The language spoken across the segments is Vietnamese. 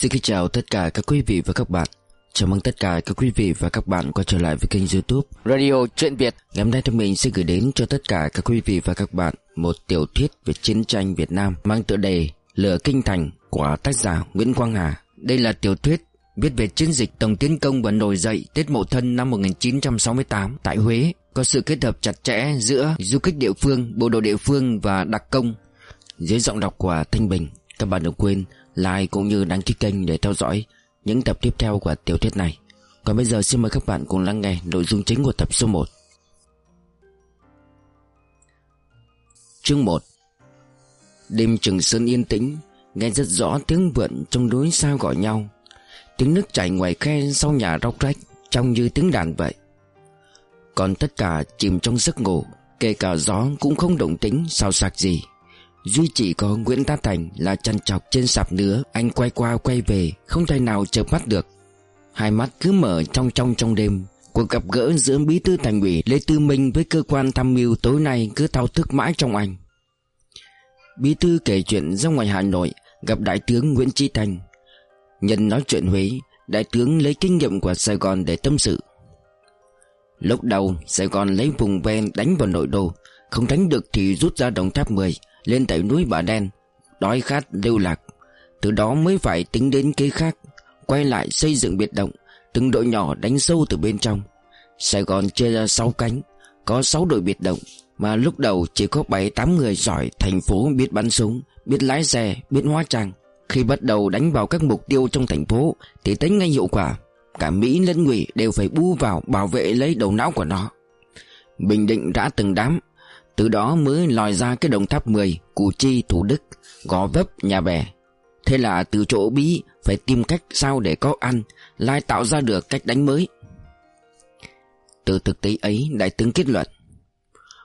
Xin kính chào tất cả các quý vị và các bạn. Chào mừng tất cả các quý vị và các bạn quay trở lại với kênh youtube Radio Chuyện Việt. Ngày hôm nay thì mình sẽ gửi đến cho tất cả các quý vị và các bạn Một tiểu thuyết về chiến tranh Việt Nam Mang tựa đề Lửa Kinh Thành của tác giả Nguyễn Quang Hà. Đây là tiểu thuyết viết về chiến dịch tổng tiến công và nổi dậy Tết Mậu Thân năm 1968 tại Huế Có sự kết hợp chặt chẽ giữa du kích địa phương, bộ đội địa phương và đặc công. Dưới giọng đọc của Thanh Bình Các bạn đừng quên like cũng như đăng ký kênh để theo dõi những tập tiếp theo của tiểu thuyết này. Còn bây giờ xin mời các bạn cùng lắng nghe nội dung chính của tập số 1. Chương 1 Đêm Trường Sơn yên tĩnh, nghe rất rõ tiếng vượn trong núi xa gọi nhau. Tiếng nước chảy ngoài khe sau nhà róc rách, trông như tiếng đàn vậy. Còn tất cả chìm trong giấc ngủ, kể cả gió cũng không động tính sao sạc gì. Duy chỉ có Nguyễn Tá Thành là chăn chọc trên sạp nữa Anh quay qua quay về, Không thể nào chợp mắt được. Hai mắt cứ mở trong trong trong đêm. Cuộc gặp gỡ giữa bí thư thành ủy Lê Tư Minh với cơ quan tham mưu tối nay cứ thao thức mãi trong anh. Bí thư kể chuyện ra ngoài Hà Nội, Gặp đại tướng Nguyễn Trí Thành. Nhân nói chuyện Huế, Đại tướng lấy kinh nghiệm của Sài Gòn để tâm sự. Lúc đầu, Sài Gòn lấy vùng ven đánh vào nội đô, Không đánh được thì rút ra Đồng Tháp 10 lên tại núi Bà Đen Đói khát lưu lạc. Từ đó mới phải tính đến kế khác Quay lại xây dựng biệt động Từng đội nhỏ đánh sâu từ bên trong. Sài Gòn chia ra 6 cánh Có 6 đội biệt động Mà lúc đầu chỉ có 7-8 người giỏi Thành phố biết bắn súng Biết lái xe, biết hóa trang. Khi bắt đầu đánh vào các mục tiêu trong thành phố Thì thấy ngay hiệu quả. Cả Mỹ lẫn Ngụy đều phải bu vào bảo vệ lấy đầu não của nó. Bình Định đã từng đám từ đó mới lòi ra cái đồng tháp 10 Củ Chi, Thủ Đức Gò Vấp, Nhà Bè. Thế là từ chỗ bí Phải tìm cách sao để có ăn Lai tạo ra được cách đánh mới. Từ thực tế ấy Đại tướng kết luận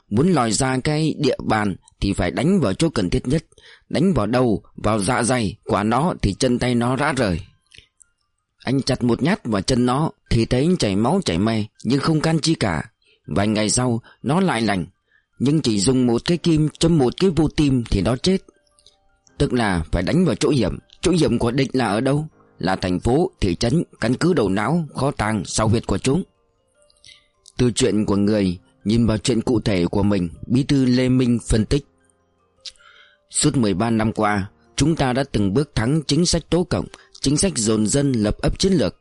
Muốn lòi ra cái địa bàn Thì phải đánh vào chỗ cần thiết nhất. Đánh vào đầu, vào dạ dày Quả nó thì chân tay nó rã rời. Anh chặt một nhát vào chân nó Thì thấy chảy máu chảy me Nhưng không can chi cả. Vài ngày sau nó lại lành nhưng chỉ dùng một cái kim châm một cái vô tim thì nó chết. Tức là phải đánh vào chỗ hiểm. Chỗ hiểm của địch là ở đâu? Là thành phố, thị trấn, căn cứ đầu não Kho tàng, sau huyệt của chúng. Từ chuyện của người Nhìn vào chuyện cụ thể của mình Bí thư Lê Minh phân tích. Suốt 13 năm qua Chúng ta đã từng bước thắng chính sách tố cộng Chính sách dồn dân lập ấp chiến lược.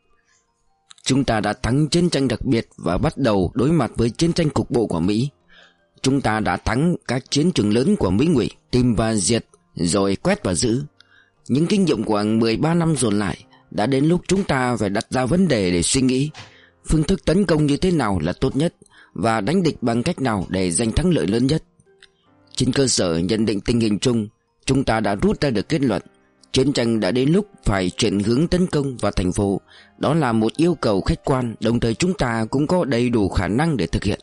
Chúng ta đã thắng chiến tranh đặc biệt Và bắt đầu đối mặt với chiến tranh cục bộ của Mỹ. Chúng ta đã thắng các chiến trường lớn của Mỹ Ngụy, Tìm và diệt, Rồi quét và giữ. Những kinh nghiệm của 13 năm dồn lại Đã đến lúc chúng ta phải đặt ra vấn đề để suy nghĩ. Phương thức tấn công như thế nào là tốt nhất Và đánh địch bằng cách nào để giành thắng lợi lớn nhất? Trên cơ sở nhận định tình hình chung, Chúng ta đã rút ra được kết luận. Chiến tranh đã đến lúc phải chuyển hướng tấn công vào thành phố. Đó là một yêu cầu khách quan, Đồng thời chúng ta cũng có đầy đủ khả năng để thực hiện.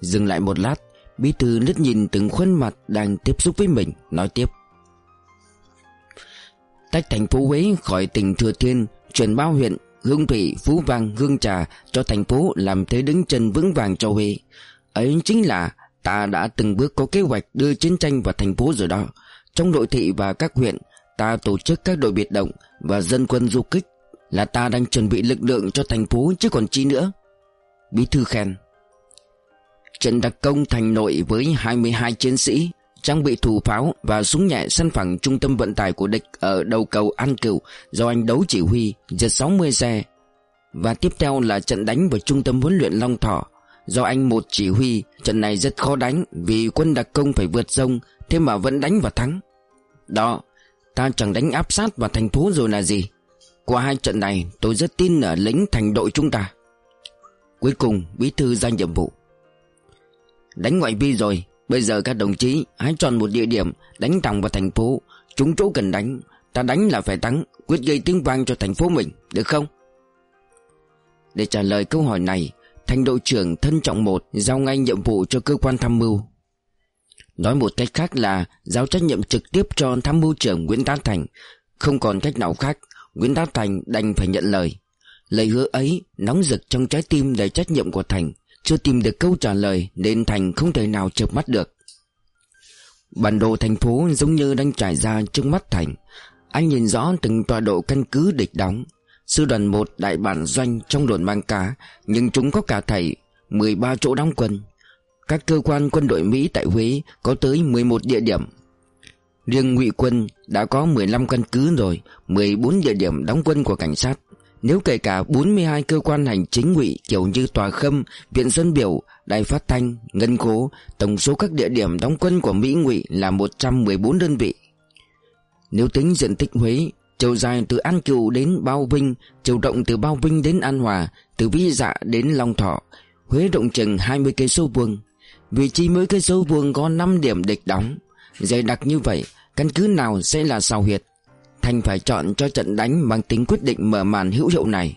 Dừng lại một lát Bí thư lướt nhìn từng khuôn mặt đang tiếp xúc với mình Nói tiếp. Tách thành phố Huế khỏi tỉnh Thừa Thiên Chuyển bao huyện Hương Thủy, Phú Vang, Hương Trà Cho thành phố làm thế đứng chân vững vàng cho Huế. Ấy chính là Ta đã từng bước có kế hoạch đưa chiến tranh vào thành phố rồi đó. Trong nội thị và các huyện Ta tổ chức các đội biệt động Và dân quân du kích Là ta đang chuẩn bị lực lượng cho thành phố chứ còn chi nữa. Bí thư khen. Trận đặc công thành nội với 22 chiến sĩ, Trang bị thủ pháo và súng nhẹ săn phẳng trung tâm vận tải của địch Ở đầu cầu An Cửu Do anh đấu chỉ huy giật 60 xe. Và tiếp theo là trận đánh vào trung tâm huấn luyện Long Thọ. Do anh một chỉ huy, Trận này rất khó đánh Vì quân đặc công phải vượt sông, Thế mà vẫn đánh và thắng. Đó, Ta chẳng đánh áp sát vào thành phố rồi là gì. Qua hai trận này, tôi rất tin ở lính thành đội chúng ta. Cuối cùng, bí thư ra nhiệm vụ. Đánh ngoại vi rồi. Bây giờ các đồng chí hãy chọn một địa điểm Đánh thẳng vào thành phố. Chúng chỗ cần đánh. Ta đánh là phải thắng. Quyết gây tiếng vang cho thành phố mình, Được không? Để trả lời câu hỏi này, Thành đội trưởng thân trọng một Giao ngay nhiệm vụ cho cơ quan tham mưu. Nói một cách khác là Giao trách nhiệm trực tiếp cho tham mưu trưởng Nguyễn Tá Thành. Không còn cách nào khác, Nguyễn Tá Thành đành phải nhận lời. Lời hứa ấy nóng rực trong trái tim đầy trách nhiệm của Thành chưa tìm được câu trả lời Nên Thành không thể nào chợp mắt được. Bản đồ thành phố giống như đang trải ra trước mắt Thành. Anh nhìn rõ từng tọa độ căn cứ địch đóng. Sư đoàn 1 đại bản doanh trong đồn mang cá, Nhưng chúng có cả thầy 13 chỗ đóng quân. Các cơ quan quân đội Mỹ tại Huế có tới 11 địa điểm. Riêng ngụy quân đã có 15 căn cứ rồi 14 địa điểm đóng quân của cảnh sát. Nếu kể cả 42 cơ quan hành chính ngụy kiểu như Tòa Khâm, Viện Dân Biểu, Đài Phát Thanh, Ngân Cố Tổng số các địa điểm đóng quân của Mỹ ngụy là 114 đơn vị. Nếu tính diện tích Huế Chiều dài từ An Cựu đến Bao Vinh Chiều rộng từ Bao Vinh đến An Hòa Từ vĩ Dạ đến Long Thọ Huế rộng chừng 20 cây số vuông. Vị trí mỗi cây số vuông có 5 điểm địch đóng. Dày đặc như vậy Căn cứ nào sẽ là sao huyệt? Thành phải chọn cho trận đánh Mang tính quyết định mở màn hữu hiệu này.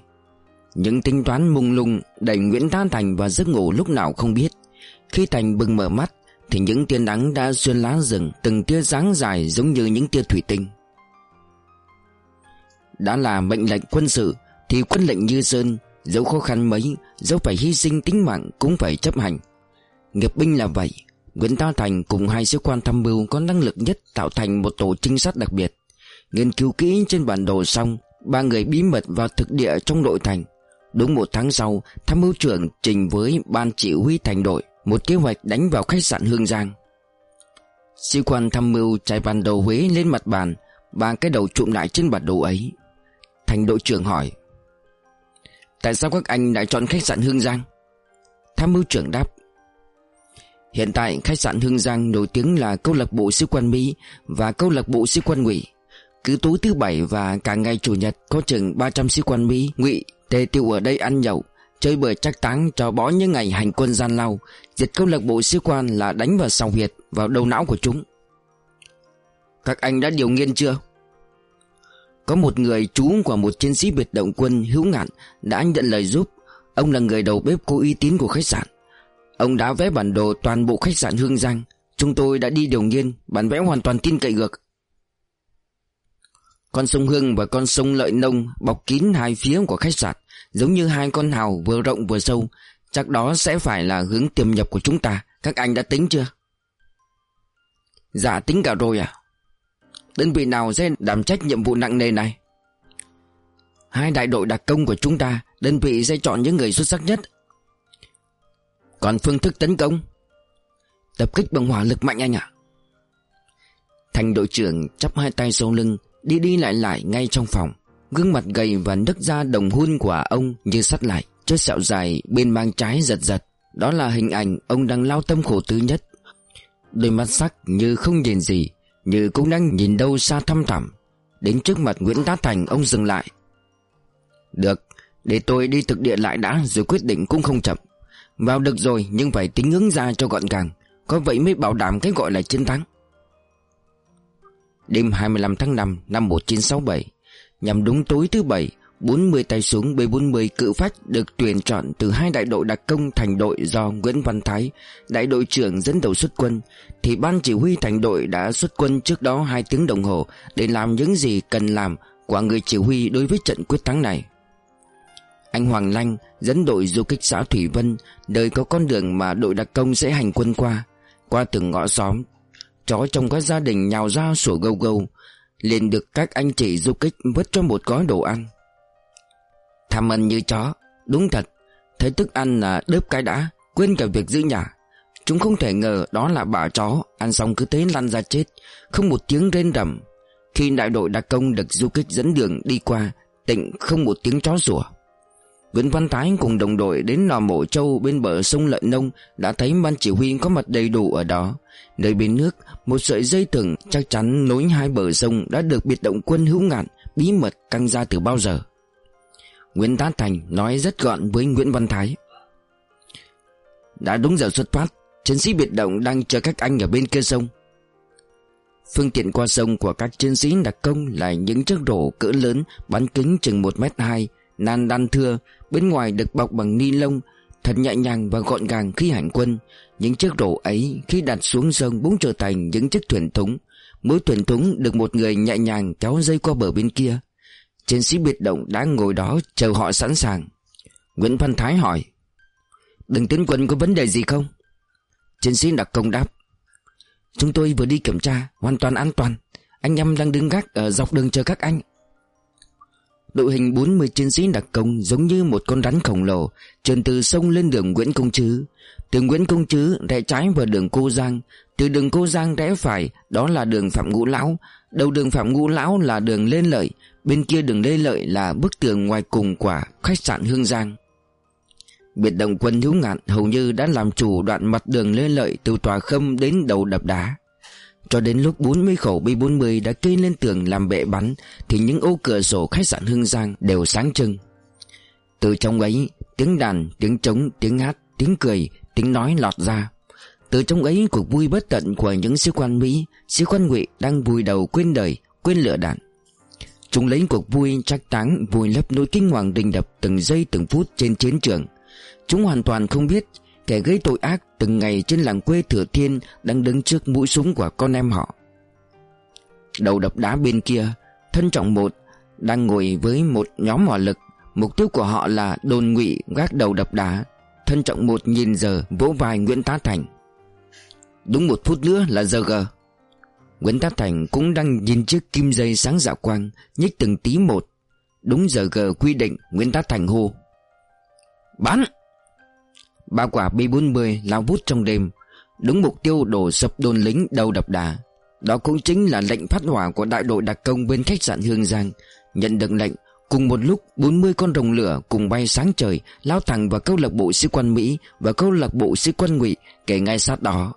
Những tính toán mung lung Đẩy Nguyễn Tha Thành vào giấc ngủ lúc nào không biết. Khi Thành bừng mở mắt, Thì những tia nắng đã xuyên lá rừng, Từng tia dáng dài giống như những tia thủy tinh. Đã là mệnh lệnh quân sự, Thì quân lệnh như sơn, Dẫu khó khăn mấy, Dẫu phải hy sinh tính mạng cũng phải chấp hành. Nghiệp binh là vậy, Nguyễn Ta Thành cùng hai sĩ quan tham mưu có năng lực nhất tạo thành một tổ trinh sát đặc biệt. Nghiên cứu kỹ trên bản đồ xong, ba người bí mật vào thực địa trong nội thành. Đúng một tháng sau, tham mưu trưởng trình với ban chỉ huy thành đội một kế hoạch đánh vào khách sạn Hương Giang. Sĩ quan tham mưu trải bản đồ Huế lên mặt bàn, ba cái đầu trụm lại trên bản đồ ấy. Thành đội trưởng hỏi, Tại sao các anh lại chọn khách sạn Hương Giang? Tham mưu trưởng đáp Hiện tại khách sạn Hương Giang nổi tiếng là câu lạc bộ sĩ quan Mỹ và câu lạc bộ sĩ quan ngụy. Cứ tối thứ bảy và cả ngày chủ nhật có chừng 300 sĩ quan Mỹ ngụy tề tiêu ở đây ăn nhậu, chơi bời trắc táng cho bó những ngày hành quân gian lao. Diệt câu lạc bộ sĩ quan là đánh vào sòng huyệt, vào đầu não của chúng. Các anh đã điều nghiên chưa? Có một người chú của một chiến sĩ biệt động quân hữu ngạn đã nhận lời giúp. Ông là người đầu bếp có uy tín của khách sạn. Ông đã vẽ bản đồ toàn bộ khách sạn Hương Giang Chúng tôi đã đi điều nghiên Bản vẽ hoàn toàn tin cậy được con sông Hương và con sông Lợi Nông Bọc kín hai phía của khách sạn, Giống như hai con hào vừa rộng vừa sâu. Chắc đó sẽ phải là hướng tiềm nhập của chúng ta. Các anh đã tính chưa? Dạ tính cả rồi à Đơn vị nào sẽ đảm trách nhiệm vụ nặng nề này? Hai đại đội đặc công của chúng ta, Đơn vị sẽ chọn những người xuất sắc nhất. Còn phương thức tấn công? Tập kích bằng hỏa lực mạnh anh ạ. Thành đội trưởng chắp hai tay sau lưng Đi đi lại lại ngay trong phòng. Gương mặt gầy và nứt da đồng hun của ông như sắt lại. Chốt sẹo dài bên mang trái giật giật. Đó là hình ảnh ông đang lao tâm khổ tứ nhất. Đôi mắt sắc như không nhìn gì, Như cũng đang nhìn đâu xa thăm thẳm. Đến trước mặt Nguyễn tá Thành, ông dừng lại. Được, Để tôi đi thực địa lại đã Rồi quyết định cũng không chậm. Vào được rồi, nhưng phải tính ứng ra cho gọn gàng. Có vậy mới bảo đảm cái gọi là chiến thắng. Đêm 25 tháng 5 năm 1967 Nhằm đúng tối thứ bảy 40 tay súng B-40 cự phách được tuyển chọn từ hai đại đội đặc công thành đội do Nguyễn Văn Thái, đại đội trưởng dẫn đầu xuất quân, thì ban chỉ huy thành đội đã xuất quân trước đó 2 tiếng đồng hồ để làm những gì cần làm của người chỉ huy đối với trận quyết thắng này. Anh Hoàng Lanh dẫn đội du kích xã Thủy Vân Nơi có con đường mà đội đặc công sẽ hành quân qua Qua từng ngõ xóm Chó trong các gia đình nhào ra sủa gâu gâu liền được các anh chị du kích vứt cho một gói đồ ăn. Tham ăn như chó Đúng thật Thấy thức ăn là đớp cái đã Quên cả việc giữ nhà. Chúng không thể ngờ đó là bà chó Ăn xong cứ thế lăn ra chết Không một tiếng rên rầm. Khi đại đội đặc công được du kích dẫn đường đi qua Tịnh không một tiếng chó sủa. Nguyễn Văn Thái cùng đồng đội đến lò mổ châu bên bờ sông Lợi Nông đã thấy ban chỉ huy có mặt đầy đủ ở đó. Nơi bên nước, một sợi dây thừng chắc chắn nối hai bờ sông đã được biệt động quân hữu ngạn bí mật căng ra từ bao giờ. Nguyễn Tá Thành nói rất gọn với Nguyễn Văn Thái. Đã đúng giờ xuất phát, chiến sĩ biệt động đang chờ các anh ở bên kia sông. Phương tiện qua sông của các chiến sĩ đặc công là những chiếc rổ cỡ lớn bán kính chừng 1 mét 2 nan đan thưa Bên ngoài được bọc bằng ni lông Thật nhẹ nhàng và gọn gàng khi hành quân. Những chiếc rổ ấy khi đặt xuống sông bỗng trở thành những chiếc thuyền thúng. Mỗi thuyền thúng được một người nhẹ nhàng kéo dây qua bờ bên kia. Chiến sĩ biệt động đang ngồi đó chờ họ sẵn sàng. Nguyễn Văn Thái hỏi Đừng tiến quân có vấn đề gì không? Chiến sĩ đặc công đáp, Chúng tôi vừa đi kiểm tra, Hoàn toàn an toàn. Anh em đang đứng gác ở dọc đường chờ các anh. Đội hình 40 chiến sĩ đặc công giống như một con rắn khổng lồ, trườn từ sông lên đường Nguyễn Công Trứ Từ Nguyễn Công Trứ rẽ trái vào đường Cô Giang, Từ đường Cô Giang rẽ phải, đó là đường Phạm Ngũ Lão. Đầu đường Phạm Ngũ Lão là đường Lên Lợi, Bên kia đường Lê Lợi là bức tường ngoài cùng của khách sạn Hương Giang. Biệt động quân hữu ngạn hầu như đã làm chủ đoạn mặt đường Lê Lợi từ tòa khâm đến đầu đập đá cho đến lúc 40 khẩu B-40 đã kê lên tường làm bệ bắn Thì những ô cửa sổ khách sạn Hưng Giang đều sáng trưng. Từ trong ấy tiếng đàn, tiếng trống, tiếng hát, tiếng cười, tiếng nói lọt ra. Từ trong ấy cuộc vui bất tận của những sĩ quan Mỹ, sĩ quan ngụy đang vùi đầu quên đời, quên lửa đạn. Chúng lấy cuộc vui trách táng vùi lấp nỗi kinh hoàng đình đập từng giây từng phút trên chiến trường. Chúng hoàn toàn không biết Kẻ gây tội ác từng ngày trên làng quê Thừa Thiên Đang đứng trước mũi súng của con em họ. Đầu đập đá bên kia, Thân trọng một Đang ngồi với một nhóm hỏa lực. Mục tiêu của họ là đồn ngụy gác đầu đập đá. Thân trọng một nhìn giờ vỗ vai Nguyễn Tá Thành. Đúng một phút nữa là giờ gờ. Nguyễn Tá Thành cũng đang nhìn chiếc kim dây sáng dạ quang, Nhích từng tí một. Đúng giờ gờ quy định Nguyễn Tá Thành hô. Bắn! Ba quả B-40 lao vút trong đêm, Đúng mục tiêu đổ sập đồn lính đầu đập đà. Đó cũng chính là lệnh phát hỏa của đại đội đặc công bên khách sạn Hương Giang, Nhận được lệnh Cùng một lúc 40 con rồng lửa cùng bay sáng trời, Lao thẳng vào câu lạc bộ sĩ quan Mỹ Và câu lạc bộ sĩ quan ngụy Kể ngay sát đó.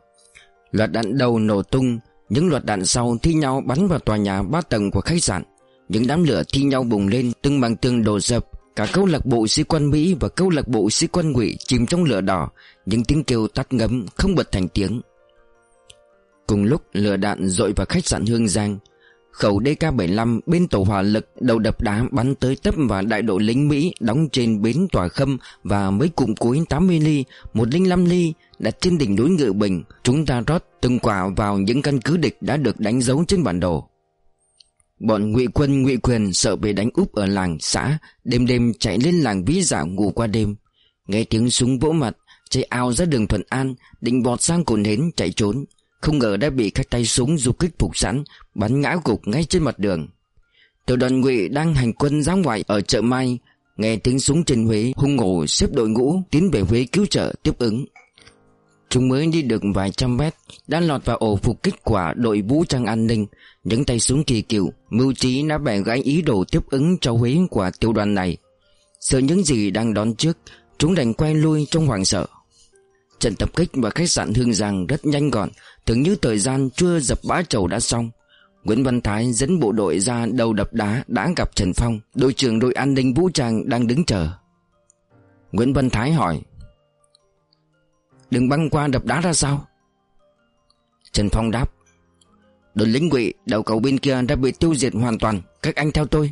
Loạt đạn đầu nổ tung, Những loạt đạn sau thi nhau bắn vào tòa nhà ba tầng của khách sạn. Những đám lửa thi nhau bùng lên, Từng bằng tường đổ dập Cả câu lạc bộ sĩ quan Mỹ và câu lạc bộ sĩ quan ngụy chìm trong lửa đỏ Những tiếng kêu tắt ngấm không bật thành tiếng Cùng lúc lửa đạn dội vào khách sạn Hương Giang Khẩu DK-75 bên tàu hỏa lực đầu đập đá bắn tới tấp và đại đội lính Mỹ đóng trên bến tòa khâm và mấy cụm cối 80 ly, 105 ly đặt trên đỉnh núi Ngự Bình. Chúng ta rót từng quả vào những căn cứ địch đã được đánh dấu trên bản đồ. Bọn ngụy quân, ngụy quyền sợ bị đánh úp ở làng xã, Đêm đêm chạy lên làng ví giả ngủ qua đêm. Nghe tiếng súng vỗ mặt, Chạy ao ra đường Thuận An, Định bọt sang cồn hến chạy trốn. Không ngờ đã bị các tay súng du kích phục sẵn, Bắn ngã gục ngay trên mặt đường. Tiểu đoàn ngụy đang hành quân ra ngoài ở chợ Mai, Nghe tiếng súng trên Huế hung ngổ xếp đội ngũ tiến về Huế cứu trợ tiếp ứng. Chúng mới đi được vài trăm mét, Đã lọt vào ổ phục kích quả đội vũ trang an ninh. Những tay súng kỳ cựu, Mưu trí đã bẻ gãy ý đồ tiếp ứng cho Huế của tiểu đoàn này. Sợ những gì đang đón trước, Chúng đành quay lui trong hoảng sợ. Trận tập kích và khách sạn Hương Giang rất nhanh gọn, Tưởng như thời gian chưa dập bã chầu đã xong. Nguyễn Văn Thái dẫn bộ đội ra đầu đập đá đã gặp Trần Phong, Đội trưởng đội an ninh vũ trang đang đứng chờ. Nguyễn Văn Thái hỏi Đừng băng qua đập đá ra sao? Trần Phong đáp Đội lính quỵ đầu cầu bên kia đã bị tiêu diệt hoàn toàn, Các anh theo tôi.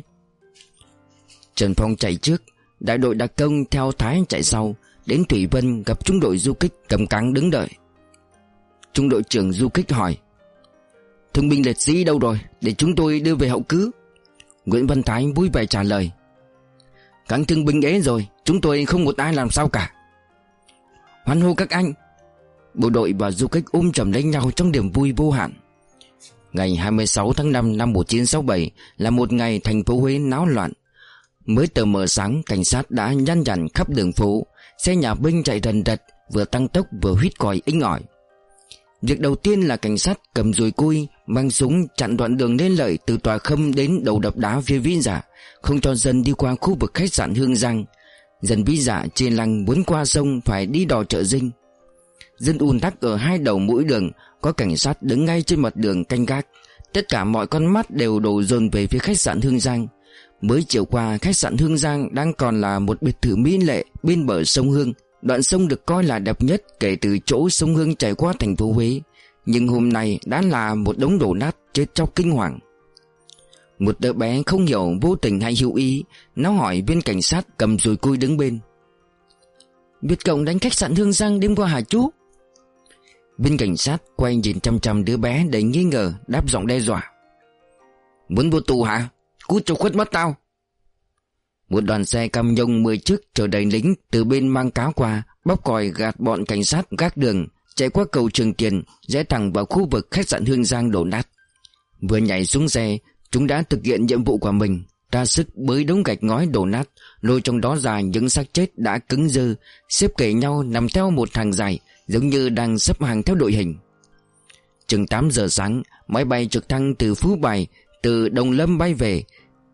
Trần Phong chạy trước, Đại đội đặc công theo Thái chạy sau, Đến Thủy Vân gặp trung đội du kích cầm cáng đứng đợi. Trung đội trưởng du kích hỏi, Thương binh liệt sĩ đâu rồi? Để chúng tôi đưa về hậu cứ. Nguyễn Văn Thái vui vẻ trả lời, Cáng thương binh ế rồi, Chúng tôi không một ai làm sao cả. Hoan hô các anh. Bộ đội và du khách ôm chầm lấy nhau trong niềm vui vô hạn. Ngày 26 tháng 5 năm 1967 Là một ngày thành phố Huế náo loạn. Mới tờ mờ sáng, Cảnh sát đã nhăn nhằn khắp đường phố. Xe nhà binh chạy rần rật, Vừa tăng tốc vừa huýt còi inh ỏi. Việc đầu tiên là cảnh sát cầm dùi cui, Mang súng chặn đoạn đường lên lợi Từ tòa khâm đến đầu đập đá phía vĩ giả Không cho dân đi qua khu vực khách sạn Hương Giang. Dân vĩ dạ trên lăng muốn qua sông phải đi đò chợ dinh. Dân ùn tắc ở hai đầu mũi đường, Có cảnh sát đứng ngay trên mặt đường canh gác. Tất cả mọi con mắt đều đổ dồn về phía khách sạn Hương Giang. Mới chiều qua, khách sạn Hương Giang đang còn là một biệt thự mỹ lệ bên bờ sông Hương. Đoạn sông được coi là đẹp nhất kể từ chỗ sông Hương chảy qua thành phố Huế. Nhưng hôm nay đã là một đống đổ nát, chết chóc kinh hoàng một đứa bé không hiểu vô tình hay hữu ý, Nó hỏi viên cảnh sát cầm dùi cui đứng bên. Biết cậu đánh khách sạn Hương Giang đêm qua hả chú? Viên cảnh sát quay nhìn chăm chăm đứa bé đầy nghi ngờ, Đáp giọng đe dọa. Muốn vô tù hả? Cút cho khuất mất tao. Một đoàn xe cam nhông mười chiếc chờ đầy lính Từ bên mang cáo qua Bóc còi gạt bọn cảnh sát gác đường, Chạy qua cầu Trường Tiền, Rẽ thẳng vào khu vực khách sạn Hương Giang đổ nát. Vừa nhảy xuống xe Chúng đã thực hiện nhiệm vụ của mình, Ra sức bới đống gạch ngói đổ nát, Lôi trong đó ra những xác chết đã cứng dơ, Xếp kể nhau nằm theo một hàng dài, Giống như đang xếp hàng theo đội hình. Chừng 8 giờ sáng, Máy bay trực thăng từ Phú Bài, Từ Đồng Lâm bay về,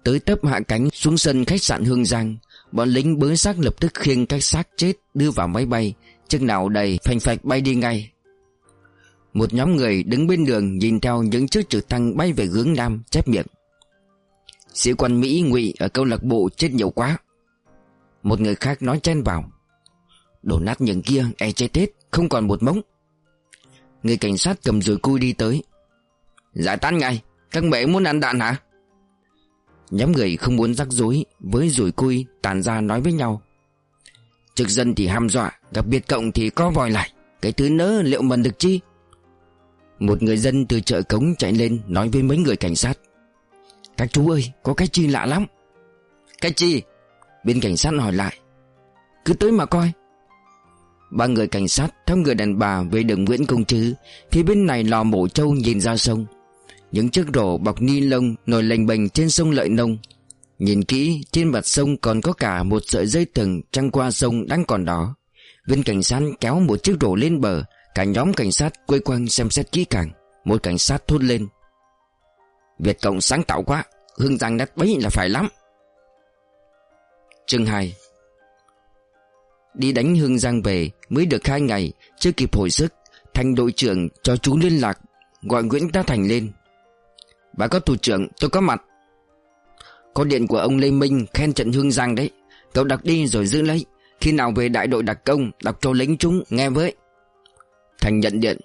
Tới tấp hạ cánh xuống sân khách sạn Hương Giang. Bọn lính bới xác lập tức khiêng các xác chết đưa vào máy bay. Chừng nào đầy phành phạch bay đi ngay. Một nhóm người đứng bên đường nhìn theo những chiếc trực thăng bay về hướng Nam, chép miệng. Sĩ quan Mỹ ngụy ở câu lạc bộ chết nhiều quá. Một người khác nói chen vào. Đổ nát những kia e chết tết Không còn một mống. Người cảnh sát cầm rùi cui đi tới. Giải tán ngay Các mẹ muốn ăn đạn hả? Nhóm người không muốn rắc rối, Với rủi cui tàn ra nói với nhau. Trực dân thì ham dọa, Gặp biệt cộng thì có vòi lại. Cái thứ nỡ liệu mần được chi? Một người dân từ chợ cống chạy lên Nói với mấy người cảnh sát. Các chú ơi, có cái chi lạ lắm. Cái chi? Bên cảnh sát hỏi lại. Cứ tới mà coi. Ba người cảnh sát theo người đàn bà về đường Nguyễn Công Trứ. Phía bên này lò mổ trâu nhìn ra sông. Những chiếc rổ bọc ni lông nổi lềnh bềnh trên sông Lợi Nông. Nhìn kỹ, trên mặt sông còn có cả một sợi dây thừng trăng qua sông đang còn đó. Viên cảnh sát kéo một chiếc rổ lên bờ Cả nhóm cảnh sát quay quanh xem xét kỹ càng. Một cảnh sát thốt lên. Việt Cộng sáng tạo quá, Hương Giang đắt bấy là phải lắm. Chương 2 Đi đánh Hương Giang về Mới được hai ngày, Chưa kịp hồi sức, Thành đội trưởng cho chú liên lạc, Gọi Nguyễn Ta Thành lên. Bà có thủ trưởng, tôi có mặt. Có điện của ông Lê Minh khen trận Hương Giang đấy. Cậu đặt đi rồi giữ lấy. Khi nào về đại đội đặc công Đọc cho lính chúng, nghe với. Thành nhận điện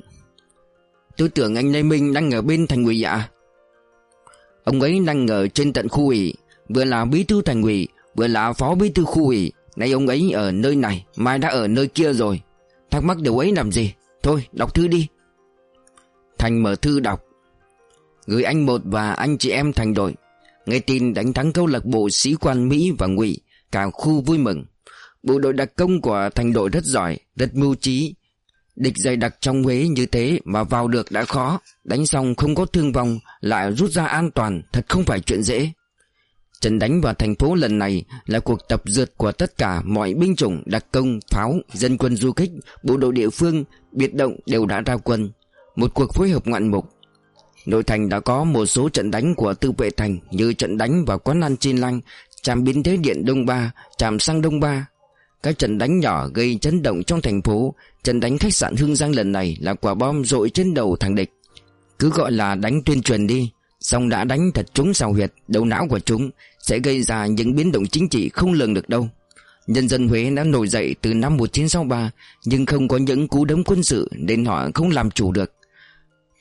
Tôi tưởng anh Lê Minh đang ở bên thành ủy ạ. Ông ấy đang ở trên tận khu ủy, Vừa là bí thư thành ủy Vừa là phó bí thư khu ủy. Nay ông ấy ở nơi này, Mai đã ở nơi kia rồi. Thắc mắc điều ấy làm gì? Thôi, đọc thư đi. Thành mở thư đọc. Gửi anh một và anh chị em thành đội. Nghe tin đánh thắng câu lạc bộ sĩ quan Mỹ và ngụy, Cả khu vui mừng. Bộ đội đặc công của thành đội rất giỏi, Rất mưu trí Địch dày đặc trong Huế như thế mà vào được đã khó. Đánh xong không có thương vong Lại rút ra an toàn Thật không phải chuyện dễ. Trận đánh vào thành phố lần này Là cuộc tập dượt của tất cả mọi binh chủng Đặc công, pháo, dân quân du kích Bộ đội địa phương, biệt động đều đã ra quân. Một cuộc phối hợp ngoạn mục. Nội thành đã có một số trận đánh của tư vệ thành như trận đánh vào quán ăn Chin Lăng, trạm biến thế điện Đông Ba, trạm xăng Đông Ba. Các trận đánh nhỏ gây chấn động trong thành phố, trận đánh khách sạn Hương Giang lần này là quả bom rội trên đầu thằng địch. Cứ gọi là đánh tuyên truyền đi, xong đã đánh thật chúng sao huyệt, đầu não của chúng sẽ gây ra những biến động chính trị không lường được đâu. Nhân dân Huế đã nổi dậy từ năm 1963 nhưng không có những cú đấm quân sự nên họ không làm chủ được.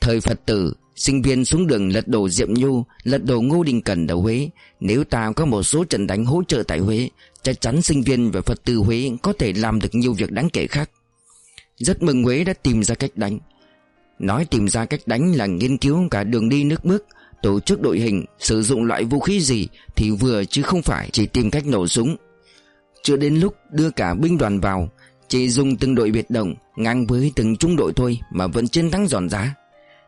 Thời Phật tử Sinh viên xuống đường lật đổ Diệm Nhu Lật đổ Ngô Đình Cẩn ở Huế Nếu ta có một số trận đánh hỗ trợ tại Huế Chắc chắn sinh viên và Phật tử Huế Có thể làm được nhiều việc đáng kể khác. Rất mừng Huế đã tìm ra cách đánh. Nói tìm ra cách đánh là nghiên cứu cả đường đi nước bước, Tổ chức đội hình, Sử dụng loại vũ khí gì Thì vừa chứ không phải chỉ tìm cách nổ súng. Chưa đến lúc đưa cả binh đoàn vào, Chỉ dùng từng đội biệt động, Ngang với từng trung đội thôi Mà vẫn chiến thắng giòn giá.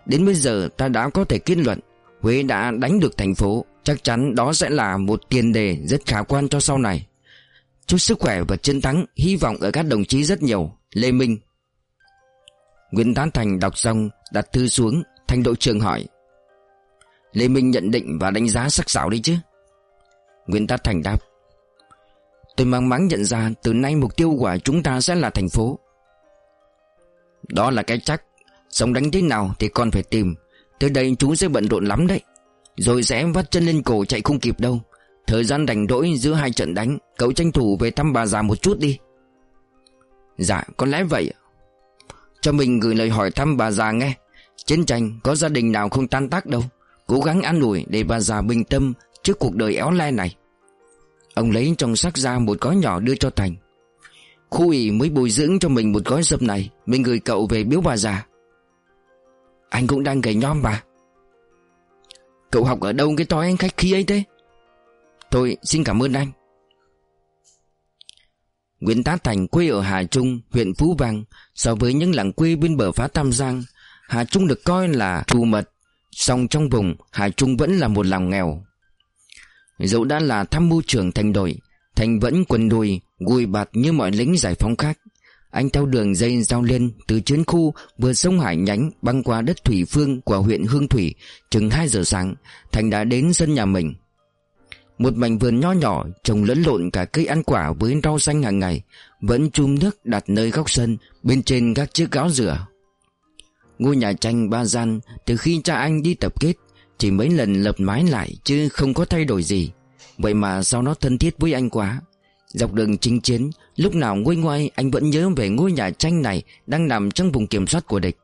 Đến bây giờ ta đã có thể kết luận, Huế đã đánh được thành phố. Chắc chắn đó sẽ là một tiền đề rất khả quan cho sau này. Chúc sức khỏe và chiến thắng. Hy vọng ở các đồng chí rất nhiều. Lê Minh. Nguyễn Tán Thành đọc xong, Đặt thư xuống. Thành đội trưởng hỏi. Lê Minh nhận định và đánh giá sắc sảo đi chứ? Nguyễn Tán Thành đáp. Tôi mang mắng nhận ra Từ nay mục tiêu của chúng ta sẽ là thành phố. Đó là cái chắc. Sống đánh thế nào thì còn phải tìm. Tới đây chú sẽ bận rộn lắm đấy. Rồi sẽ vắt chân lên cổ chạy không kịp đâu. Thời gian rảnh rỗi giữa hai trận đánh, Cậu tranh thủ về thăm bà già một chút đi. Dạ có lẽ vậy. Cho mình gửi lời hỏi thăm bà già nghe. Chiến tranh có gia đình nào không tan tác đâu. Cố gắng an ủi để bà già bình tâm Trước cuộc đời éo le này. Ông lấy trong sắc ra một gói nhỏ đưa cho Thành. Khu ủy mới bồi dưỡng cho mình một gói dâm này, Mình gửi cậu về biếu bà già. Anh cũng đang gầy nhom bà Cậu học ở đâu cái toi anh khách khí ấy thế? Tôi xin cảm ơn anh. Nguyễn Tá Thành quê ở Hà Trung, huyện Phú Vang So với những làng quê bên bờ phá Tam Giang Hà Trung được coi là trù mật Song trong vùng Hà Trung vẫn là một làng nghèo. Dẫu đã là tham mưu trưởng thành đội Thành vẫn quần đùi Gùi bạt như mọi lính giải phóng khác. Anh theo đường dây giao lên Từ chiến khu vừa sông Hải nhánh Băng qua đất thủy phương của huyện Hương Thủy Chừng 2 giờ sáng Thành đã đến sân nhà mình. Một mảnh vườn nho nhỏ, Trồng lẫn lộn cả cây ăn quả với rau xanh hàng ngày, Vẫn chum nước đặt nơi góc sân, Bên trên các chiếc gáo rửa. Ngôi nhà tranh ba gian, Từ khi cha anh đi tập kết, Chỉ mấy lần lập mái lại Chứ không có thay đổi gì. Vậy mà sao nó thân thiết với anh quá? Dọc đường chinh chiến, Lúc nào nguôi ngoai, anh vẫn nhớ về ngôi nhà tranh này Đang nằm trong vùng kiểm soát của địch.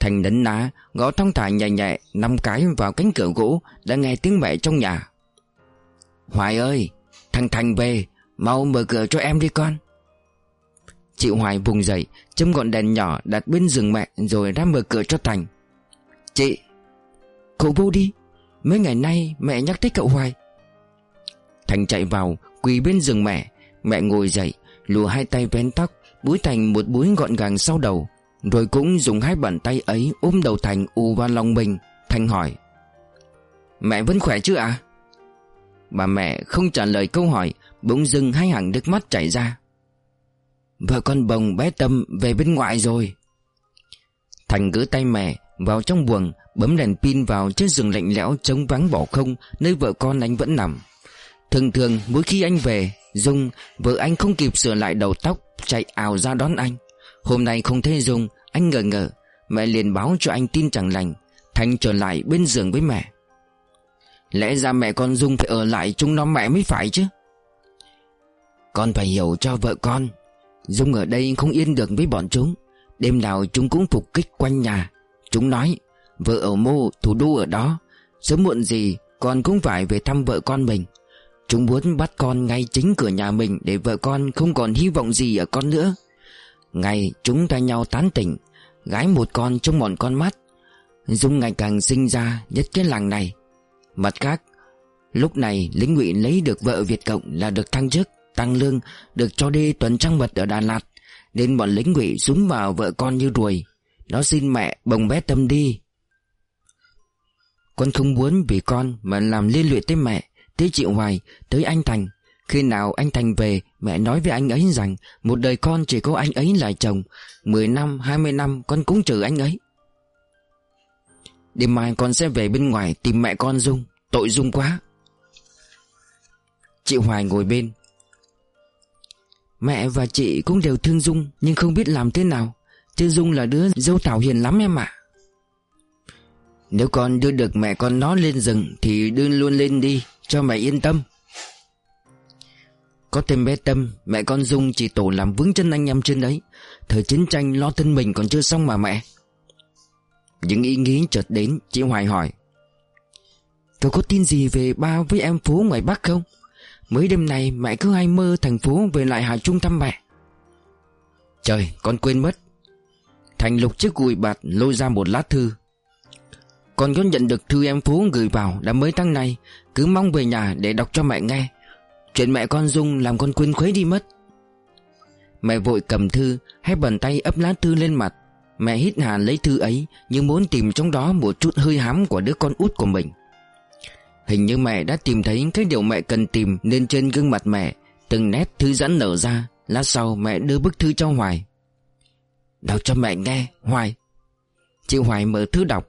Thành đấn ná, Gõ thong thả nhẹ nhẹ Năm cái vào cánh cửa gỗ, Đã nghe tiếng mẹ trong nhà. Hoài ơi, Thằng Thành về, Mau mở cửa cho em đi con. Chị Hoài vùng dậy Châm gọn đèn nhỏ đặt bên giường mẹ Rồi ra mở cửa cho Thành. Chị, Cậu vô đi, Mấy ngày nay mẹ nhắc tới cậu Hoài. Thành chạy vào, Quỳ bên giường mẹ. Mẹ ngồi dậy Lùa hai tay vén tóc, Búi Thành một búi gọn gàng sau đầu. Rồi cũng dùng hai bàn tay ấy ôm đầu Thành u vào lòng mình. Thành hỏi, Mẹ vẫn khỏe chứ ạ? à? Bà mẹ không trả lời câu hỏi, Bỗng dưng hai hàng nước mắt chảy ra. Vợ con bồng bé Tâm về bên ngoài rồi. Thành gỡ tay mẹ vào trong buồng, Bấm đèn pin vào chiếc giường lạnh lẽo trống vắng bỏ không, Nơi vợ con anh vẫn nằm. Thường thường, mỗi khi anh về, Dung, vợ anh không kịp sửa lại đầu tóc, Chạy ảo ra đón anh. Hôm nay không thấy Dung, Anh ngờ ngờ, Mẹ liền báo cho anh tin chẳng lành. Thành trở lại bên giường với mẹ. Lẽ ra mẹ con Dung phải ở lại chung nó mẹ mới phải chứ? Con phải hiểu cho vợ con, Dung ở đây không yên được với bọn chúng. Đêm nào chúng cũng phục kích quanh nhà. Chúng nói, Vợ ở mô, thủ đô ở đó. Sớm muộn gì, con cũng phải về thăm vợ con mình. Chúng muốn bắt con ngay chính cửa nhà mình Để vợ con không còn hy vọng gì ở con nữa. Ngày, chúng thay nhau tán tỉnh, Gái một con trong bọn con mắt. Dung ngày càng sinh ra nhất cái làng này. Mặt khác Lúc này lính ngụy lấy được vợ Việt Cộng là được thăng chức Tăng lương Được cho đi tuần trăng mật ở Đà Lạt Nên bọn lính ngụy súng vào vợ con như ruồi Nó xin mẹ bồng bé Tâm đi. Con không muốn vì con mà làm liên lụy tới mẹ Tới chị Hoài Tới anh Thành. Khi nào anh Thành về Mẹ nói với anh ấy rằng Một đời con chỉ có anh ấy là chồng. Mười năm, hai mươi năm con cũng trừ anh ấy. Đêm mai con sẽ về bên ngoài Tìm mẹ con Dung. Tội Dung quá. Chị Hoài ngồi bên. Mẹ và chị cũng đều thương Dung, Nhưng không biết làm thế nào. Chứ Dung là đứa dâu thảo hiền lắm em ạ. Nếu con đưa được mẹ con nó lên rừng Thì đưa luôn lên đi, cho mẹ yên tâm. Có thêm bé Tâm, Mẹ con Dung chỉ tổ làm vướng chân anh em trên đấy. Thời chiến tranh, lo thân mình còn chưa xong mà mẹ. Những ý nghĩ chợt đến, Chị Hoài hỏi. Cậu có tin gì về ba với em phố ngoài Bắc không? Mới đêm này mẹ cứ hay mơ thành phố về lại Hà Trung thăm mẹ. Trời, con quên mất. Thành lục chiếc gùi bạt lôi ra một lá thư. Con có nhận được thư em Phú gửi vào đã mấy tháng nay, Cứ mong về nhà để đọc cho mẹ nghe. Chuyện mẹ con Dung làm con quên khuấy đi mất. Mẹ vội cầm thư Hai bàn tay ấp lá thư lên mặt. Mẹ hít hà lấy thư ấy Như muốn tìm trong đó một chút hơi hám của đứa con út của mình. Hình như mẹ đã tìm thấy cái điều mẹ cần tìm Nên trên gương mặt mẹ, Từng nét thư giãn nở ra, Lát sau mẹ đưa bức thư cho Hoài. Đọc cho mẹ nghe, Hoài. Chị Hoài mở thư đọc.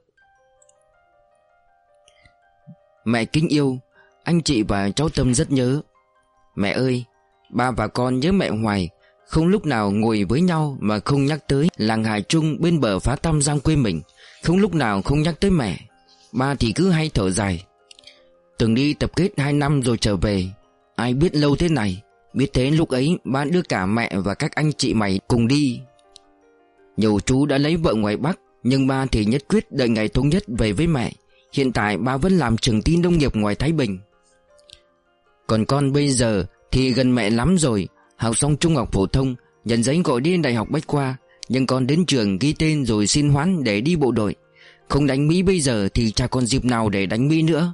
Mẹ kính yêu, Anh chị và cháu Tâm rất nhớ. Mẹ ơi, Ba và con nhớ mẹ hoài không lúc nào ngồi với nhau Mà không nhắc tới làng Hải Trung Bên bờ phá tam giang quê mình. Không lúc nào không nhắc tới mẹ. Ba thì cứ hay thở dài. Từng đi tập kết 2 năm rồi trở về. Ai biết lâu thế này. Biết thế lúc ấy ba đưa cả mẹ và các anh chị mày cùng đi. Nhiều chú đã lấy vợ ngoài Bắc, Nhưng ba thì nhất quyết đợi ngày thống nhất về với mẹ. Hiện tại ba vẫn làm trường tin nông nghiệp ngoài Thái Bình. Còn con bây giờ thì gần mẹ lắm rồi. Học xong trung học phổ thông, Nhận giấy gọi đi đại học Bách Khoa, Nhưng con đến trường ghi tên rồi xin hoán để đi bộ đội. Không đánh Mỹ bây giờ thì chả còn dịp nào để đánh Mỹ nữa.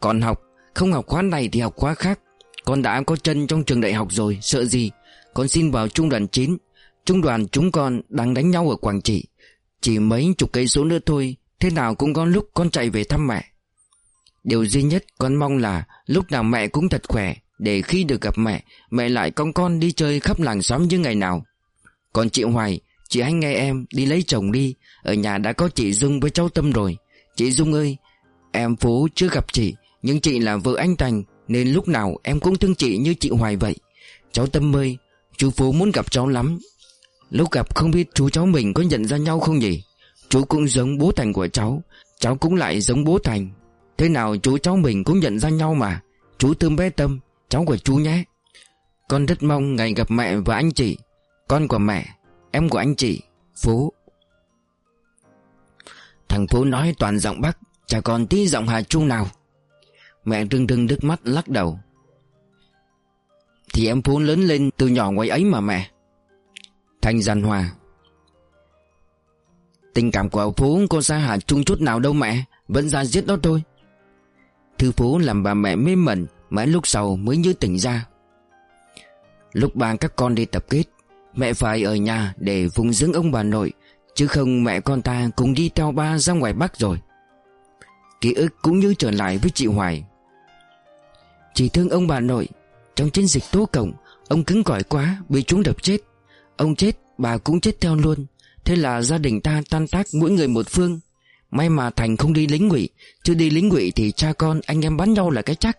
Còn học, Không học khóa này thì học khóa khác. Con đã có chân trong trường đại học rồi, Sợ gì? Con xin vào trung đoàn 9 Trung đoàn chúng con đang đánh nhau ở Quảng Trị. Chỉ mấy chục cây số nữa thôi, Thế nào cũng có lúc con chạy về thăm mẹ. Điều duy nhất con mong là Lúc nào mẹ cũng thật khỏe. Để khi được gặp mẹ Mẹ lại con con đi chơi khắp làng xóm như ngày nào. Còn chị Hoài, Chị hãy nghe em đi lấy chồng đi. Ở nhà đã có chị Dung với cháu Tâm rồi. Chị Dung ơi, Em Phú chưa gặp chị, Nhưng chị là vợ anh Thành, Nên lúc nào em cũng thương chị như chị Hoài vậy. Cháu Tâm ơi, Chú Phú muốn gặp cháu lắm. Lúc gặp không biết chú cháu mình có nhận ra nhau không nhỉ? Chú cũng giống bố Thành của cháu Cháu cũng lại giống bố Thành. Thế nào chú cháu mình cũng nhận ra nhau mà? Chú thương bé Tâm Cháu của chú nhé. Con rất mong ngày gặp mẹ và anh chị. Con của mẹ, Em của anh chị, Phú. Thằng Phú nói toàn giọng Bắc, Chả còn tí giọng Hà Trung nào. Mẹ rưng rưng nước mắt lắc đầu. Thì em Phú lớn lên từ nhỏ ngoài ấy mà mẹ. Thanh giàn hòa. Tình cảm của Phú có xa Hà Trung chút nào đâu mẹ, Vẫn ra giết đó thôi. Thư Phú làm bà mẹ mê mẩn Mãi lúc sau mới như tỉnh ra. Lúc ba các con đi tập kết, Mẹ phải ở nhà để phụng dưỡng ông bà nội, Chứ không mẹ con ta cùng đi theo ba ra ngoài Bắc rồi. Ký ức cũng như trở lại với chị Hoài. Chỉ thương ông bà nội, Trong chiến dịch tố cổng Ông cứng cỏi quá, bị chúng đập chết. Ông chết, bà cũng chết theo luôn. Thế là gia đình ta tan tác mỗi người một phương. May mà Thành không đi lính ngụy, Chứ đi lính ngụy thì cha con, anh em bắn nhau là cái chắc.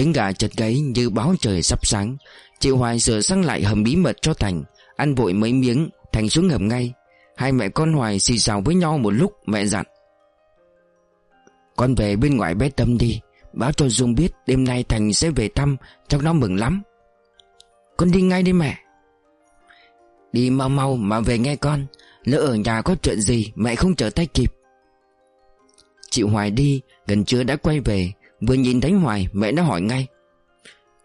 Tiếng gà chật gáy như báo trời sắp sáng. Chị Hoài sửa sang lại hầm bí mật cho Thành, Ăn vội mấy miếng. Thành xuống hầm ngay. Hai mẹ con Hoài xì xào với nhau một lúc, mẹ dặn. Con về bên ngoài bé Tâm đi, Báo cho Dung biết đêm nay Thành sẽ về thăm Chắc nó mừng lắm. Con đi ngay đi mẹ. Đi mau mau mà về nghe con, Lỡ ở nhà có chuyện gì mẹ không trở tay kịp. Chị Hoài đi, Gần trưa đã quay về. Vừa nhìn thấy Hoài, mẹ đã hỏi ngay.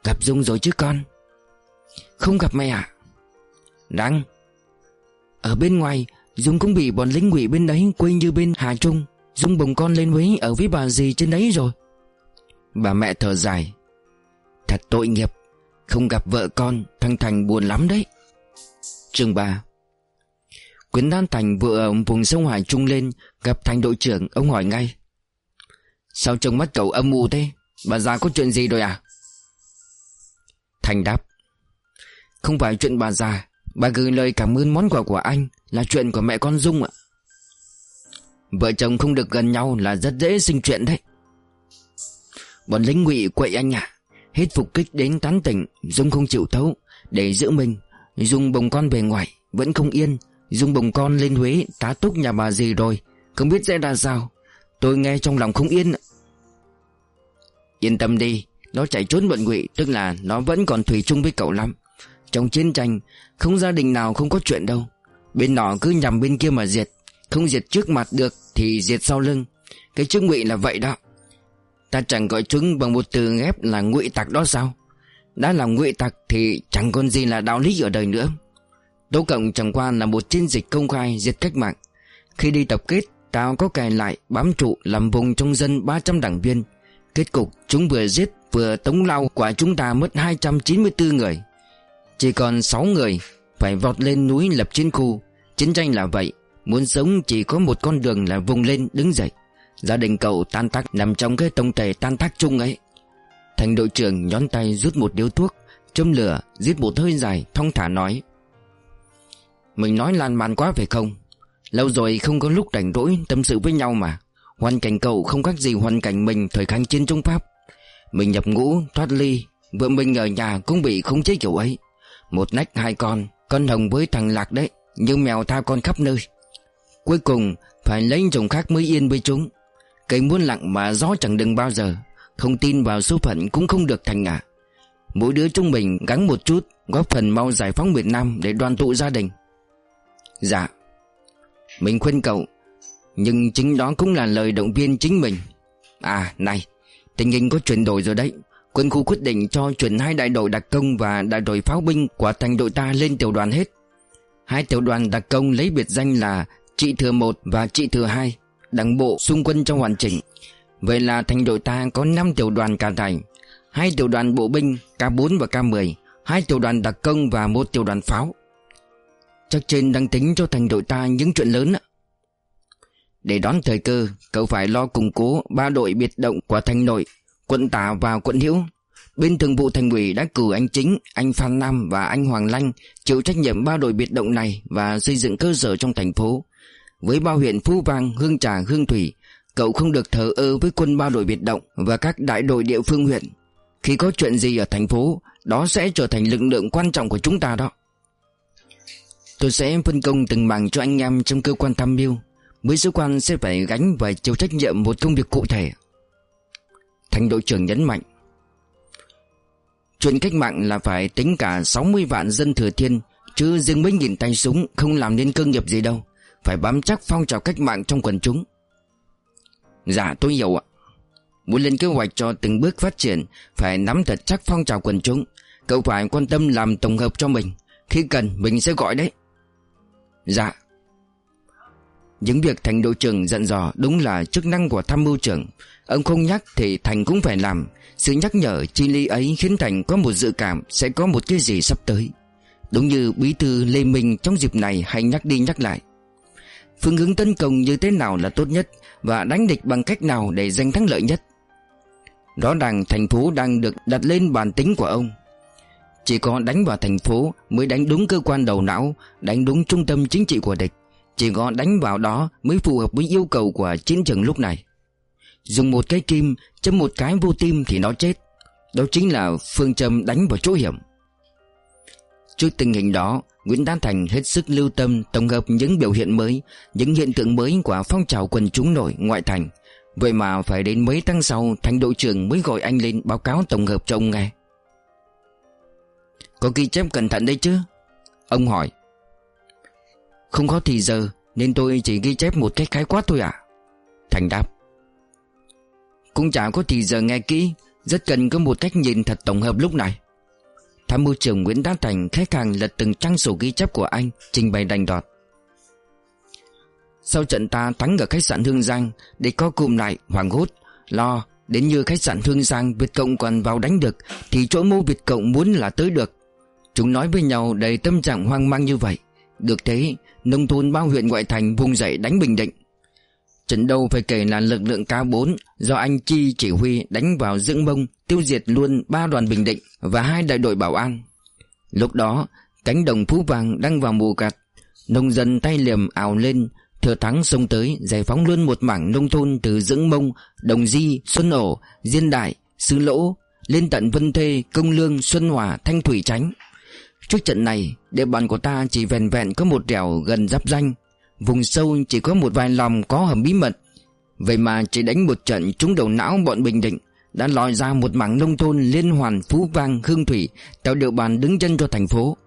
Gặp Dung rồi chứ con? Không gặp mẹ à Đang Ở bên ngoài, Dung cũng bị bọn lính quỷ bên đấy Quay như bên Hà Trung. Dung bồng con lên với ở với bà gì trên đấy rồi. Bà mẹ thở dài. Thật tội nghiệp, Không gặp vợ con, Thằng Thành buồn lắm đấy. Chương 3 Quyến Đan Thành vừa ở vùng sông Hải Trung lên, Gặp thành đội trưởng, Ông hỏi ngay. Sao trông mắt cậu âm u thế? Bà già có chuyện gì rồi à? Thành đáp, Không phải chuyện bà già, Bà gửi lời cảm ơn món quà của anh Là chuyện của mẹ con Dung ạ. Vợ chồng không được gần nhau Là rất dễ sinh chuyện đấy. Bọn lính ngụy quậy anh à Hết phục kích đến tán tỉnh, Dung không chịu thấu, Để giữ mình. Dung bồng con về ngoài, Vẫn không yên. Dung bồng con lên Huế, tá túc nhà bà gì rồi, Không biết sẽ ra sao. Tôi nghe trong lòng không yên. Yên tâm đi, Nó chạy trốn bận ngụy, Tức là nó vẫn còn thủy chung với cậu lắm. Trong chiến tranh, Không gia đình nào không có chuyện đâu. Bên nọ cứ nhằm bên kia mà diệt. Không diệt trước mặt được Thì diệt sau lưng. Cái chữ ngụy là vậy đó. Ta chẳng gọi chúng bằng một từ ghép là ngụy tặc đó sao? Đã là ngụy tặc Thì chẳng còn gì là đạo lý ở đời nữa. Tố Cộng chẳng qua là một chiến dịch công khai, diệt cách mạng. Khi đi tập kết Tao có cài lại bám trụ làm vùng trong dân 300 đảng viên. Kết cục, chúng vừa giết, vừa tống lao quả chúng ta mất 294 người. Chỉ còn 6 người phải vọt lên núi lập chiến khu. Chiến tranh là vậy, Muốn sống chỉ có một con đường là vùng lên, đứng dậy. Gia đình cậu tan tác nằm trong cái tông tề tan tác chung ấy. Thành đội trưởng nhón tay rút một điếu thuốc, Châm lửa, giết một hơi dài, thong thả nói. Mình nói lan man quá phải không? Lâu rồi không có lúc rảnh rỗi tâm sự với nhau mà. Hoàn cảnh cậu không khác gì hoàn cảnh mình thời kháng chiến chống Pháp. Mình nhập ngũ, thoát ly Vợ mình ở nhà cũng bị khống chế kiểu ấy. Một nách hai con Con hồng với thằng Lạc đấy Như mèo tha con khắp nơi. Cuối cùng phải lấy chồng khác mới yên với chúng. Cây muốn lặng mà gió chẳng đừng bao giờ Không tin vào số phận cũng không được thành ngả. Mỗi đứa chúng mình gắng một chút Góp phần mau giải phóng miền Nam Để đoàn tụ gia đình. Dạ. Mình khuyên cậu, Nhưng chính đó cũng là lời động viên chính mình. À này, Tình hình có chuyển đổi rồi đấy. Quân khu quyết định cho chuyển hai đại đội đặc công Và đại đội pháo binh của thành đội ta lên tiểu đoàn hết. Hai tiểu đoàn đặc công lấy biệt danh là Trị thừa 1 và trị thừa 2 Đảng bộ xung quân trong hoàn chỉnh. Vậy là thành đội ta có 5 tiểu đoàn cả thành. Hai tiểu đoàn bộ binh K4 và K10 hai tiểu đoàn đặc công và một tiểu đoàn pháo. Chắc trên đang tính cho thành đội ta những chuyện lớn ạ Để đón thời cơ Cậu phải lo củng cố ba đội biệt động của thành nội Quận tả và quận hữu Bên thường vụ thành ủy đã cử anh Chính, anh Phan Nam và anh Hoàng Lanh chịu trách nhiệm ba đội biệt động này và xây dựng cơ sở trong thành phố. Với ba huyện Phú Vang, Hương Trà, Hương Thủy, cậu không được thờ ơ với quân ba đội biệt động và các đại đội địa phương huyện. Khi có chuyện gì ở thành phố, đó sẽ trở thành lực lượng quan trọng của chúng ta đó. Tôi sẽ phân công từng mảng cho anh em trong cơ quan tham mưu. Mỗi sĩ quan sẽ phải gánh và chịu trách nhiệm một công việc cụ thể. Thành đội trưởng nhấn mạnh. Chuyện cách mạng là phải tính cả 60 vạn dân thừa thiên, Chứ riêng mấy nghìn tay súng không làm nên cơ nghiệp gì đâu Phải bám chắc phong trào cách mạng trong quần chúng Dạ tôi hiểu ạ Muốn lên kế hoạch cho từng bước phát triển, Phải nắm thật chắc phong trào quần chúng Cậu phải quan tâm làm tổng hợp cho mình Khi cần, mình sẽ gọi đấy Dạ. Những việc thành đội trưởng dặn dò Đúng là chức năng của tham mưu trưởng. Ông không nhắc thì Thành cũng phải làm. Sự nhắc nhở, chi ly ấy khiến Thành có một dự cảm Sẽ có một cái gì sắp tới. Đúng như bí thư Lê Minh trong dịp này hay nhắc đi nhắc lại. Phương hướng tấn công như thế nào là tốt nhất Và đánh địch bằng cách nào để giành thắng lợi nhất? Rõ ràng thành phố đang được đặt lên bàn tính của ông. Chỉ có đánh vào thành phố mới đánh đúng cơ quan đầu não, Đánh đúng trung tâm chính trị của địch. Chỉ có đánh vào đó mới phù hợp với yêu cầu của chiến trường lúc này. Dùng một cái kim châm một cái vô tim thì nó chết. Đó chính là phương châm đánh vào chỗ hiểm. Trước tình hình đó, Nguyễn Đan Thành hết sức lưu tâm tổng hợp những biểu hiện mới, Những hiện tượng mới của phong trào quần chúng nổi ngoại thành. Vậy mà phải đến mấy tháng sau Thành đội trưởng mới gọi anh lên báo cáo tổng hợp cho ông nghe. Có ghi chép cẩn thận đấy chứ? Ông hỏi. Không có thì giờ, Nên tôi chỉ ghi chép một cách khái quát thôi à Thành đáp. Cũng chả có thì giờ nghe kỹ, Rất cần có một cách nhìn thật tổng hợp lúc này. Tham mưu trưởng Nguyễn Đá Thành, khách hàng lật từng trang sổ ghi chép của anh, Trình bày đành đọt. Sau trận ta thắng ở khách sạn Hương Giang, Để co cụm lại, hoảng hốt, Lo, Đến như khách sạn Hương Giang, Việt Cộng còn vào đánh được, Thì chỗ mô Việt Cộng muốn là tới được. Chúng nói với nhau đầy tâm trạng hoang mang như vậy Được thế Nông thôn bao huyện ngoại thành vùng dậy đánh Bình Định Trận đầu phải kể là lực lượng K4 do anh Chi chỉ huy đánh vào dưỡng mông tiêu diệt luôn ba đoàn Bình Định và hai đại đội bảo an. Lúc đó, cánh đồng Phú Vàng đang vào mùa gặt, nông dân tay liềm ảo lên, thừa thắng xông tới giải phóng luôn một mảng nông thôn từ dưỡng mông, đồng di, xuân ổ, diên đại, xứ lỗ, lên tận Vân Thê, Công Lương, Xuân Hòa, Thanh Thủy Tránh. Trước trận này, địa bàn của ta chỉ vẹn vẹn có một đèo gần giáp danh, Vùng sâu chỉ có một vài lòng có hầm bí mật. Vậy mà chỉ đánh một trận trúng đầu não bọn Bình Định Đã lòi ra một mảng nông thôn liên hoàn phú vang hương thủy Tạo địa bàn đứng chân cho thành phố.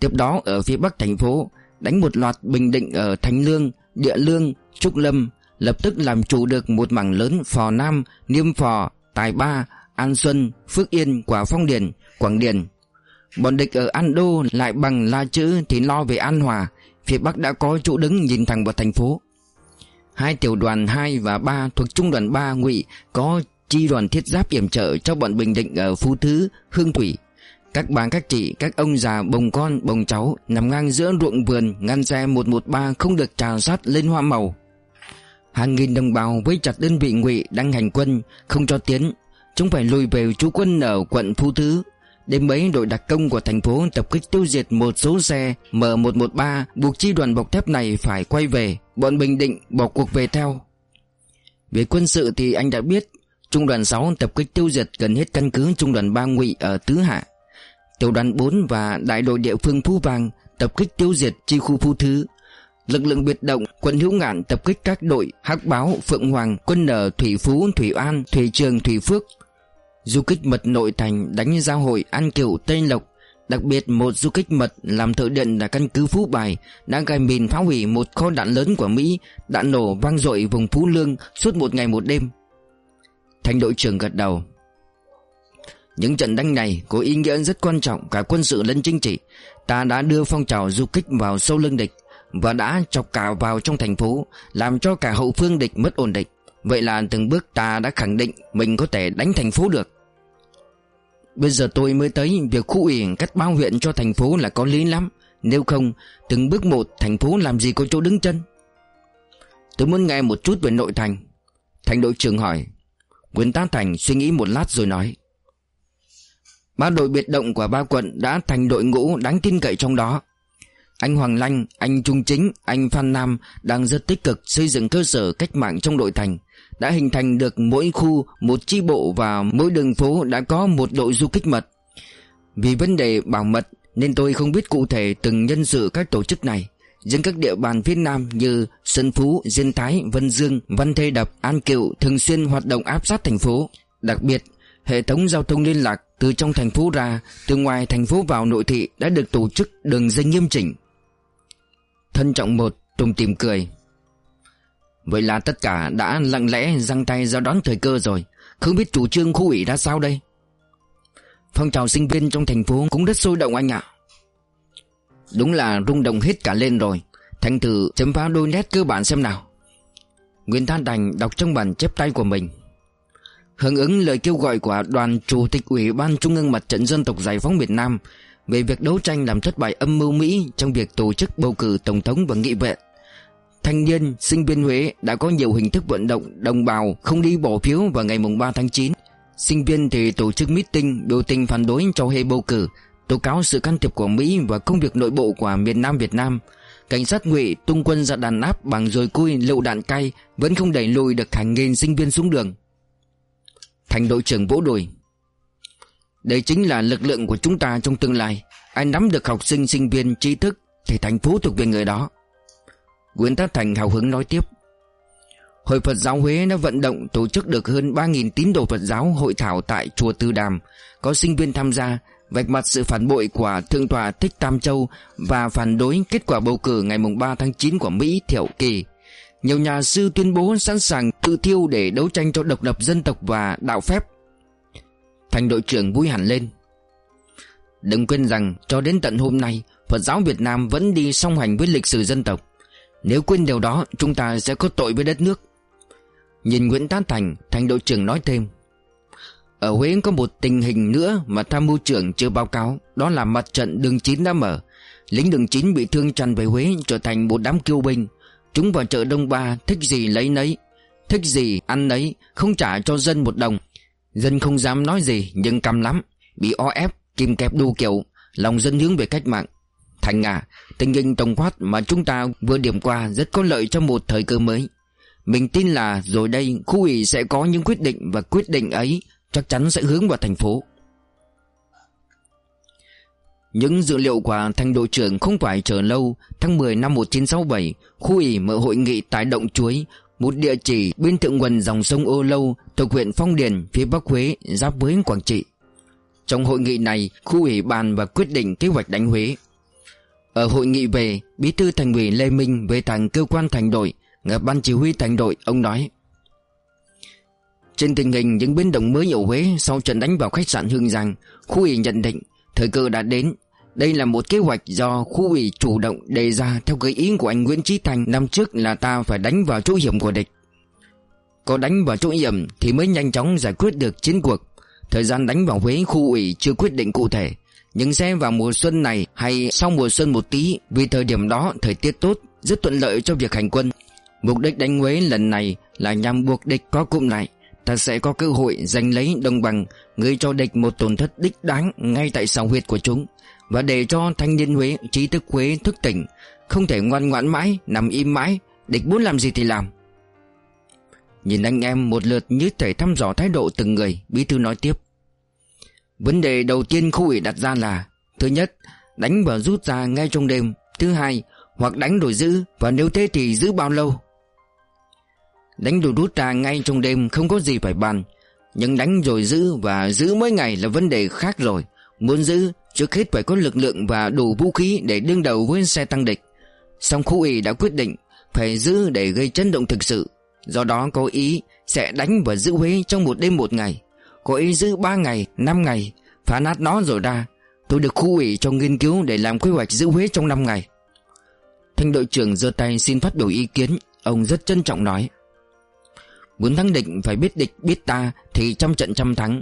Tiếp đó ở phía bắc thành phố Đánh một loạt Bình Định ở Thành Lương, Địa Lương, Trúc Lâm Lập tức làm chủ được một mảng lớn Phò Nam, Niêm Phò, Tài Ba, An Xuân, Phước Yên, Quả Phong Điền, Quảng Điền. Bọn địch ở An Đô lại bằng la chữ thì lo về An Hòa. Phía Bắc đã có chỗ đứng nhìn thẳng vào thành phố. Hai tiểu đoàn 2 và 3 thuộc trung đoàn 3 ngụy Có chi đoàn thiết giáp yểm trợ cho bọn Bình Định ở Phú Thứ, Hương Thủy. Các bà các chị, các ông già, bồng con, bồng cháu Nằm ngang giữa ruộng vườn Ngăn xe 113 không được trà sát lên hoa màu. Hàng nghìn đồng bào với chặt đơn vị ngụy đang hành quân Không cho tiến. Chúng phải lùi về trú quân ở quận Phú Thứ. Đêm ấy đội đặc công của thành phố tập kích tiêu diệt một số xe M113 buộc chi đoàn bọc thép này phải quay về, bọn Bình Định bỏ cuộc về theo. Về quân sự thì anh đã biết, Trung đoàn 6 tập kích tiêu diệt gần hết căn cứ Trung đoàn 3 ngụy ở Tứ Hạ. Tiểu đoàn 4 và đại đội địa phương Phú Vàng tập kích tiêu diệt chi khu Phú Thứ. Lực lượng biệt động, quân hữu ngạn tập kích các đội Hắc Báo, Phượng Hoàng, quân nở Thủy Phú, Thủy An, Thủy Trường, Thủy Phước, Du kích mật nội thành đánh giao hội An Kiều Tây Lộc Đặc biệt một du kích mật làm thợ điện là căn cứ Phú Bài, đã gài mìn phá hủy một kho đạn lớn của Mỹ, đạn nổ vang dội vùng Phú Lương suốt một ngày một đêm. Thành đội trưởng gật đầu. Những trận đánh này có ý nghĩa rất quan trọng cả quân sự lẫn chính trị. Ta đã đưa phong trào du kích vào sâu lưng địch và đã chọc cả vào trong thành phố, làm cho cả hậu phương địch mất ổn định. Vậy là từng bước ta đã khẳng định mình có thể đánh thành phố được. Bây giờ tôi mới thấy việc khu ủy cắt bao huyện cho thành phố là có lý lắm. Nếu không từng bước một thành phố làm gì có chỗ đứng chân. Tôi muốn nghe một chút về nội thành. Thành đội trưởng hỏi. Nguyễn Tá Thành suy nghĩ một lát rồi nói. Ba đội biệt động của ba quận đã thành đội ngũ đáng tin cậy trong đó. Anh Hoàng Lanh, anh Trung Chính, anh Phan Nam đang rất tích cực xây dựng cơ sở cách mạng trong đội thành. Đã hình thành được mỗi khu một chi bộ và mỗi đường phố đã có một đội du kích mật Vì vấn đề bảo mật nên tôi không biết cụ thể từng nhân sự các tổ chức này Riêng các địa bàn phía Nam như Sơn Phú, Diên Thái, Vân Dương, Văn Thê Đập, An Cựu thường xuyên hoạt động áp sát thành phố. Đặc biệt, hệ thống giao thông liên lạc từ trong thành phố ra, từ ngoài thành phố vào nội thị đã được tổ chức đường dây nghiêm chỉnh. Thân trọng một, Tùng tìm cười. Vậy là tất cả đã lặng lẽ răng tay ra đón thời cơ rồi. Không biết chủ trương khu ủy ra sao đây? Phong trào sinh viên trong thành phố cũng rất sôi động anh ạ. Đúng là rung động hết cả lên rồi Thành thử chấm phá đôi nét cơ bản xem nào Nguyễn Than Đành đọc trong bản chép tay của mình Hưởng ứng lời kêu gọi của đoàn Chủ tịch Ủy ban Trung ương Mặt trận Dân tộc Giải phóng Việt Nam về việc đấu tranh làm thất bại âm mưu Mỹ trong việc tổ chức bầu cử Tổng thống và nghị viện. Thanh niên, sinh viên Huế đã có nhiều hình thức vận động đồng bào không đi bỏ phiếu vào ngày 3 tháng 9. Sinh viên thì tổ chức meeting biểu tình phản đối cho hệ bầu cử tố cáo sự can thiệp của Mỹ và công việc nội bộ của miền Nam Việt Nam. Cảnh sát ngụy tung quân ra đàn áp bằng dồi cui lựu đạn cay vẫn không đẩy lùi được hàng nghìn sinh viên xuống đường. Thành đội trưởng vỗ đùi. Đây chính là lực lượng của chúng ta trong tương lai. Ai nắm được học sinh sinh viên trí thức thì thành phố thuộc về người đó. Nguyễn Tất Thành hào hứng nói tiếp. Hội Phật giáo Huế đã vận động tổ chức được hơn 3.000 tín đồ Phật giáo hội thảo tại chùa Tư Đàm, có sinh viên tham gia vạch mặt sự phản bội của Thượng tòa Thích Tam Châu và phản đối kết quả bầu cử ngày 3 tháng 9 của Mỹ thiệu kỳ. Nhiều nhà sư tuyên bố sẵn sàng tự thiêu để đấu tranh cho độc lập dân tộc và đạo phép. Thành đội trưởng vui hẳn lên. Đừng quên rằng cho đến tận hôm nay Phật giáo Việt Nam vẫn đi song hành với lịch sử dân tộc. Nếu quên điều đó chúng ta sẽ có tội với đất nước. Nhìn Nguyễn Tán Thành, thành đội trưởng nói thêm. Ở Huế có một tình hình nữa mà tham mưu trưởng chưa báo cáo Đó là mặt trận đường 9 đã mở Lính đường 9 bị thương tràn về Huế trở thành một đám kiêu binh Chúng vào chợ Đông Ba thích gì lấy nấy Thích gì ăn nấy Không trả cho dân một đồng Dân không dám nói gì nhưng căm lắm Bị o ép, kìm kẹp đu kiểu Lòng dân hướng về cách mạng Thành à Tình hình tổng quát mà chúng ta vừa điểm qua Rất có lợi cho một thời cơ mới. Mình tin là rồi đây khu ủy sẽ có những quyết định Và quyết định ấy chắc chắn sẽ hướng vào thành phố. Những dữ liệu của thành đội trưởng không phải chờ lâu, Tháng 10 năm 1967 Khu ủy mở hội nghị tại Động Chuối, Một địa chỉ bên thượng nguồn dòng sông Ô Lâu, thuộc huyện Phong Điền, phía Bắc Huế, giáp với Quảng Trị. Trong hội nghị này, khu ủy bàn và quyết định kế hoạch đánh Huế. Ở hội nghị về Bí thư thành ủy Lê Minh về thẳng cơ quan thành đội Gặp ban chỉ huy thành đội ông nói trên tình hình những biến động mới ở Huế sau trận đánh vào khách sạn Hương Giang, khu ủy nhận định thời cơ đã đến. Đây là một kế hoạch do khu ủy chủ động đề ra theo gợi ý của anh Nguyễn Chí Thành năm trước là ta phải đánh vào chỗ hiểm của địch. Có đánh vào chỗ hiểm thì mới nhanh chóng giải quyết được chiến cuộc. Thời gian đánh vào Huế khu ủy chưa quyết định cụ thể. Nhưng xe vào mùa xuân này hay sau mùa xuân một tí vì thời điểm đó thời tiết tốt, rất thuận lợi cho việc hành quân. Mục đích đánh Huế lần này là nhằm buộc địch có cụm lại. Ta sẽ có cơ hội giành lấy đồng bằng gây cho địch một tổn thất đích đáng ngay tại sào huyệt của chúng. Và để cho thanh niên Huế trí thức Huế thức tỉnh không thể ngoan ngoãn mãi nằm im mãi địch muốn làm gì thì làm. Nhìn anh em một lượt như thể thăm dò thái độ từng người bí thư nói tiếp vấn đề đầu tiên khu ủy đặt ra là, thứ nhất, đánh và rút ra ngay trong đêm. Thứ hai, hoặc đánh rồi giữ, và nếu thế thì giữ bao lâu? Đánh đổi rút ra ngay trong đêm không có gì phải bàn. Nhưng đánh rồi giữ và giữ mấy ngày là vấn đề khác rồi. Muốn giữ, trước hết phải có lực lượng và đủ vũ khí để đương đầu với xe tăng địch. Song khu ủy đã quyết định phải giữ để gây chấn động thực sự. Do đó có ý sẽ đánh và giữ Huế trong một đêm một ngày. Có ý giữ 3 ngày, 5 ngày Phá nát nó rồi ra. Tôi được khu ủy cho nghiên cứu để làm quy hoạch giữ Huế trong 5 ngày. Thanh đội trưởng giơ tay xin phát biểu ý kiến. Ông rất trân trọng nói Muốn thắng địch phải biết địch biết ta Thì trăm trận trăm thắng.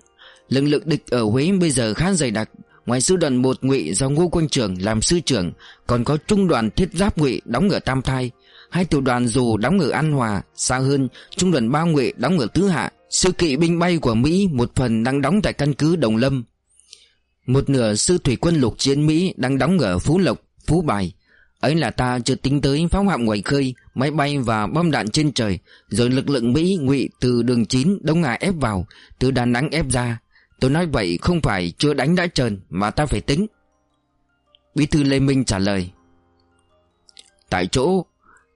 Lực lượng địch ở Huế bây giờ khá dày đặc. Ngoài sư đoàn một ngụy do Ngô Quân Trường làm sư trưởng Còn có trung đoàn thiết giáp ngụy đóng ở Tam Thai. Hai tiểu đoàn dù đóng ở An Hòa Xa hơn Trung đoàn Ba ngụy đóng ở Tứ Hạ. Sư kỵ binh bay của Mỹ Một phần đang đóng tại căn cứ Đồng Lâm. Một nửa sư thủy quân lục chiến Mỹ Đang đóng ở Phú Lộc, Phú Bài. Ấy là ta chưa tính tới pháo hạm ngoài khơi Máy bay và bom đạn trên trời Rồi lực lượng Mỹ ngụy từ đường 9 Đông ngài ép vào Từ Đà Nẵng ép ra. Tôi nói vậy không phải chưa đánh đã trần Mà ta phải tính. Bí thư Lê Minh trả lời. Tại chỗ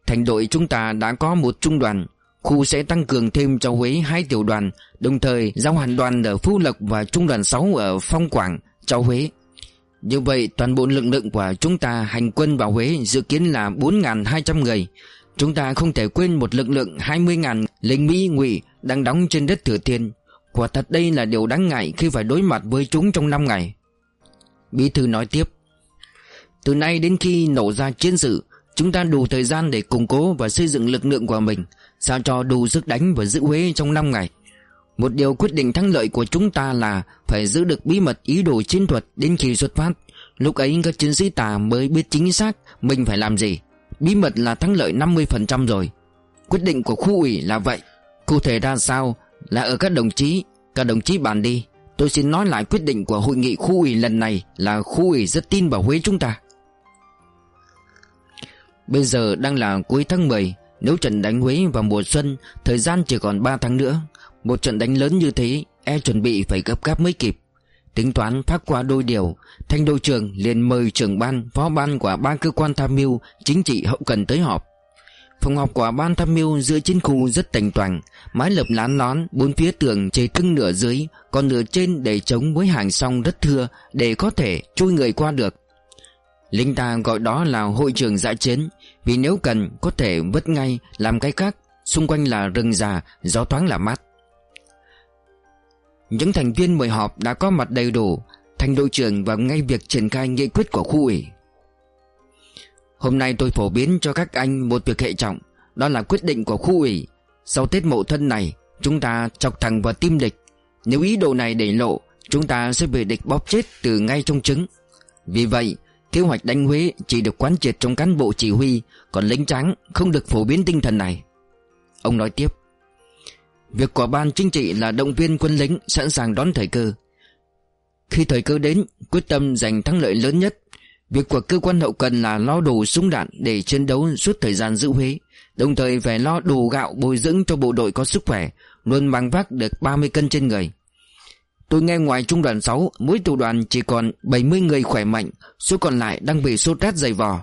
Thành đội chúng ta đã có một trung đoàn Khu sẽ tăng cường thêm cho Huế hai tiểu đoàn, Đồng thời giao hoàn đoàn ở Phú Lộc Và trung đoàn 6 ở Phong Quảng cho Huế. Như vậy, toàn bộ lực lượng của chúng ta hành quân vào Huế dự kiến là 4.200 người. Chúng ta không thể quên một lực lượng 20.000 lính Mỹ, ngụy đang đóng trên đất Thừa Thiên. Quả thật đây là điều đáng ngại khi phải đối mặt với chúng trong 5 ngày. Bí thư nói tiếp, Từ nay đến khi nổ ra chiến sự, Chúng ta đủ thời gian để củng cố và xây dựng lực lượng của mình. Sao cho đủ sức đánh và giữ Huế trong 5 ngày? Một điều quyết định thắng lợi của chúng ta là Phải giữ được bí mật ý đồ chiến thuật đến khi xuất phát. Lúc ấy các chiến sĩ ta mới biết chính xác mình phải làm gì. Bí mật là thắng lợi 50% rồi. Quyết định của khu ủy là vậy. Cụ thể ra sao là ở các đồng chí, Các đồng chí bàn đi. Tôi xin nói lại quyết định của hội nghị khu ủy lần này Là khu ủy rất tin vào Huế chúng ta. Bây giờ đang là cuối tháng 10 nếu trận đánh Huế vào mùa xuân, Thời gian chỉ còn 3 tháng nữa. Một trận đánh lớn như thế E chuẩn bị phải gấp gáp mới kịp. Tính toán phát qua đôi điều, Thanh đội trưởng liền mời trưởng ban, Phó ban của ba cơ quan tham mưu, Chính trị hậu cần tới họp. Phòng họp của ban tham mưu giữa chiến khu rất tành toàn Mái lợp lán lón, Bốn phía tường chê tưng nửa dưới, Còn nửa trên để chống với hàng song rất thưa, Để có thể chui người qua được. Linh ta gọi đó là hội trường dã chiến, Vì nếu cần có thể vứt ngay, Làm cái khác, Xung quanh là rừng già, Gió thoáng là mát. Những thành viên mời họp đã có mặt đầy đủ, Thành đội trưởng và ngay việc triển khai nghị quyết của khu ủy. Hôm nay tôi phổ biến cho các anh một việc hệ trọng, Đó là quyết định của khu ủy. Sau Tết Mậu Thân này, Chúng ta chọc thẳng vào tim địch. Nếu ý đồ này để lộ, Chúng ta sẽ bị địch bóp chết từ ngay trong trứng. Vì vậy Kế hoạch đánh Huế chỉ được quán triệt trong cán bộ chỉ huy, Còn lính trắng không được phổ biến tinh thần này. Ông nói tiếp, Việc của ban chính trị là động viên quân lính sẵn sàng đón thời cơ. Khi thời cơ đến, Quyết tâm giành thắng lợi lớn nhất. Việc của cơ quan hậu cần là lo đủ súng đạn Để chiến đấu suốt thời gian giữ Huế, Đồng thời phải lo đủ gạo bồi dưỡng cho bộ đội có sức khỏe, Luôn mang vác được 30 cân trên người. Tôi nghe ngoài trung đoàn 6 Mỗi tiểu đoàn chỉ còn 70 người khỏe mạnh Số còn lại đang bị sốt rét dày vò.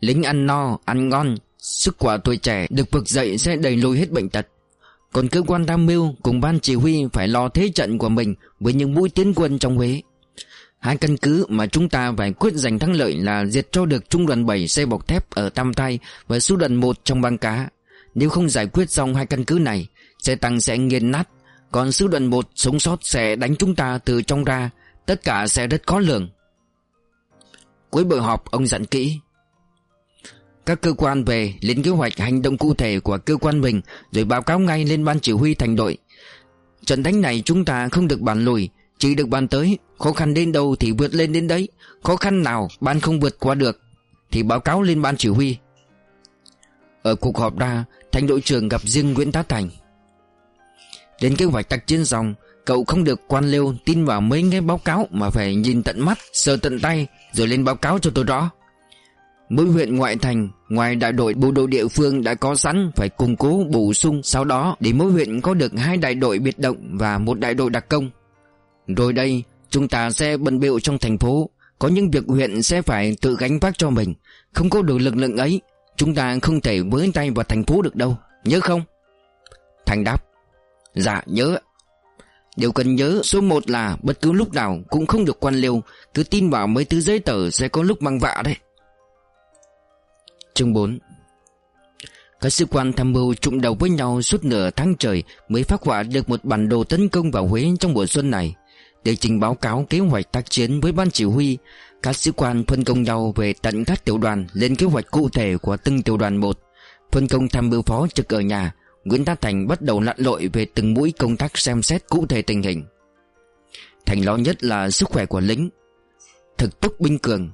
Lính ăn no, ăn ngon Sức khỏe tuổi trẻ được vực dậy sẽ đẩy lùi hết bệnh tật. Còn cơ quan tham mưu cùng ban chỉ huy phải lo thế trận của mình Với những mũi tiến quân trong Huế. Hai căn cứ mà chúng ta phải quyết giành thắng lợi là diệt cho được trung đoàn 7 xe bọc thép ở Tam Thai và sư đoàn 1 trong băng cá. Nếu không giải quyết xong hai căn cứ này, xe tăng sẽ nghiền nát, còn sư đoàn 1 sống sót sẽ đánh chúng ta từ trong ra, tất cả sẽ rất khó lường. Cuối buổi họp ông dặn kỹ. Các cơ quan về lên kế hoạch hành động cụ thể của cơ quan mình rồi báo cáo ngay lên ban chỉ huy thành đội. Trận đánh này chúng ta không được bàn lùi, chỉ được bàn tới Khó khăn đến đâu thì vượt lên đến đấy Khó khăn nào ban không vượt qua được Thì báo cáo lên ban chỉ huy Ở cuộc họp ra Thành đội trưởng gặp riêng Nguyễn Tá Thành Đến kế hoạch tác chiến xong Cậu không được quan liêu tin vào mấy cái báo cáo Mà phải nhìn tận mắt, sờ tận tay Rồi lên báo cáo cho tôi rõ. Mỗi huyện ngoại thành Ngoài đại đội bộ đội địa phương đã có sẵn Phải củng cố bổ sung Sau đó để mỗi huyện có được hai đại đội biệt động Và một đại đội đặc công. Rồi đây chúng ta sẽ bận biệu trong thành phố. Có những việc huyện sẽ phải tự gánh vác cho mình. Không có đủ lực lượng ấy Chúng ta không thể với tay vào thành phố được đâu. Nhớ không? Thành đáp. Dạ nhớ. Điều cần nhớ, số 1 là bất cứ lúc nào cũng không được quan liêu. Cứ tin vào mấy thứ giấy tờ sẽ có lúc mang vạ đấy. Chương 4 Các sĩ quan tham mưu trụng đầu với nhau suốt nửa tháng trời Mới phát họa được một bản đồ tấn công vào Huế trong mùa xuân này. Để trình báo cáo kế hoạch tác chiến với ban chỉ huy, Các sĩ quan phân công nhau về tận các tiểu đoàn Lên kế hoạch cụ thể của từng tiểu đoàn một. Phân công tham mưu phó trực ở nhà Nguyễn Tất Thành bắt đầu lặn lội về từng mũi công tác xem xét cụ thể tình hình. Thành lo nhất là sức khỏe của lính Thực túc binh cường.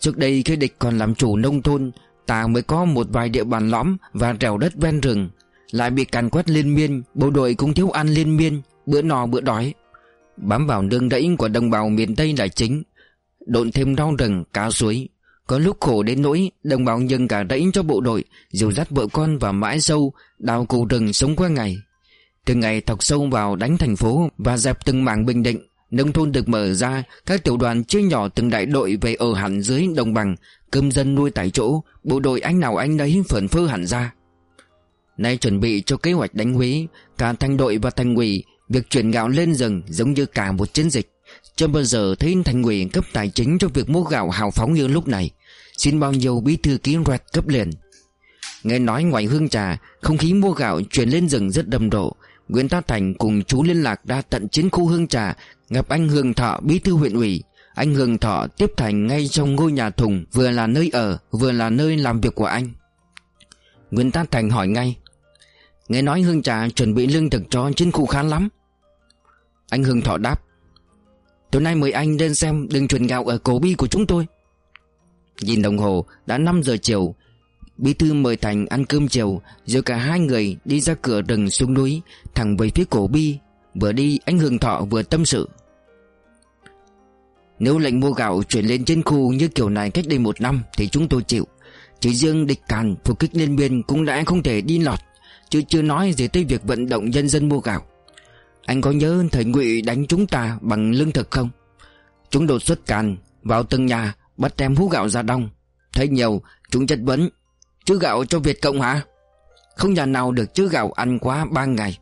Trước đây khi địch còn làm chủ nông thôn Ta mới có một vài địa bàn lõm Và rèo đất ven rừng. Lại bị càn quét liên miên Bộ đội cũng thiếu ăn liên miên Bữa no bữa đói. Bám vào nương rẫy của đồng bào miền Tây là chính Độn thêm rau rừng, cá suối. Có lúc khổ đến nỗi, Đồng bào nhân cả rẫy cho bộ đội Dù dắt vợ con vào mãi sâu Đào cụ rừng sống qua ngày. Từng ngày thọc sâu vào đánh thành phố Và dẹp từng mảng bình định, Nông thôn được mở ra, Các tiểu đoàn chia nhỏ từng đại đội về ở hẳn dưới đồng bằng, Cơm dân nuôi tại chỗ, Bộ đội anh nào anh đấy phởn phơ hẳn ra. Nay chuẩn bị cho kế hoạch đánh Huế, Cả thành đội và thành ủy, Việc chuyển gạo lên rừng giống như cả một chiến dịch. Chưa bao giờ thấy thành ủy cấp tài chính cho việc mua gạo hào phóng như lúc này? Xin bao nhiêu bí thư ký rẹt cấp liền. Nghe nói ngoài hương trà, Không khí mua gạo chuyển lên rừng rất đầm độ Nguyễn Tá Thành cùng chú liên lạc ra tận chiến khu hương trà, Gặp anh Hường Thọ, bí thư huyện ủy. Anh Hường Thọ tiếp Thành ngay trong ngôi nhà thùng, Vừa là nơi ở, Vừa là nơi làm việc của anh. Nguyễn Tá Thành hỏi ngay, Nghe nói Hương Trà chuẩn bị lương thực cho chiến khu khá lắm. Anh Hường Thọ đáp Tối nay mời anh lên xem đường truyền gạo ở cổ bi của chúng tôi. Nhìn đồng hồ, đã 5 giờ chiều. Bí thư mời Thành ăn cơm chiều, Rồi cả hai người đi ra cửa rừng xuống núi, Thẳng về phía cổ bi, Vừa đi anh hường Thọ vừa tâm sự. Nếu lệnh mua gạo chuyển lên trên khu như kiểu này cách đây một năm Thì chúng tôi chịu. Chỉ riêng địch càn, phục kích liên biên cũng đã không thể đi lọt, Chứ chưa nói gì tới việc vận động nhân dân mua gạo. Anh có nhớ thời ngụy đánh chúng ta bằng lương thực không? Chúng đột xuất càn, Vào từng nhà, Bắt đem hú gạo ra đông Thấy nhiều, Chúng chất vấn Chứ gạo cho Việt Cộng hả? Không nhà nào được chứ gạo ăn quá ba ngày.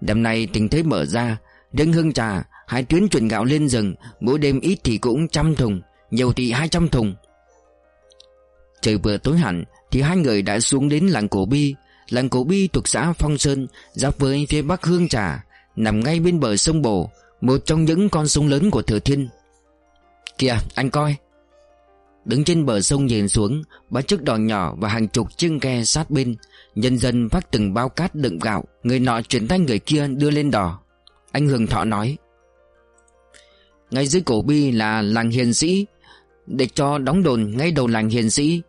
Đêm nay tình thế mở ra, Đến hương trà, Hai tuyến chuyển gạo lên rừng, Mỗi đêm ít thì cũng trăm thùng, Nhiều thì hai trăm thùng. Trời vừa tối hẳn, Thì hai người đã xuống đến làng Cổ Bi. Làng Cổ Bi thuộc xã Phong Sơn, Giáp với phía bắc Hương Trà. Nằm ngay bên bờ sông Bồ, Một trong những con sông lớn của Thừa Thiên. Kìa, anh coi. Đứng trên bờ sông nhìn xuống, Ba chiếc đò nhỏ và hàng chục chiếc ghe sát bên, Nhân dân phát từng bao cát đựng gạo, Người nọ chuyển tay người kia đưa lên đò. Anh Hường Thọ nói, Ngay dưới cổ bi là làng hiền sĩ, Để cho đóng đồn ngay đầu làng hiền sĩ.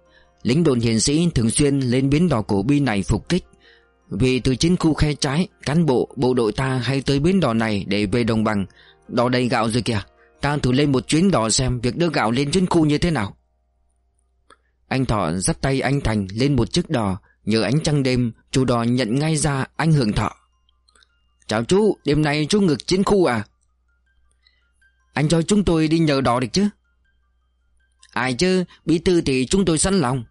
Lính đồn hiền sĩ thường xuyên lên bến đò cổ bi này phục kích. Vì từ chiến khu khe trái, Cán bộ bộ đội ta hay tới bến đò này để về đồng bằng. Đò đầy gạo rồi kìa. Ta thử lên một chuyến đò xem việc đưa gạo lên chiến khu như thế nào. Anh Thọ dắt tay anh Thành lên một chiếc đò, Nhờ ánh trăng đêm, Chủ đò nhận ngay ra anh Hưởng Thọ. Chào chú, Đêm nay chú ngực chiến khu à? Anh cho chúng tôi đi nhờ đò được chứ? Ai chứ, Bí thư thì chúng tôi sẵn lòng.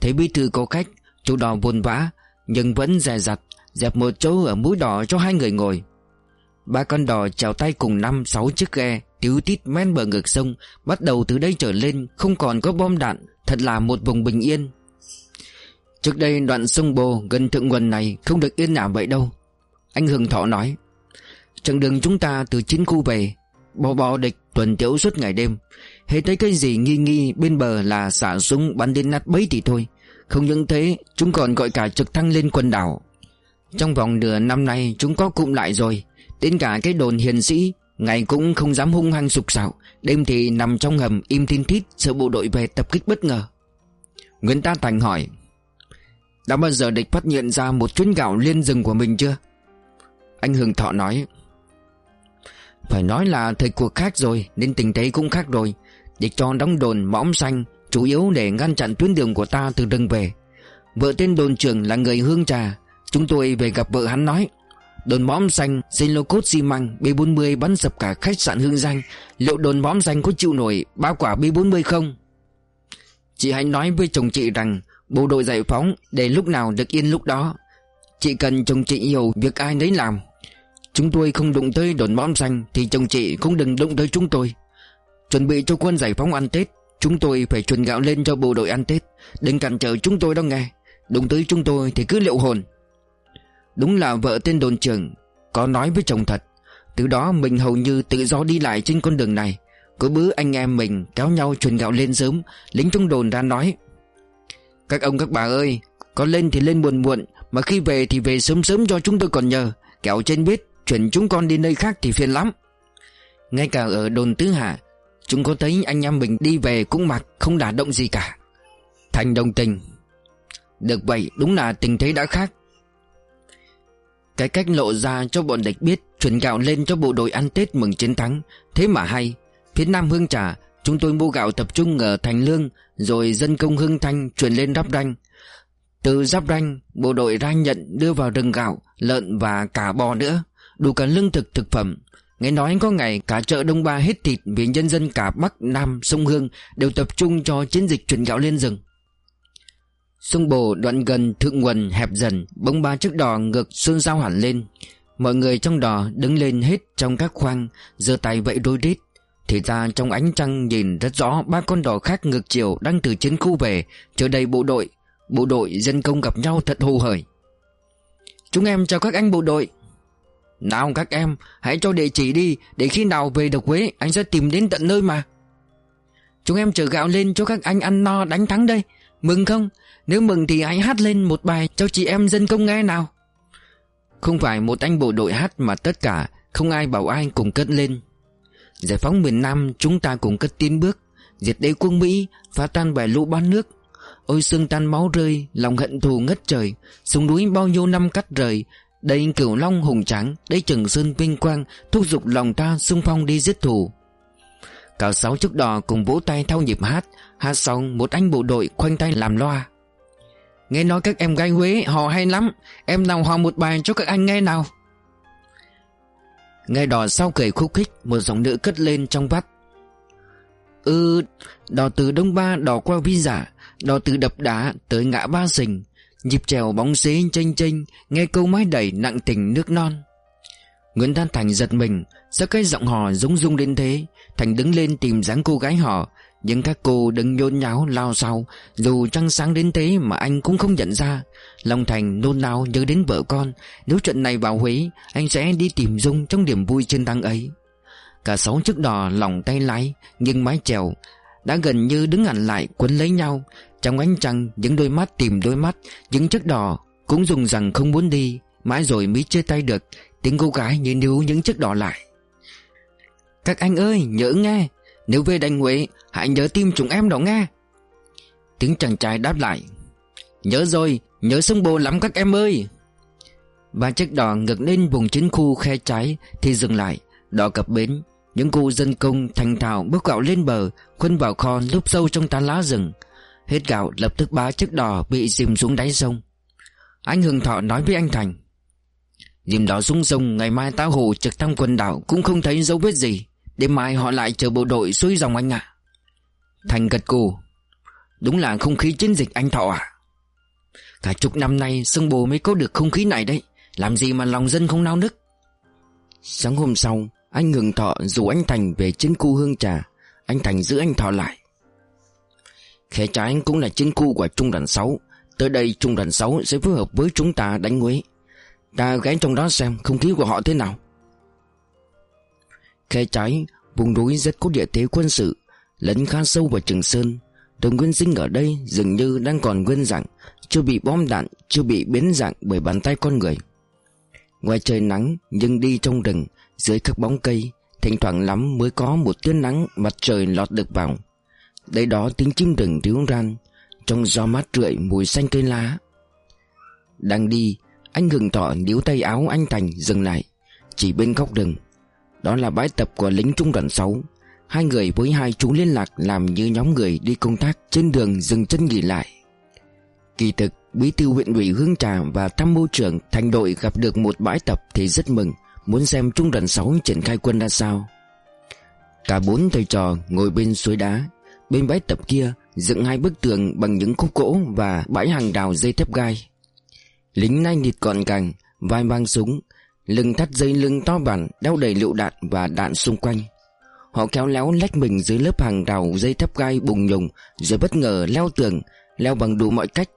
Thấy bí thư có khách, Chủ đò buồn vã nhưng vẫn dè dặt, Dẹp một chỗ ở mũi đò cho hai người ngồi. Ba con đò chào tay cùng năm, sáu chiếc ghe, Tiếu tít men bờ ngược sông, Bắt đầu từ đây trở lên, Không còn có bom đạn, Thật là một vùng bình yên. Trước đây đoạn sông Bồ gần thượng nguồn này Không được yên ả vậy đâu. Anh Hưng Thọ nói, Chặng đường chúng ta từ chiến khu về, Bò bò địch tuần tiễu suốt ngày đêm. Hết thấy cái gì nghi nghi bên bờ là xả súng bắn đến nát bấy thì thôi. Không những thế, Chúng còn gọi cả trực thăng lên quần đảo. Trong vòng nửa năm nay, Chúng có cụm lại rồi. Đến cả cái đồn hiền sĩ Ngày cũng không dám hung hăng sục sạo. Đêm thì nằm trong hầm im tin thít, Sợ bộ đội về tập kích bất ngờ. Nguyễn Ta Thành hỏi, Đã bao giờ địch phát hiện ra một chuyến gạo liên rừng của mình chưa? Anh hường Thọ nói, Phải nói là thời cuộc khác rồi, Nên tình thế cũng khác rồi. Địch cho đóng đồn, mõm xanh Chủ yếu để ngăn chặn tuyến đường của ta từ rừng về. Vợ tên đồn trưởng là người hương trà. Chúng tôi về gặp vợ hắn nói, Đồn bom xanh, Xin lô cốt xi măng, B40 bắn sập cả khách sạn hương danh Liệu đồn bom xanh có chịu nổi Bao quả B40 không? Chị hãy nói với chồng chị rằng, Bộ đội giải phóng, để lúc nào được yên lúc đó. Chị cần chồng chị hiểu việc ai nấy làm. Chúng tôi không đụng tới đồn bom xanh, Thì chồng chị cũng đừng đụng tới chúng tôi. Chuẩn bị cho quân giải phóng ăn Tết. Chúng tôi phải chuẩn gạo lên cho bộ đội ăn Tết. Đừng cản trở chúng tôi đâu nghe. Đúng tới chúng tôi thì cứ liệu hồn. Đúng là vợ tên đồn trưởng, Có nói với chồng thật. Từ đó mình hầu như tự do đi lại trên con đường này. Có bữa anh em mình kéo nhau chuẩn gạo lên sớm, Lính trong đồn ra nói. Các ông các bà ơi, Có lên thì lên muộn muộn, Mà khi về thì về sớm sớm cho chúng tôi còn nhờ. Kẻo trên biết Chuyển chúng con đi nơi khác thì phiền lắm. Ngay cả ở đồn Tứ Hạ Chúng có thấy anh em mình đi về cũng mặc Không đả động gì cả. Thành đồng tình. Được vậy, đúng là tình thế đã khác. Cái cách lộ ra cho bọn địch biết, Chuyển gạo lên cho bộ đội ăn Tết mừng chiến thắng. Thế mà hay, Phía Nam Hương Trà, Chúng tôi mua gạo tập trung ở Thành Lương, Rồi dân công Hương Thanh chuyển lên Đắp Ranh. Từ Giáp Ranh, Bộ đội ra nhận đưa vào rừng gạo, Lợn và cả bò nữa, Đủ cả lương thực thực phẩm. Nghe nói có ngày cả chợ Đông Ba hết thịt Vì nhân dân cả Bắc, Nam, sông Hương Đều tập trung cho chiến dịch chuyển gạo lên rừng. Sông Bồ đoạn gần thượng nguồn hẹp dần Bông ba chiếc đò ngược xuân giao hẳn lên. Mọi người trong đò đứng lên hết trong các khoang, giơ tay vẫy đôi đít. Thì ra trong ánh trăng nhìn rất rõ Ba con đò khác ngược chiều đang từ chiến khu về, Chờ đầy bộ đội. Bộ đội dân công gặp nhau thật hồ hởi Chúng em chào các anh bộ đội nào các em, Hãy cho địa chỉ đi, Để khi nào về được Huế, Anh sẽ tìm đến tận nơi mà. Chúng em chở gạo lên cho các anh ăn no đánh thắng đây. Mừng không? Nếu mừng thì hãy hát lên một bài cho chị em dân công nghe nào. Không phải một anh bộ đội hát mà tất cả, Không ai bảo ai cùng cất lên. Giải phóng miền Nam, chúng ta cùng cất tiến bước. Diệt đế quân Mỹ, Phá tan bè lũ bán nước. Ôi xương tan máu rơi, Lòng hận thù ngất trời. Sông núi bao nhiêu năm cắt rời đây cửu long hùng tráng, Đây trường sơn vinh quang, Thúc giục lòng ta xung phong đi giết thù. Cả sáu chiếc đò cùng vỗ tay theo nhịp hát Hát xong một anh bộ đội khoanh tay làm loa. Nghe nói các em gái Huế họ hay lắm, Em nào hò một bài cho các anh nghe nào. Nghe đò sau cười khúc khích, Một giọng nữ cất lên trong vắt. Ừ Đò từ Đông Ba đò qua Vi Giả Đò từ Đập Đá tới ngã Ba Sình. Nhịp trèo bóng xế chênh chênh, Nghe câu mái đẩy nặng tình nước non. Nguyễn Đan Thành giật mình, Sao cái giọng hò rung rung đến thế? Thành đứng lên tìm dáng cô gái họ, Nhưng các cô đứng nhôn nháo lao sau. Dù trăng sáng đến thế mà anh cũng không nhận ra. Long Thành nôn nao nhớ đến vợ con, Nếu trận này vào Huế, Anh sẽ đi tìm Dung trong niềm vui chiến thắng ấy. Cả sáu chiếc đò lỏng tay lái, Nhưng mái chèo đã gần như đứng hẳn lại quấn lấy nhau. Trong ánh trăng, Những đôi mắt tìm đôi mắt, Những chiếc đỏ cũng dùng rằng không muốn đi. Mãi rồi mới chia tay được, Tiếng cô gái như níu những chiếc đỏ lại. Các anh ơi, nhớ nghe. Nếu về đành Huế Hãy nhớ tim chúng em đó nghe. Tiếng chàng trai đáp lại. Nhớ rồi, Nhớ sông bồ lắm các em ơi. Ba chiếc đò ngược lên vùng chiến khu khe trái Thì dừng lại. Đò cập bến những cụ dân công thành thạo bước gạo lên bờ, Khuân vào kho lúc sâu trong tán lá rừng. Hết gạo, lập tức bá chiếc đò bị dìm xuống đáy sông. Anh Hưng Thọ nói với anh Thành, Dìm đò xuống sông, Ngày mai tao hồ trực thăng quần đảo Cũng không thấy dấu vết gì. Đêm mai họ lại chờ bộ đội xuôi dòng anh ạ. Thành gật cù, Đúng là không khí chiến dịch anh Thọ à Cả chục năm nay sông Bồ mới có được không khí này đấy. Làm gì mà lòng dân không nao nức? Sáng hôm sau anh ngừng Thọ rủ anh Thành về chiến khu Hương Trà. Anh Thành giữ anh Thọ lại. Khẽ trái anh cũng là chiến khu của Trung đoàn 6 Tới đây Trung đoàn 6 sẽ phối hợp với chúng ta đánh Huế. Ta ghé trong đó xem không khí của họ thế nào. Khe trái, Vùng núi rất có địa thế quân sự, lấn khá sâu vào Trường Sơn. Đồng nguyên sinh ở đây dường như đang còn nguyên dạng, Chưa bị bom đạn, Chưa bị biến dạng bởi bàn tay con người. Ngoài trời nắng, Nhưng đi trong rừng dưới các bóng cây, Thỉnh thoảng lắm mới có một tia nắng Mặt trời lọt được vào. Đây đó tiếng chim rừng ríu ran, Trong gió mát rượi mùi xanh cây lá. Đang đi, Anh Hừng Thọ níu tay áo anh Thành dừng lại, Chỉ bên góc rừng. Đó là bãi tập của lính trung đoàn 6 Hai người với hai chú liên lạc Làm như nhóm người đi công tác Trên đường dừng chân nghỉ lại. Kỳ thực, Bí thư huyện ủy Hương Trà và tham mưu trưởng thành đội gặp được một bãi tập thì rất mừng. Muốn xem trung đoàn 6 triển khai quân ra sao Cả bốn thầy trò ngồi bên suối đá Bên bãi tập kia dựng hai bức tường bằng những khúc gỗ và bãi hàng đào dây thép gai. Lính nai nịt gọn gàng, vai mang súng, lưng thắt dây lưng to bản, đeo đầy lựu đạn và đạn xung quanh. Họ kéo léo lách mình dưới lớp hàng đào dây thép gai bùng nhùng rồi bất ngờ leo tường, leo bằng đủ mọi cách.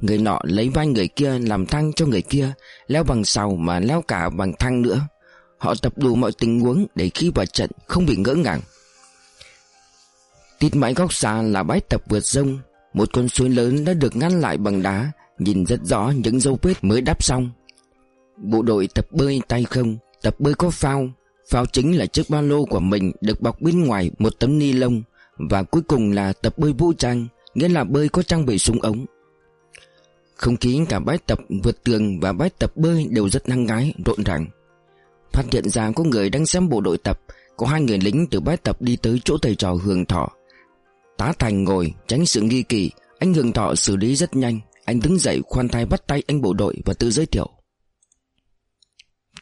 Người nọ lấy vai người kia làm thang cho người kia, leo bằng sào mà leo cả bằng thang nữa. Họ tập đủ mọi tình huống để khi vào trận không bị ngỡ ngàng. Tít mãi góc xa là bãi tập vượt sông. Một con suối lớn đã được ngăn lại bằng đá Nhìn rất rõ những dấu vết mới đắp xong. Bộ đội tập bơi tay không Tập bơi có phao. Phao chính là chiếc ba lô của mình Được bọc bên ngoài một tấm ni lông. Và cuối cùng là tập bơi vũ trang Nghĩa là bơi có trang bị súng ống. Không khí cả bãi tập vượt tường và bãi tập bơi đều rất năng gái, rộn ràng. Phát hiện ra có người đang xem bộ đội tập. Có hai người lính từ bãi tập đi tới chỗ thầy trò Hường Thọ. Tá Thành ngồi, tránh sự nghi kỳ Anh Hường Thọ xử lý rất nhanh. Anh đứng dậy, khoan thai bắt tay anh bộ đội và tự giới thiệu.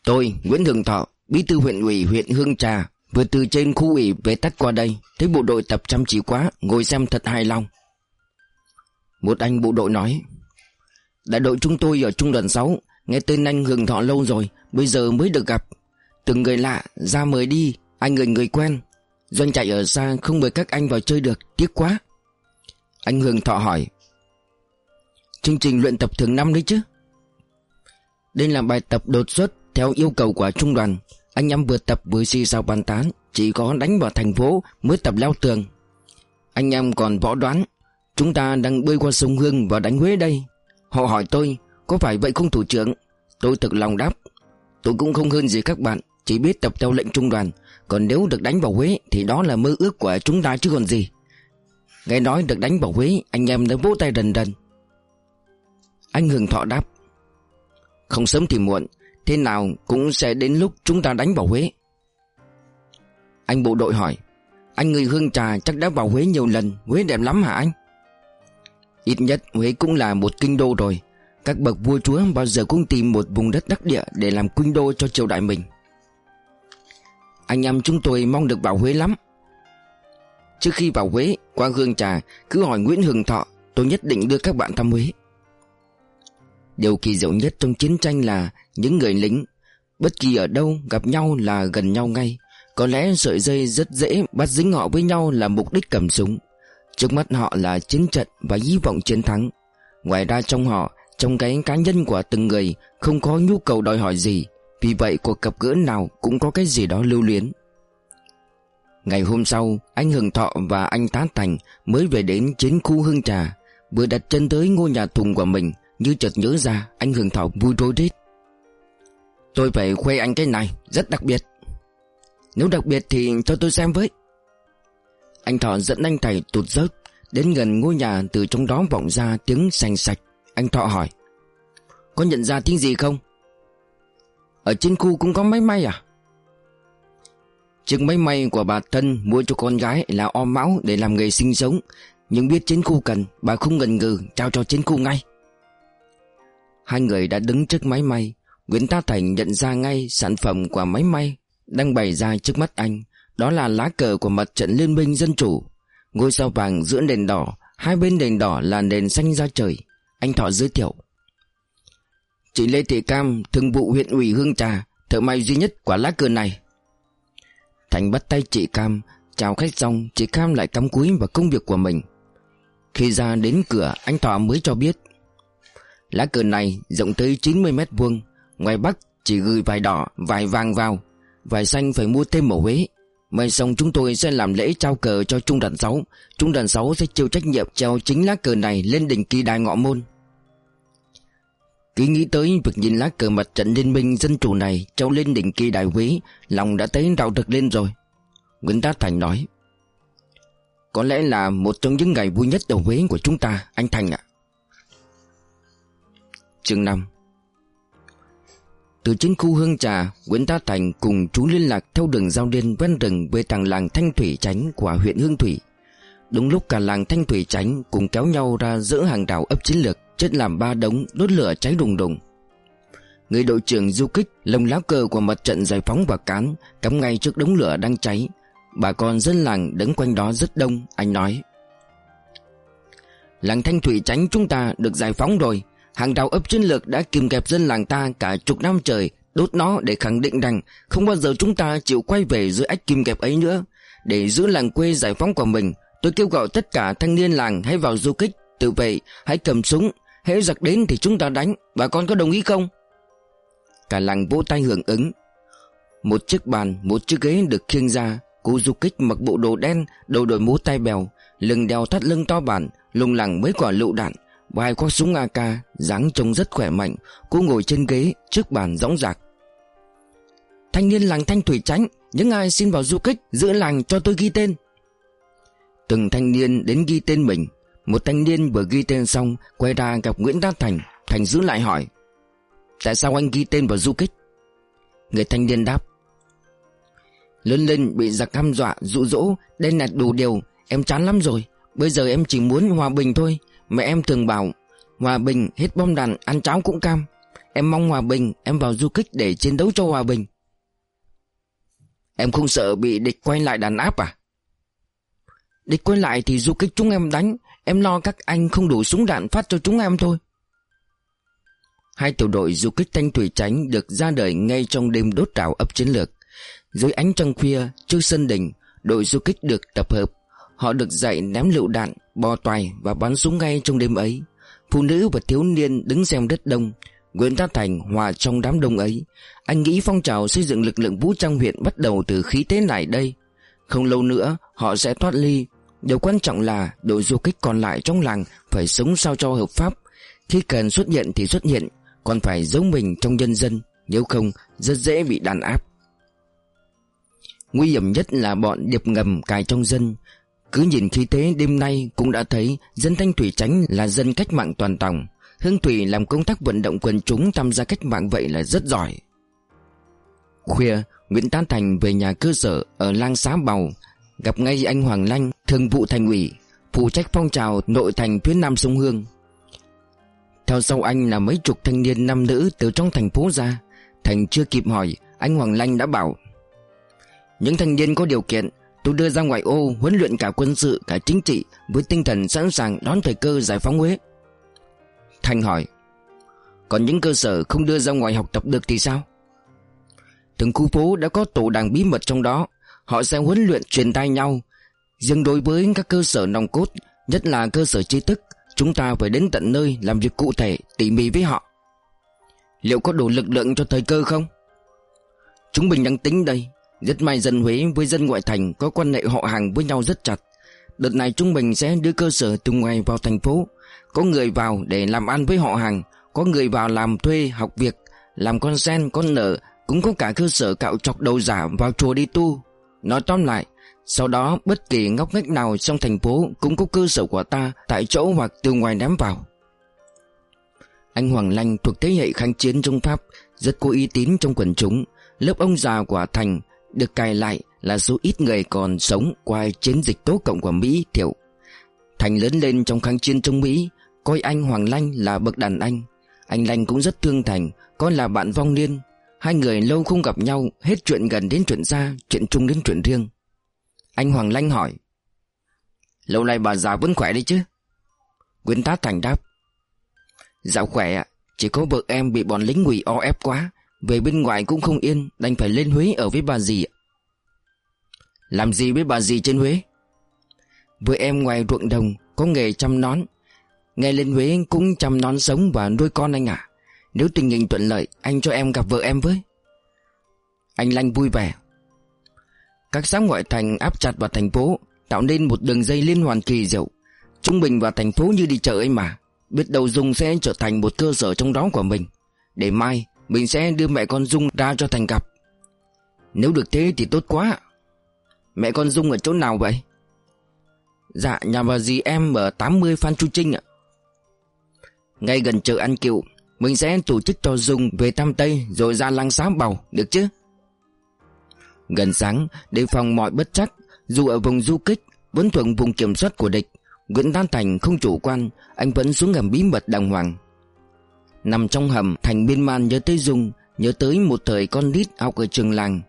Tôi, Nguyễn Hường Thọ, Bí thư huyện ủy, huyện Hương Trà, Vừa từ trên khu ủy về tắt qua đây. Thấy bộ đội tập chăm chỉ quá, Ngồi xem thật hài lòng. Một anh bộ đội nói, Đại đội chúng tôi ở trung đoàn 6 Nghe tên anh Hường Thọ lâu rồi, Bây giờ mới được gặp. Từng người lạ, ra mời đi. Anh người người quen. Doanh chạy ở xa, không mời các anh vào chơi được. Tiếc quá. Anh Hường Thọ hỏi. Chương trình luyện tập thường năm đấy chứ? Đây là bài tập đột xuất Theo yêu cầu của trung đoàn. Anh em vừa tập vừa xì sao bàn tán. Chỉ có đánh vào thành phố mới tập leo tường. Anh em còn võ đoán. Chúng ta đang bơi qua sông Hương và đánh Huế đây. Họ hỏi tôi, Có phải vậy không thủ trưởng? Tôi thực lòng đáp. Tôi cũng không hơn gì các bạn. Chỉ biết tập theo lệnh trung đoàn. Còn nếu được đánh vào Huế, Thì đó là mơ ước của chúng ta chứ còn gì. Nghe nói được đánh vào Huế, Anh em đã vỗ tay rần rần. Anh Hường Thọ đáp, Không sớm thì muộn, Thế nào cũng sẽ đến lúc chúng ta đánh vào Huế. Anh bộ đội hỏi, Anh người Hương Trà chắc đã vào Huế nhiều lần, Huế đẹp lắm hả anh? Ít nhất Huế cũng là một kinh đô rồi. Các bậc vua chúa bao giờ cũng tìm một vùng đất đắc địa Để làm kinh đô cho triều đại mình. Anh em chúng tôi mong được vào Huế lắm. Trước khi vào Huế, Qua Hương Trà, Cứ hỏi Nguyễn Hưng Thọ, Tôi nhất định đưa các bạn thăm Huế. Điều kỳ diệu nhất trong chiến tranh là Những người lính, Bất kỳ ở đâu gặp nhau là gần nhau ngay. Có lẽ sợi dây rất dễ Bắt dính họ với nhau là mục đích cầm súng. Trước mắt họ là chiến trận Và hy vọng chiến thắng. Ngoài ra trong họ, Trong cái cá nhân của từng người, Không có nhu cầu đòi hỏi gì. Vì vậy, cuộc gặp gỡ nào cũng có cái gì đó lưu luyến. Ngày hôm sau, Anh Hưng Thọ và anh Tá Thành Mới về đến chiến khu Hương Trà, Vừa đặt chân tới ngôi nhà thùng của mình, Như chợt nhớ ra Anh Hưng Thọ vui rối rít. Tôi phải khoe anh cái này, Rất đặc biệt. Nếu đặc biệt thì cho tôi xem với. Anh Thọ dẫn anh thầy tụt rớt Đến gần ngôi nhà từ trong đó vọng ra tiếng xanh sạch. Anh Thọ hỏi, Có nhận ra tiếng gì không? Ở trên khu cũng có máy may à? Chiếc máy may của bà thân mua cho con gái là om máu để làm nghề sinh sống. Nhưng biết chiến khu cần, Bà không ngần ngừ, trao cho chiến khu ngay. Hai người đã đứng trước máy may. Nguyễn Ta Thành nhận ra ngay sản phẩm của máy may Đang bày ra trước mắt anh. Đó là lá cờ của mặt trận Liên minh Dân Chủ. Ngôi sao vàng giữa nền đỏ, Hai bên nền đỏ là nền xanh ra trời. Anh Thọ giới thiệu. Chị Lê Thị Cam Thường vụ huyện ủy Hương Trà, Thợ may duy nhất quả lá cờ này. Thành bắt tay chị Cam, Chào khách xong Chị Cam lại cắm cúi vào công việc của mình. Khi ra đến cửa, Anh Thọ mới cho biết, Lá cờ này rộng tới 90 mét vuông, Ngoài Bắc chỉ gửi vải đỏ, Vải vàng vào, Vải xanh phải mua thêm ở Huế. Mai xong chúng tôi sẽ làm lễ trao cờ cho Trung đoàn 6 Trung đoàn 6 sẽ chịu trách nhiệm treo chính lá cờ này lên đỉnh kỳ đài ngọ môn. Cứ nghĩ tới việc nhìn lá cờ mặt trận liên minh dân chủ này treo lên đỉnh kỳ đại quý Lòng đã thấy rạo rực lên rồi. Nguyễn Tá Thành nói, Có lẽ là một trong những ngày vui nhất ở Huế của chúng ta, Anh Thành ạ. Chương 5 Từ trên khu Hương Trà, Nguyễn Tá Thành cùng chú liên lạc Theo đường giao liên ven rừng Về tàng làng Thanh Thủy Chánh của huyện Hương Thủy. Đúng lúc cả làng Thanh Thủy Chánh Cùng kéo nhau ra giữa hàng đảo ấp chiến lược Chết làm ba đống, đốt lửa cháy đùng đùng. Người đội trưởng du kích, Lồng lá cờ của mặt trận giải phóng và cán, Cắm ngay trước đống lửa đang cháy. Bà con dân làng đứng quanh đó rất đông, Anh nói. Làng Thanh Thủy tránh chúng ta, được giải phóng rồi. Hàng đào ấp chiến lược đã kìm kẹp dân làng ta cả chục năm trời, Đốt nó để khẳng định rằng Không bao giờ chúng ta chịu quay về dưới ách kìm kẹp ấy nữa. Để giữ làng quê giải phóng của mình, Tôi kêu gọi tất cả thanh niên làng hãy vào du kích, Tự vệ, hãy cầm súng Hễ giặc đến thì chúng ta đánh Bà con có đồng ý không? Cả làng vỗ tay hưởng ứng. Một chiếc bàn, một chiếc ghế được khiêng ra Cô du kích mặc bộ đồ đen Đầu đội mũ tai bèo Lưng đeo thắt lưng to bản Lùng lẳng mấy quả lựu đạn vài khoác súng AK dáng trông rất khỏe mạnh. Cô ngồi trên ghế trước bàn rõng rạc Thanh niên làng Thanh Thủy Tránh Những ai xin vào du kích giữ làng cho tôi ghi tên. Từng thanh niên đến ghi tên mình. Một thanh niên vừa ghi tên xong, Quay ra gặp Nguyễn Đa Thành. Thành giữ lại hỏi, Tại sao anh ghi tên vào du kích? Người thanh niên đáp, Lớn lên bị giặc hăm dọa, dụ dỗ, Đen nạt đủ điều. Em chán lắm rồi. Bây giờ em chỉ muốn hòa bình thôi. Mẹ em thường bảo, Hòa bình, hết bom đạn, ăn cháo cũng cam. Em mong hòa bình, Em vào du kích để chiến đấu cho hòa bình. Em không sợ bị địch quay lại đàn áp à? Địch quay lại thì du kích chúng em đánh Em lo các anh không đủ súng đạn phát cho chúng em thôi. Hai tiểu đội du kích thanh thủy tránh được ra đời ngay trong đêm đốt trào ấp chiến lược. Dưới ánh trăng khuya trước sân đình Đội du kích được tập hợp. Họ được dạy ném lựu đạn, bò toài và bắn súng ngay trong đêm ấy. Phụ nữ và thiếu niên đứng xem rất đông Nguyễn Gia Thành hòa trong đám đông ấy. Anh nghĩ phong trào xây dựng lực lượng vũ trang huyện bắt đầu từ khí thế này đây. Không lâu nữa họ sẽ thoát ly Điều quan trọng là đội du kích còn lại trong làng phải sống sao cho hợp pháp. Khi cần xuất hiện thì xuất hiện, Còn phải giấu mình trong nhân dân, Nếu không rất dễ bị đàn áp. Nguy hiểm nhất là bọn điệp ngầm cài trong dân. Cứ nhìn khí thế đêm nay cũng đã thấy Dân Thanh Thủy Tránh là dân cách mạng toàn tòng. Hương Thủy làm công tác vận động quần chúng tham gia cách mạng vậy là rất giỏi. Khuya, Nguyễn Tán Thành về nhà cơ sở ở Lang Xá Bầu. Gặp ngay anh Hoàng Lanh, Thường vụ thành ủy, Phụ trách phong trào nội thành phía nam sông Hương. Theo sau anh là mấy chục thanh niên nam nữ từ trong thành phố ra, Thành chưa kịp hỏi, Anh Hoàng Lanh đã bảo, Những thanh niên có điều kiện, Tôi đưa ra ngoại ô huấn luyện cả quân sự, cả chính trị, Với tinh thần sẵn sàng đón thời cơ giải phóng Huế. Thành hỏi, Còn những cơ sở không đưa ra ngoài học tập được thì sao? Từng khu phố đã có tổ đảng bí mật trong đó Họ sẽ huấn luyện, truyền tay nhau. Riêng đối với các cơ sở nòng cốt, Nhất là cơ sở tri thức, Chúng ta phải đến tận nơi làm việc cụ thể, Tỉ mỉ với họ. Liệu có đủ lực lượng cho thời cơ không? Chúng mình đang tính đây. Rất may dân Huế với dân ngoại thành Có quan hệ họ hàng với nhau rất chặt. Đợt này chúng mình sẽ đưa cơ sở từ ngoài vào thành phố. Có người vào để làm ăn với họ hàng, Có người vào làm thuê, học việc, Làm con sen, con nợ, Cũng có cả cơ sở cạo chọc đầu giả vào chùa đi tu. Nói tóm lại, Sau đó bất kỳ ngóc ngách nào trong thành phố Cũng có cơ sở của ta Tại chỗ hoặc từ ngoài ném vào. Anh Hoàng Lanh thuộc thế hệ kháng chiến trong Pháp, Rất có uy tín trong quần chúng. Lớp ông già của Thành Được cài lại là số ít người còn sống Qua chiến dịch tố cộng của Mỹ thiểu Thành lớn lên trong kháng chiến chống Mỹ, Coi anh Hoàng Lanh là bậc đàn anh. Anh Lanh cũng rất thương Thành coi là bạn vong niên. Hai người lâu không gặp nhau, Hết chuyện gần đến chuyện xa, Chuyện chung đến chuyện riêng. Anh Hoàng Lanh hỏi, Lâu nay bà già vẫn khỏe đấy chứ? Nguyễn Tá Thành đáp Dạo khỏe ạ, Chỉ có vợ em bị bọn lính ngụy o ép quá, Về bên ngoài cũng không yên, Đành phải lên Huế ở với bà dì ạ. Làm gì với bà dì trên Huế? Vợ em ngoài ruộng đồng, Có nghề chăm nón. Nghe lên Huế cũng chăm nón sống và nuôi con anh ạ nếu tình hình thuận lợi, Anh cho em gặp vợ em với. Anh Lanh vui vẻ. Các xã ngoại thành áp chặt vào thành phố, Tạo nên một đường dây liên hoàn kỳ diệu, Trung Bình vào thành phố như đi chợ ấy mà. Biết đầu Dung sẽ trở thành một cơ sở trong đó của mình. Để mai, Mình sẽ đưa mẹ con Dung ra cho Thành gặp. Nếu được thế thì tốt quá. Mẹ con Dung ở chỗ nào vậy? Dạ nhà bà dì em ở 80 Phan Chu Trinh ạ. Ngay gần chợ ăn kiệu mình sẽ tổ chức cho Dung về Tam Tây Rồi ra lăng xá bầu, Được chứ? Gần sáng, Đề phòng mọi bất chắc, Dù ở vùng du kích, Vẫn thuận vùng kiểm soát của địch, Nguyễn Đan Thành không chủ quan, Anh vẫn xuống hầm bí mật đàng hoàng. Nằm trong hầm, Thành biên man nhớ tới Dung, Nhớ tới một thời con nít học ở trường làng.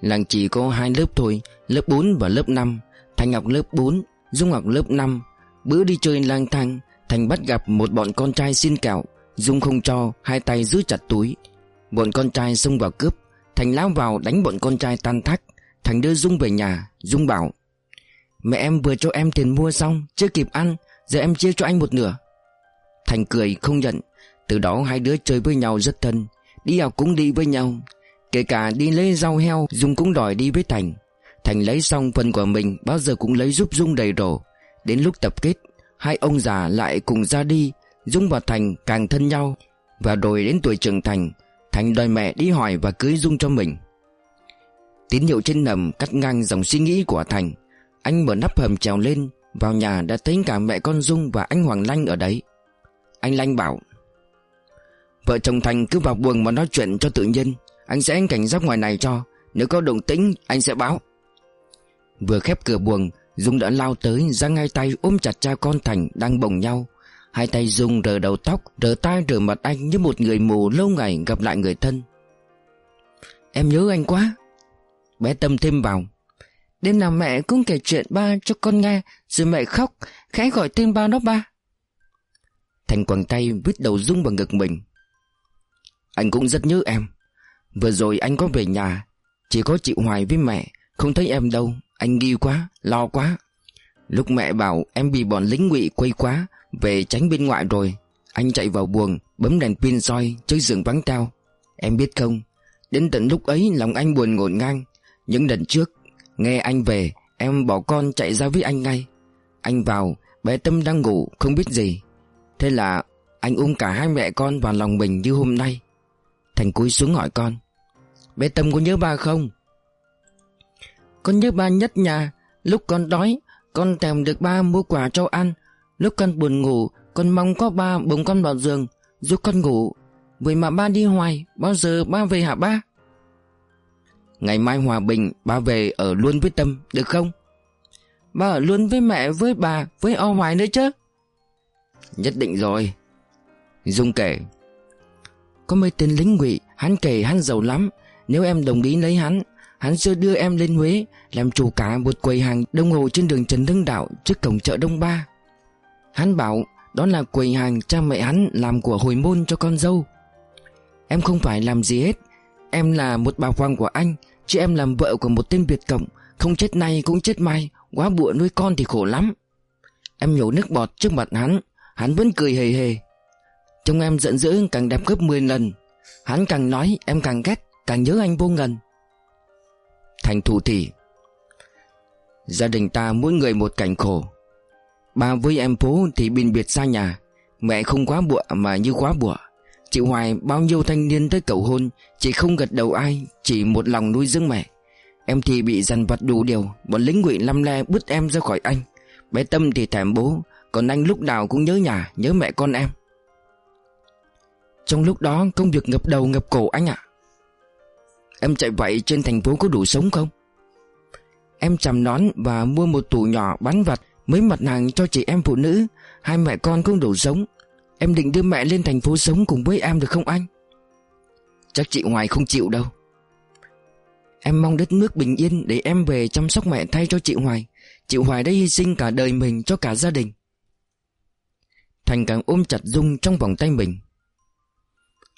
Làng chỉ có hai lớp thôi, Lớp 4 và lớp 5 Thành học lớp 4 Dung học lớp 5 Bữa đi chơi lang thang, Thành bắt gặp một bọn con trai xin kẹo Dung không cho, Hai tay giữ chặt túi. Bọn con trai xông vào cướp. Thành lao vào đánh bọn con trai tan thác Thành đưa Dung về nhà. Dung bảo, Mẹ em vừa cho em tiền mua xong, Chưa kịp ăn, Giờ em chia cho anh một nửa. Thành cười không nhận. Từ đó hai đứa chơi với nhau rất thân. Đi học cũng đi với nhau. Kể cả đi lấy rau heo, Dung cũng đòi đi với Thành. Thành lấy xong phần của mình, Bao giờ cũng lấy giúp Dung đầy đủ. Đến lúc tập kết, Hai ông già lại cùng ra đi. Dung và Thành càng thân nhau Và rồi đến tuổi trưởng thành Thành đòi mẹ đi hỏi và cưới Dung cho mình. Tín hiệu trên nầm cắt ngang dòng suy nghĩ của Thành, Anh mở nắp hầm trèo lên, Vào nhà đã thấy cả mẹ con Dung và anh Hoàng Lanh ở đấy. Anh Lanh bảo, Vợ chồng Thành cứ vào buồng mà nói chuyện cho tự nhiên, Anh sẽ cảnh giác ngoài này cho, Nếu có động tĩnh, anh sẽ báo. Vừa khép cửa buồng, Dung đã lao tới, giang hai tay ôm chặt cha con Thành đang bồng nhau Hai tay Dung rờ đầu tóc Rờ tai rờ mặt anh như một người mù lâu ngày gặp lại người thân. Em nhớ anh quá. Bé Tâm thêm vào. Đêm nào mẹ cũng kể chuyện ba cho con nghe Rồi mẹ khóc Khẽ gọi tên ba đó ba. Thành quàng tay vứt đầu Dung vào ngực mình. Anh cũng rất nhớ em. Vừa rồi anh có về nhà Chỉ có chị Hoài với mẹ Không thấy em đâu. Anh nghi quá, lo quá. Lúc mẹ bảo em bị bọn lính ngụy quay quá về tránh bên ngoại rồi, Anh chạy vào buồng, Bấm đèn pin soi, chơi giường vắng tao. Em biết không, Đến tận lúc ấy lòng anh buồn ngổn ngang. Những lần trước, Nghe anh về, Em bỏ con chạy ra với anh ngay. Anh vào, Bé Tâm đang ngủ, không biết gì. Thế là anh ôm cả hai mẹ con vào lòng mình như hôm nay. Thành cúi xuống hỏi con, Bé Tâm có nhớ ba không? Con nhớ ba nhất nhà Lúc con đói, Con thèm được ba mua quà cho ăn. Lúc con buồn ngủ, Con mong có ba bồng con vào giường, Giúp con ngủ. Vậy mà ba đi hoài, Bao giờ ba về hả ba? Ngày mai hòa bình, ba về ở luôn với Tâm, Được không? Ba ở luôn với mẹ, với bà, Với o hoài nữa chứ. Nhất định rồi. Dung kể, Có mấy tên lính ngụy, Hắn kể hắn giàu lắm. Nếu em đồng ý lấy hắn Hắn sẽ đưa em lên Huế, Làm chủ cả một quầy hàng đông hồ trên đường Trần Hưng Đạo Trước cổng chợ Đông Ba. Hắn bảo, đó là quầy hàng cha mẹ hắn làm của hồi môn cho con dâu. Em không phải làm gì hết. Em là một bà hoàng của anh, Chứ em làm vợ của một tên Việt Cộng. Không chết nay cũng chết mai, Quá bụa nuôi con thì khổ lắm. Em nhổ nước bọt trước mặt hắn Hắn vẫn cười hề hề. Trông em giận dữ càng đẹp gấp 10 lần. Hắn càng nói, em càng ghét, Càng nhớ anh vô ngần. Thành thủ thị Gia đình ta mỗi người một cảnh khổ. Ba với em phố thì bình biệt xa nhà. Mẹ không quá bụa mà như quá bụa. Chị Hoài bao nhiêu thanh niên tới cầu hôn, Chị không gật đầu ai, Chỉ một lòng nuôi dưỡng mẹ. Em thì bị dằn vặt đủ điều, Bọn lính ngụy lăm le bứt em ra khỏi anh. Bé Tâm thì thèm bố, Còn anh lúc nào cũng nhớ nhà, Nhớ mẹ con em. Trong lúc đó, công việc ngập đầu ngập cổ anh ạ. Em chạy vậy trên thành phố có đủ sống không? Em chầm nón và mua một tủ nhỏ bán vặt Mấy mặt hàng cho chị em phụ nữ, Hai mẹ con cũng đủ sống. Em định đưa mẹ lên thành phố sống cùng với em được không anh? Chắc chị Hoài không chịu đâu. Em mong đất nước bình yên Để em về chăm sóc mẹ thay cho chị Hoài. Chị Hoài đã hy sinh cả đời mình cho cả gia đình. Thành càng ôm chặt Dung trong vòng tay mình.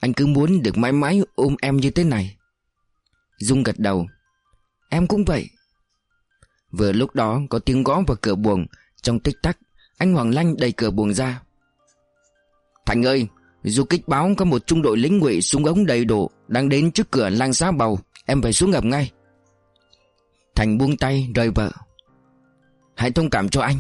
Anh cứ muốn được mãi mãi ôm em như thế này. Dung gật đầu. Em cũng vậy. Vừa lúc đó có tiếng gõ vào cửa buồng. Trong tích tắc, Anh Hoàng Lanh đẩy cửa buồng ra. Thành ơi, Du kích báo có một trung đội lính ngụy súng ống đầy đủ Đang đến trước cửa lang xá bầu. Em phải xuống gặp ngay. Thành buông tay, rời vợ. Hãy thông cảm cho anh.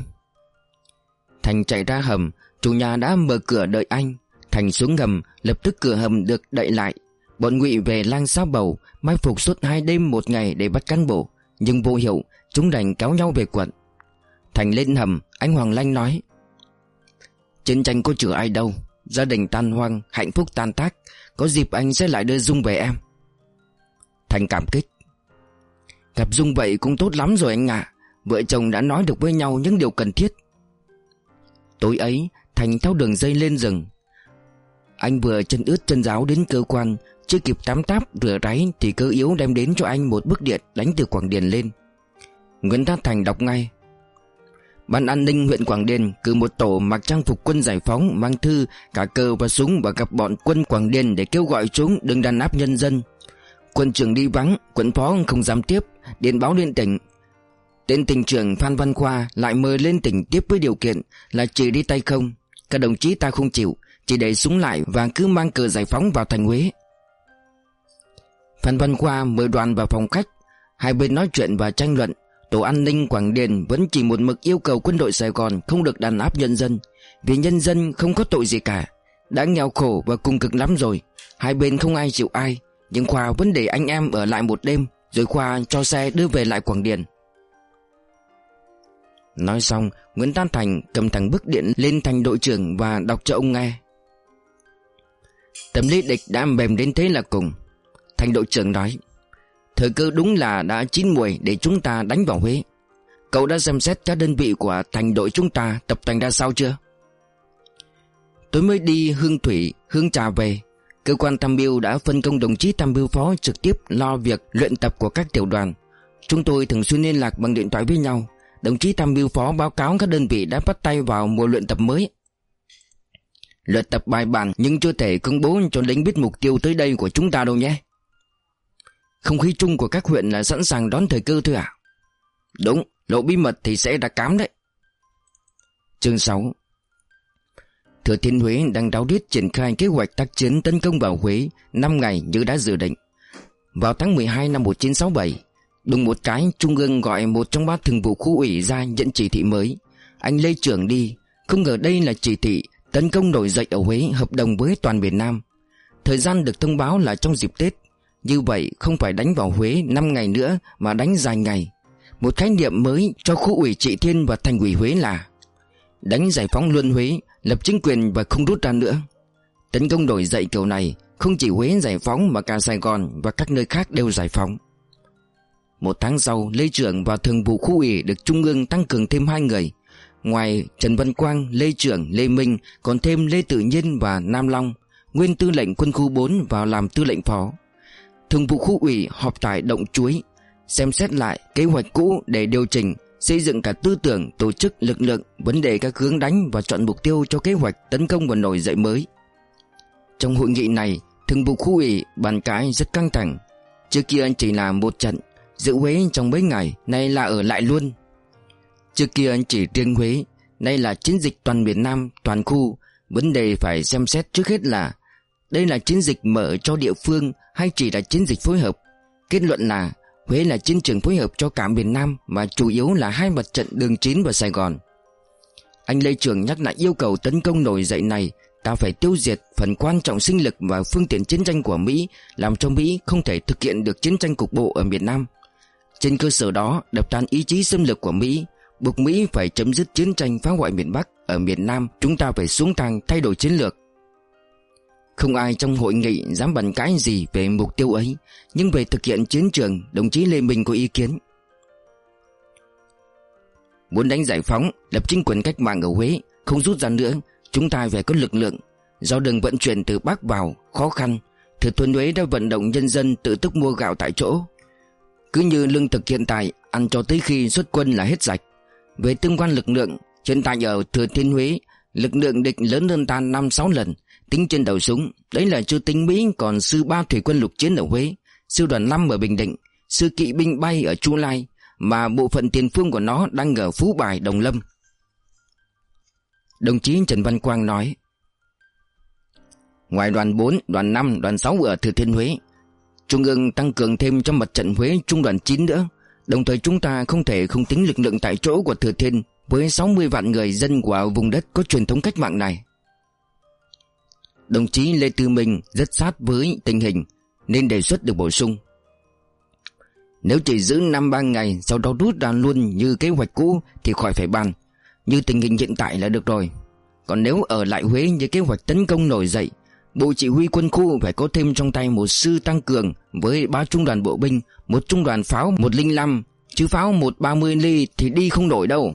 Thành chạy ra hầm. Chủ nhà đã mở cửa đợi anh. Thành xuống ngầm, Lập tức cửa hầm được đậy lại. Bọn ngụy về lang xá bầu, Mai phục suốt hai đêm một ngày để bắt cán bộ. Nhưng vô hiệu Chúng đành kéo nhau về quận. Thành lên hầm, Anh Hoàng Lanh nói. Chiến tranh có chữa ai đâu, Gia đình tan hoang, Hạnh phúc tan tác, Có dịp anh sẽ lại đưa Dung về em. Thành cảm kích. Gặp Dung vậy cũng tốt lắm rồi anh ạ. Vợ chồng đã nói được với nhau những điều cần thiết. Tối ấy, Thành theo đường dây lên rừng. Anh vừa chân ướt chân giáo đến cơ quan, Chưa kịp tắm táp rửa ráy Thì cơ yếu đem đến cho anh một bức điện Đánh từ Quảng Điền lên. Nguyễn Thát Thành đọc ngay Ban an ninh huyện Quảng Điền cử một tổ mặc trang phục quân giải phóng mang thư, cả cờ và súng và gặp bọn quân Quảng Điền để kêu gọi chúng đừng đàn áp nhân dân. Quân trưởng đi vắng, quận phó không dám tiếp, điện báo lên tỉnh. Tên tỉnh trưởng Phan Văn Khoa lại mời lên tỉnh tiếp với điều kiện là chỉ đi tay không. Các đồng chí ta không chịu, chỉ để súng lại và cứ mang cờ giải phóng vào thành Huế. Phan Văn Khoa mời đoàn vào phòng khách, hai bên nói chuyện và tranh luận Tổ an ninh Quảng Điền vẫn chỉ một mực yêu cầu quân đội Sài Gòn không được đàn áp nhân dân, Vì nhân dân không có tội gì cả. Đã nghèo khổ và cùng cực lắm rồi, Hai bên không ai chịu ai, Nhưng Khoa vẫn để anh em ở lại một đêm, Rồi Khoa cho xe đưa về lại Quảng Điền. Nói xong, Nguyễn Tan Thành cầm thẳng bức điện lên thành đội trưởng Và đọc cho ông nghe. Tâm lý địch đã mềm đến thế là cùng. Thành đội trưởng nói Thời cơ đúng là đã chín mùi để chúng ta đánh vào Huế. Cậu đã xem xét các đơn vị của thành đội chúng ta tập thành ra sao chưa? Tôi mới đi Hương Thủy, Hương Trà về. Cơ quan tham mưu đã phân công đồng chí tham mưu phó trực tiếp lo việc luyện tập của các tiểu đoàn. Chúng tôi thường xuyên liên lạc bằng điện thoại với nhau. Đồng chí tham mưu phó báo cáo các đơn vị đã bắt tay vào mùa luyện tập mới. Luyện tập bài bản nhưng chưa thể công bố cho lính biết mục tiêu tới đây của chúng ta đâu nhé. Không khí chung của các huyện là sẵn sàng đón thời cơ thôi à? Đúng, lộ bí mật thì sẽ đã cám đấy. Chương 6 Thừa Thiên Huế đang đáo đít triển khai kế hoạch tác chiến tấn công vào Huế 5 ngày như đã dự định. Vào tháng 12 năm 1967 Đúng một cái Trung ương gọi một trong ba thường vụ khu ủy ra nhận chỉ thị mới. Anh Lê Trưởng đi Không ngờ đây là chỉ thị Tấn công nổi dậy ở Huế hợp đồng với toàn miền Nam. Thời gian được thông báo là trong dịp Tết. Như vậy không phải đánh vào Huế 5 ngày nữa Mà đánh dài ngày. Một khái niệm mới cho khu ủy trị thiên và thành ủy Huế là Đánh giải phóng luân Huế Lập chính quyền và không rút ra nữa. Tấn công nổi dậy kiểu này Không chỉ Huế giải phóng mà cả Sài Gòn Và các nơi khác đều giải phóng. Một tháng sau Lê Trưởng và thường vụ khu ủy được Trung ương tăng cường thêm hai người. Ngoài Trần Văn Quang, Lê Trưởng, Lê Minh Còn thêm Lê Tự Nhiên và Nam Long Nguyên tư lệnh quân khu 4 vào làm tư lệnh phó. Thường vụ khu ủy họp tại Động Chuối Xem xét lại kế hoạch cũ để điều chỉnh Xây dựng cả tư tưởng, tổ chức, lực lượng Vấn đề các hướng đánh và chọn mục tiêu cho kế hoạch tấn công và nổi dậy mới. Trong hội nghị này Thường vụ khu ủy bàn cãi rất căng thẳng. Trước kia chỉ là một trận Giữ Huế trong mấy ngày Nay là ở lại luôn. Trước kia chỉ riêng Huế Nay là chiến dịch toàn miền Nam Toàn khu Vấn đề phải xem xét trước hết là đây là chiến dịch mở cho địa phương Hay chỉ là chiến dịch phối hợp? Kết luận là Huế là chiến trường phối hợp cho cả miền Nam Mà chủ yếu là hai mặt trận đường chín và Sài Gòn. Anh Lê Trường nhắc lại yêu cầu tấn công nổi dậy này, Ta phải tiêu diệt phần quan trọng sinh lực và phương tiện chiến tranh của Mỹ, Làm cho Mỹ không thể thực hiện được chiến tranh cục bộ ở miền Nam. Trên cơ sở đó, đập tan ý chí xâm lược của Mỹ, Buộc Mỹ phải chấm dứt chiến tranh phá hoại miền Bắc Ở miền Nam, chúng ta phải xuống thang thay đổi chiến lược. Không ai trong hội nghị dám bàn cãi gì về mục tiêu ấy, Nhưng về thực hiện chiến trường, Đồng chí Lê Minh có ý kiến. Muốn đánh giải phóng, Lập chính quyền cách mạng ở Huế, Không rút ra nữa, Chúng ta phải có lực lượng. Do đường vận chuyển từ Bắc vào, khó khăn. Thừa Thiên Huế đã vận động nhân dân tự túc mua gạo tại chỗ. Cứ như lương thực hiện tại, Ăn cho tới khi xuất quân là hết sạch. Về tương quan lực lượng, Hiện tại ở Thừa Thiên Huế, Lực lượng địch lớn hơn ta 5-6 lần. Tính trên đầu súng Đấy là chưa tính Mỹ còn sư ba thủy quân lục chiến ở Huế Sư đoàn 5 ở Bình Định Sư kỵ binh bay ở Chu Lai Mà bộ phận tiền phương của nó đang ở Phú Bài Đồng Lâm. Đồng chí Trần Văn Quang nói Ngoài đoàn 4, đoàn 5, đoàn 6 ở Thừa Thiên Huế Trung ương tăng cường thêm cho mặt trận Huế trung đoàn 9 nữa. Đồng thời chúng ta không thể không tính lực lượng tại chỗ của Thừa Thiên Với 60 vạn người dân của vùng đất có truyền thống cách mạng này. Đồng chí Lê Tư Minh rất sát với tình hình Nên đề xuất được bổ sung. Nếu chỉ giữ 5-3 ngày Sau đó rút ra luôn như kế hoạch cũ Thì khỏi phải bàn. Như tình hình hiện tại là được rồi. Còn nếu ở lại Huế như kế hoạch tấn công nổi dậy Bộ chỉ huy quân khu phải có thêm trong tay một sư tăng cường với ba trung đoàn bộ binh, một trung đoàn pháo 105, chứ pháo 130 ly thì đi không nổi đâu.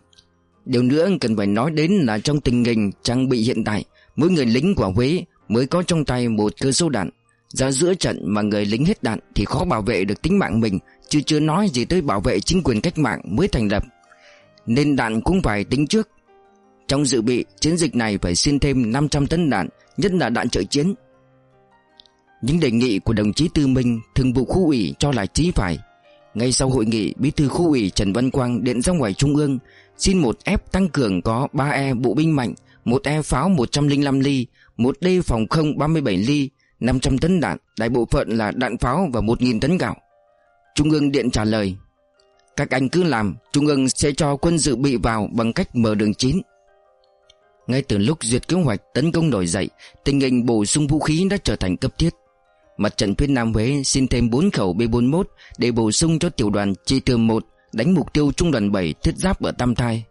Điều nữa cần phải nói đến là trong tình hình trang bị hiện tại, mỗi người lính của Huế mới có trong tay một cơ số đạn. Ra giữa trận mà người lính hết đạn thì khó bảo vệ được tính mạng mình, chứ chưa nói gì tới bảo vệ chính quyền cách mạng mới thành lập. Nên đạn cũng phải tính trước. Trong dự bị, chiến dịch này phải xin thêm 500 tấn đạn nhất là đạn trợ chiến. Những đề nghị của đồng chí Tư Minh, thường vụ khu ủy cho là chí phải. Ngay sau hội nghị, bí thư khu ủy Trần Văn Quang điện ra ngoài trung ương, xin một F tăng cường có 3E bộ binh mạnh, một E pháo 105 ly, một đê phòng không 37 ly, 500 tấn đạn, đại bộ phận là đạn pháo và 1.000 tấn gạo. Trung ương điện trả lời, các anh cứ làm, Trung ương sẽ cho quân dự bị vào bằng cách mở đường chín. Ngay từ lúc duyệt kế hoạch tấn công nổi dậy Tình hình bổ sung vũ khí đã trở thành cấp thiết Mặt trận phía Nam Huế xin thêm 4 khẩu B-41 Để bổ sung cho tiểu đoàn chi thường 1 Đánh mục tiêu trung đoàn 7 thiết giáp ở Tam Thai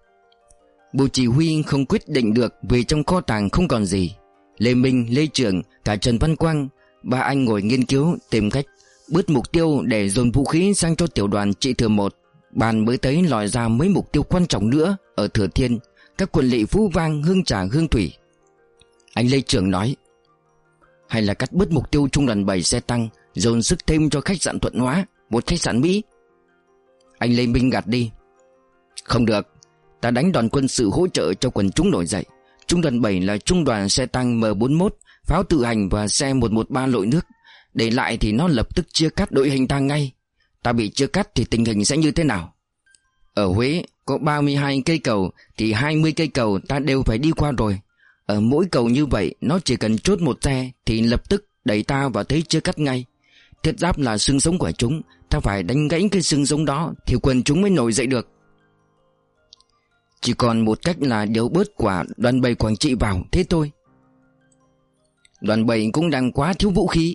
Bộ chỉ huy không quyết định được Vì trong kho tàng không còn gì Lê Minh, Lê Trường, cả Trần Văn Quang Ba anh ngồi nghiên cứu tìm cách Bứt mục tiêu để dồn vũ khí sang cho tiểu đoàn trị thừa một. Bàn mới tới lòi ra mấy mục tiêu quan trọng nữa Ở Thừa Thiên. Các quận lỵ Phú Vang, Hương Trà, Hương Thủy. Anh Lê Trường nói Hay là cắt bứt mục tiêu trung đoàn 7 xe tăng Dồn sức thêm cho khách sạn Thuận Hóa Một khách sạn Mỹ? Anh Lê Minh gạt đi Không được Ta đánh đoàn quân sự hỗ trợ cho quần chúng nổi dậy. Trung đoàn 7 là trung đoàn xe tăng M41 Pháo tự hành và xe 113 lội nước. Để lại thì nó lập tức chia cắt đội hình ta ngay. Ta bị chia cắt thì tình hình sẽ như thế nào? Ở Huế, có 32 cây cầu Thì 20 cây cầu ta đều phải đi qua rồi. Ở mỗi cầu như vậy, Nó chỉ cần chốt một xe Thì lập tức đẩy ta vào thế chia cắt ngay. Thiết giáp là xương sống của chúng, Ta phải đánh gãy cái xương sống đó Thì quần chúng mới nổi dậy được. Chỉ còn một cách là điều bớt quả đoàn bầy Quảng Trị vào Thế thôi Đoàn bầy cũng đang quá thiếu vũ khí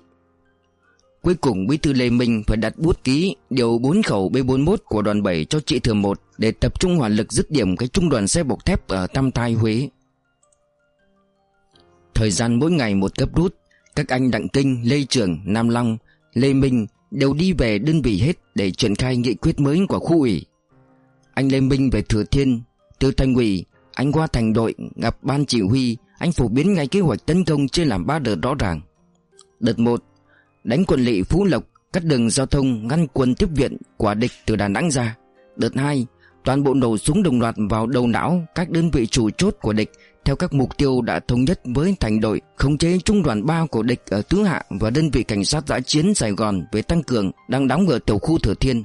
Cuối cùng Bí thư Lê Minh phải đặt bút ký điều 4 khẩu B41 của đoàn 7 cho chị Thường 1 để tập trung hỏa lực dứt điểm cái trung đoàn xe bọc thép ở Tam Tai Huế. Thời gian mỗi ngày một cấp rút, các anh Đặng Kinh, Lê Trường, Nam Long, Lê Minh đều đi về đơn vị hết để triển khai nghị quyết mới của khu ủy. Anh Lê Minh về Thừa Thiên, từ thành ủy, anh qua thành đội gặp ban chỉ huy, anh phổ biến ngay kế hoạch tấn công chia làm ba đợt rõ ràng. Đợt 1 Đánh quân lỵ Phú Lộc Cắt đường giao thông ngăn quân tiếp viện Quả địch từ Đà Nẵng ra Đợt 2 Toàn bộ nổ súng đồng loạt vào đầu não Các đơn vị chủ chốt của địch Theo các mục tiêu đã thống nhất với thành đội Khống chế trung đoàn 3 của địch ở Tứ Hạ Và đơn vị cảnh sát giã chiến Sài Gòn Với tăng cường đang đóng ở tiểu khu Thừa Thiên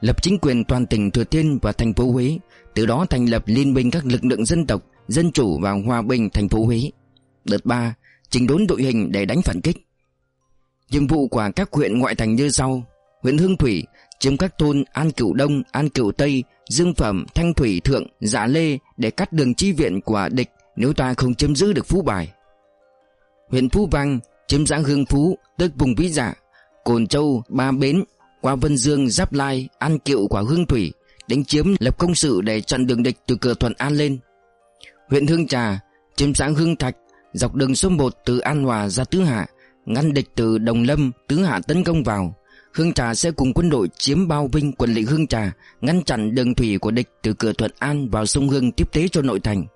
Lập chính quyền toàn tỉnh Thừa Thiên và thành phố Huế từ đó thành lập liên minh các lực lượng dân tộc Dân chủ và hòa bình thành phố Huế. Đợt 3 Chỉnh đốn đội hình để đánh phản kích. Nhiệm vụ của các huyện ngoại thành như sau. Huyện Hương Thủy chiếm các thôn An Cửu Đông, An Cửu Tây, Dương Phẩm, Thanh Thủy Thượng, Dạ Lê để cắt đường chi viện của địch nếu ta không chiếm giữ được Phú Bài. Huyện Phú Vang chiếm giã Hương Phú, tức vùng Vĩ Dạ, Cồn Châu, Ba Bến, qua Vân Dương, Giáp Lai, An Kiệu của Hương Thủy, đánh chiếm lập công sự để chặn đường địch từ cửa Thuận An lên. Huyện Hương Trà chiếm sáng Hương Thạch, dọc đường số 1 từ An Hòa ra Tứ Hạ, ngăn địch từ Đồng Lâm, Tứ Hạ tấn công vào. Hương Trà sẽ cùng quân đội chiếm bao vinh quần lỵ Hương Trà, ngăn chặn đường thủy của địch từ cửa Thuận An vào sông Hương tiếp tế cho nội thành.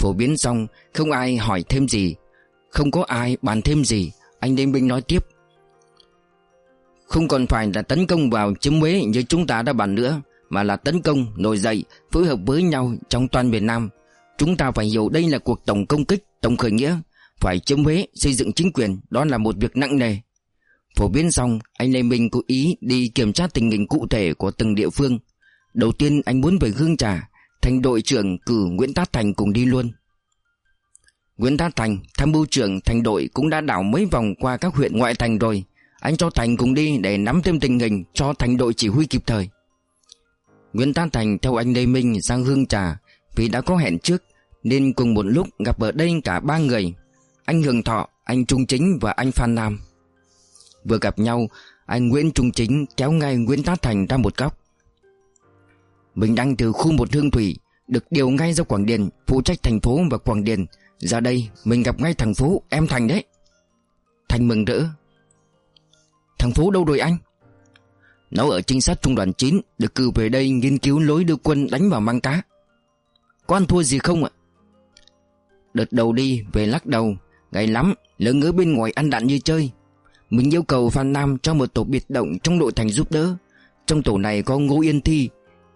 Phổ biến xong, không ai hỏi thêm gì, không có ai bàn thêm gì, anh Đinh Binh nói tiếp. Không còn phải là tấn công vào chiếm Huế như chúng ta đã bàn nữa, mà là tấn công, nổi dậy, phối hợp với nhau trong toàn miền Nam. Chúng ta phải hiểu đây là cuộc tổng công kích, tổng khởi nghĩa, phải chiếm Huế xây dựng chính quyền Đó là một việc nặng nề. Phổ biến xong anh Lê Minh có ý đi kiểm tra tình hình cụ thể của từng địa phương. Đầu tiên anh muốn về Hương Trà Thành đội trưởng cử Nguyễn Tát Thành cùng đi luôn. Nguyễn Tát Thành, tham mưu trưởng thành đội cũng đã đảo mấy vòng qua các huyện ngoại thành rồi. Anh cho Thành cùng đi để nắm thêm tình hình cho thành đội chỉ huy kịp thời. Nguyễn Tát Thành theo anh Lê Minh sang Hương Trà Vì đã có hẹn trước Nên cùng một lúc gặp ở đây cả ba người. Anh Hường Thọ, anh Trung Chính và anh Phan Nam Vừa gặp nhau Anh Nguyễn Trung Chính kéo ngay Nguyễn Tá Thành ra một góc. Mình đang từ khu một hương thủy Được điều ngay ra Quảng Điền Phụ trách thành phố và Quảng Điền. Ra đây mình gặp ngay thằng Phú Em Thành đấy. Thành mừng rỡ. Thằng Phú đâu rồi anh? Nó ở trinh sát trung đoàn 9 Được cử về đây nghiên cứu lối đưa quân đánh vào mang cá. Có ăn thua gì không ạ? Đợt đầu đi, về lắc đầu Ngày lắm Lớn ở bên ngoài ăn đạn như chơi. Mình yêu cầu Phan Nam cho một tổ biệt động Trong đội thành giúp đỡ. Trong tổ này có Ngô Yên Thi,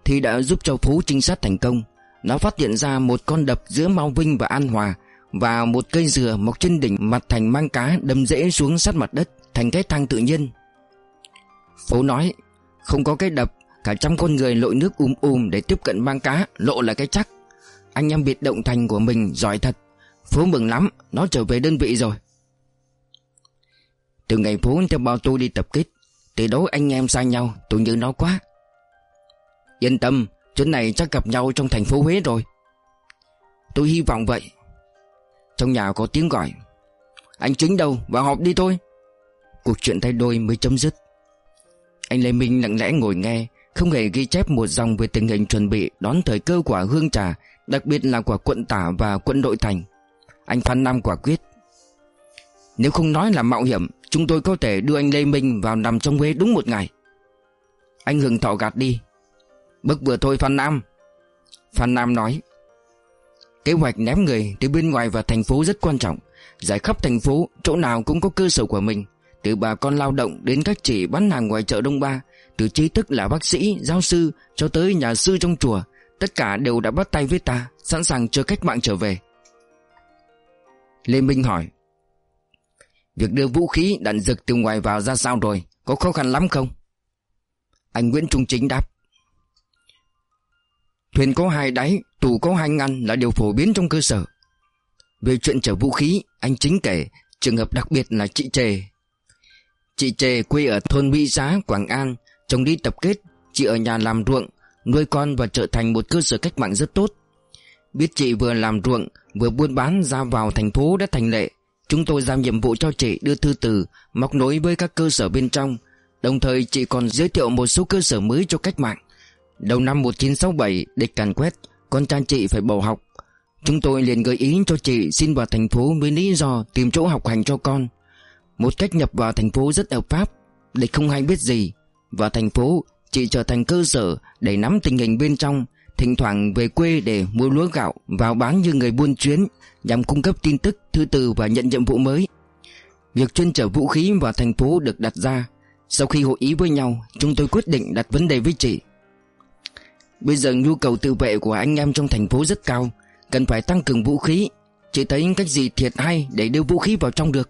Thì đã giúp cho Phú trinh sát thành công. Nó phát hiện ra một con đập giữa Mao Vinh và An Hòa Và một cây dừa mọc trên đỉnh mặt thành mang cá Đâm rễ xuống sát mặt đất. Thành cái thang tự nhiên. Phố nói, Không có cái đập, Cả trăm con người lội nước um um để tiếp cận mang cá, Lộ là cái chắc. Anh em biệt động thành của mình giỏi thật. Phố mừng lắm, Nó trở về đơn vị rồi. Từ ngày Phố theo bao tôi đi tập kích, Từ đó anh em xa nhau Tôi nhớ nó quá. Yên tâm, Chuyến này chắc gặp nhau trong thành phố Huế rồi. Tôi hy vọng vậy. Trong nhà có tiếng gọi. Anh chính đâu, vào họp đi thôi. Cuộc chuyện thay đôi mới chấm dứt. Anh Lê Minh lặng lẽ ngồi nghe, Không hề ghi chép một dòng về tình hình chuẩn bị đón thời cơ quả hương trà, Đặc biệt là quả quận tả và quận đội thành. Anh Phan Nam quả quyết. Nếu không nói là mạo hiểm, Chúng tôi có thể đưa anh Lê Minh vào nằm trong Huế đúng một ngày. Anh Hưng thọ gạt đi. Bức vừa thôi Phan Nam Phan Nam nói, Kế hoạch ném người từ bên ngoài vào thành phố rất quan trọng. Giải khắp thành phố, Chỗ nào cũng có cơ sở của mình. Từ bà con lao động đến các chị bán hàng ngoài chợ Đông Ba Từ trí thức là bác sĩ, giáo sư Cho tới nhà sư trong chùa Tất cả đều đã bắt tay với ta Sẵn sàng chờ cách mạng trở về. Lê Minh hỏi Việc đưa vũ khí đạn dược từ ngoài vào ra sao rồi? Có khó khăn lắm không? Anh Nguyễn Trung Chính đáp Thuyền có hai đáy Tủ có hai ngăn là điều phổ biến trong cơ sở. Về chuyện chở vũ khí Anh Chính kể Trường hợp đặc biệt là chị Trề Chị Trề quê ở thôn Mỹ Giá, Quảng An Chồng đi tập kết Chị ở nhà làm ruộng Nuôi con và trở thành một cơ sở cách mạng rất tốt. Biết chị vừa làm ruộng Vừa buôn bán ra vào thành phố đã thành lệ. Chúng tôi giao nhiệm vụ cho chị đưa thư từ Móc nối với các cơ sở bên trong. Đồng thời chị còn giới thiệu một số cơ sở mới cho cách mạng. Đầu năm 1967 địch càn quét Con trai chị phải bỏ học. Chúng tôi liền gợi ý cho chị xin vào thành phố với lý do tìm chỗ học hành cho con. Một cách nhập vào thành phố rất hợp pháp Địch không hay biết gì. Vào thành phố chị trở thành cơ sở để nắm tình hình bên trong Thỉnh thoảng về quê để mua lúa gạo vào bán như người buôn chuyến Nhằm cung cấp tin tức, thư từ và nhận nhiệm vụ mới. Việc chuyên trở vũ khí vào thành phố được đặt ra. Sau khi hội ý với nhau Chúng tôi quyết định đặt vấn đề với chị. Bây giờ nhu cầu tự vệ của anh em trong thành phố rất cao Cần phải tăng cường vũ khí. Chị thấy cách gì thiệt hay để đưa vũ khí vào trong được?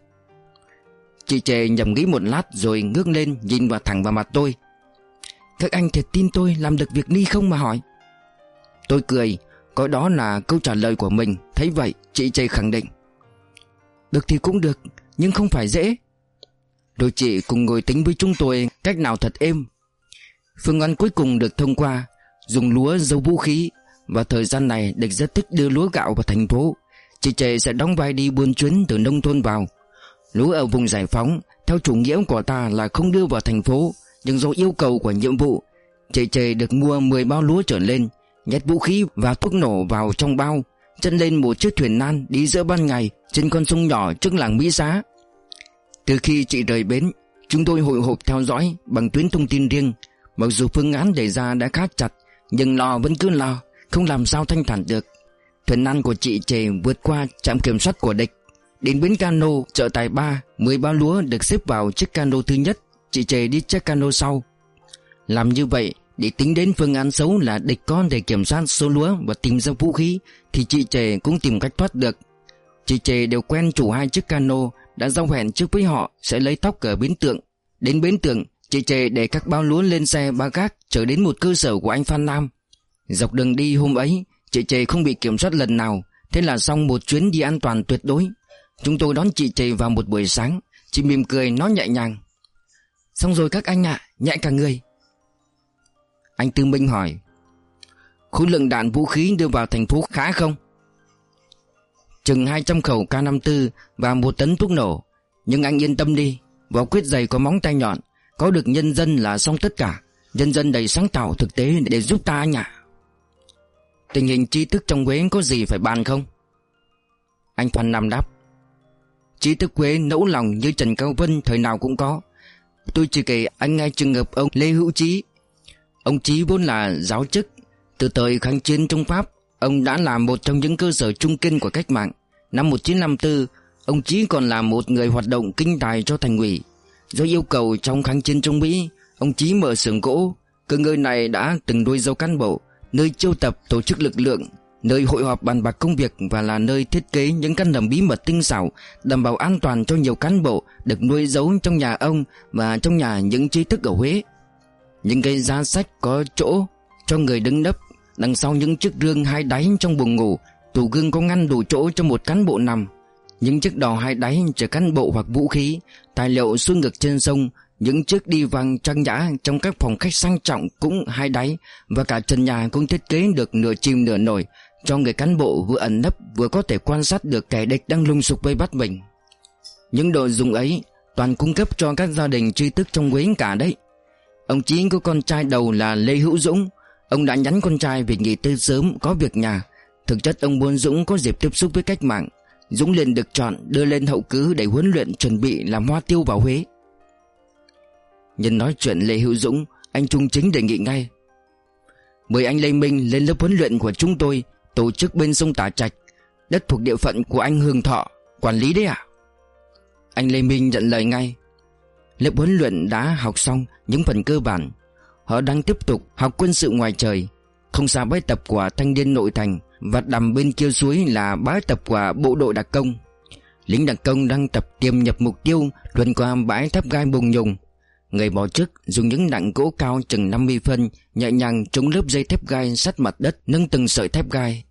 Chị Trề nhầm nghĩ một lát rồi ngước lên nhìn vào thẳng vào mặt tôi. Các anh thiệt tin tôi làm được việc ni không mà hỏi. Tôi cười, Có đó là câu trả lời của mình. Thấy vậy, chị Trề khẳng định. Được thì cũng được, Nhưng không phải dễ. Đôi chị cùng ngồi tính với chúng tôi Cách nào thật êm. Phương án cuối cùng được thông qua, Dùng lúa giấu vũ khí. Và thời gian này địch rất thích đưa lúa gạo vào thành phố. Chị Trề sẽ đóng vai đi buôn chuyến từ nông thôn vào. Lúa ở vùng giải phóng, Theo chủ nghĩa của ta là không đưa vào thành phố, Nhưng do yêu cầu của nhiệm vụ Chị Trề được mua 10 bao lúa trở lên, Nhét vũ khí và thuốc nổ vào trong bao, Chân lên một chiếc thuyền nan Đi giữa ban ngày Trên con sông nhỏ trước làng Mỹ Xá. Từ khi chị rời bến, Chúng tôi hội hộp theo dõi Bằng tuyến thông tin riêng. Mặc dù phương án đề ra đã khá chặt, Nhưng lo vẫn cứ lo, Không làm sao thanh thản được. Thuyền nan của chị Trề vượt qua trạm kiểm soát của địch. Đến bến cano, chợ Tài Ba, Mười bao lúa được xếp vào chiếc cano thứ nhất. Chị Trề đi chiếc cano sau. Làm như vậy, để tính đến phương án xấu là địch con để kiểm soát số lúa và tìm ra vũ khí, Thì chị Trề cũng tìm cách thoát được. Chị Trề đều quen chủ hai chiếc cano, Đã giao hẹn trước với họ, sẽ lấy tóc ở bến tượng. Đến bến tượng, Chị Trề để các bao lúa lên xe ba gác Trở đến một cơ sở của anh Phan Nam. Dọc đường đi hôm ấy, Chị Trề không bị kiểm soát lần nào. Thế là xong một chuyến đi an toàn tuyệt đối. Chúng tôi đón chị Trì vào một buổi sáng. Chị mỉm cười, nói nhẹ nhàng. Xong rồi các anh ạ, Nhẹ cả người. Anh Tư Minh hỏi, Khối lượng đạn vũ khí đưa vào thành phố khá không? Chừng 200 khẩu K54 và một tấn thuốc nổ. Nhưng anh yên tâm đi, Vỏ quyết dày có móng tay nhọn, Có được nhân dân là xong tất cả. Nhân dân đầy sáng tạo thực tế để giúp ta anh ạ. Tình hình trí thức trong Huế có gì phải bàn không? Anh Phan Nam đáp Trí thức Quế nẫu lòng như Trần Cao Vân thời nào cũng có. Tôi chỉ kể anh nghe trường hợp ông Lê Hữu Trí Ông Chí vốn là giáo chức. Từ thời kháng chiến Trung Pháp, Ông đã là một trong những cơ sở trung kiên của cách mạng. Năm 1954 Ông Chí còn là một người hoạt động kinh tài cho thành ủy. Do yêu cầu trong kháng chiến Trung Mỹ, Ông Chí mở xưởng gỗ. Cơ ngơi này đã từng nuôi dâu cán bộ, Nơi chiêu tập tổ chức lực lượng. Nơi hội họp bàn bạc công việc Và là nơi thiết kế những căn hầm bí mật tinh xảo, Đảm bảo an toàn cho nhiều cán bộ Được nuôi giấu trong nhà ông Và trong nhà những trí thức ở Huế. Những cây giá sách có chỗ cho người đứng nấp, Đằng sau những chiếc rương hai đáy trong buồng ngủ, Tủ gương có ngăn đủ chỗ cho một cán bộ nằm. Những chiếc đò hai đáy chở cán bộ hoặc vũ khí, Tài liệu xuôi ngược trên sông, Những chiếc đi vàng trang nhã trong các phòng khách sang trọng cũng hai đáy Và cả trần nhà cũng thiết kế được nửa chìm nửa nổi cho người cán bộ vừa ẩn nấp vừa có thể quan sát được kẻ địch đang lung sục vây bắt mình. Những đồ dùng ấy toàn cung cấp cho các gia đình tri thức trong Quế cả đấy. Ông Chí có con trai đầu là Lê Hữu Dũng. Ông đã nhắn con trai về nghỉ tư sớm, có việc nhà. Thực chất ông muốn Dũng có dịp tiếp xúc với cách mạng. Dũng liền được chọn đưa lên hậu cứ để huấn luyện chuẩn bị làm hoa tiêu vào Huế. Nhân nói chuyện Lê Hữu Dũng, Anh Trung Chính đề nghị ngay. Mời anh Lê Minh lên lớp huấn luyện của chúng tôi Tổ chức bên sông Tả Trạch, Đất thuộc địa phận của anh Hương Thọ, Quản lý đấy à Anh Lê Minh nhận lời ngay. Lớp huấn luyện đã học xong những phần cơ bản. Họ đang tiếp tục học quân sự ngoài trời. Không xa bãi tập của thanh niên nội thành Và nằm bên kia suối là bãi tập của bộ đội đặc công. Lính đặc công đang tập tiêm nhập mục tiêu Luân qua bãi tháp gai bùng nhùng. Người bỏ chức dùng những nặng gỗ cao chừng 50 phân Nhẹ nhàng chống lớp dây thép gai sát mặt đất, Nâng từng sợi thép gai.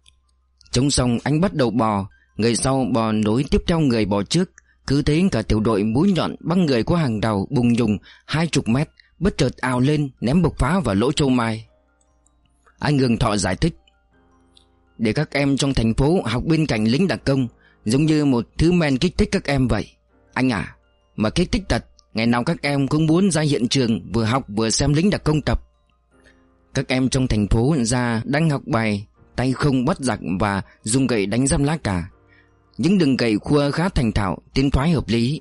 Chống xong, anh bắt đầu bò. Người sau, bò nối tiếp theo người bò trước. Cứ thế cả tiểu đội mũi nhọn, băng người của hàng đầu bùng nhùng hai chục mét, Bất chợt ào lên, ném bộc phá vào lỗ châu mai. Anh ngừng thọ giải thích. Để các em trong thành phố học bên cạnh lính đặc công, Giống như một thứ men kích thích các em vậy. Anh à Mà kích thích thật, Ngày nào các em cũng muốn ra hiện trường Vừa học vừa xem lính đặc công tập. Các em trong thành phố ra đang học bài Tay không bắt giặc và dùng gậy đánh giam lá cà. Những đường gậy khua khá thành thạo, Tiến thoái hợp lý.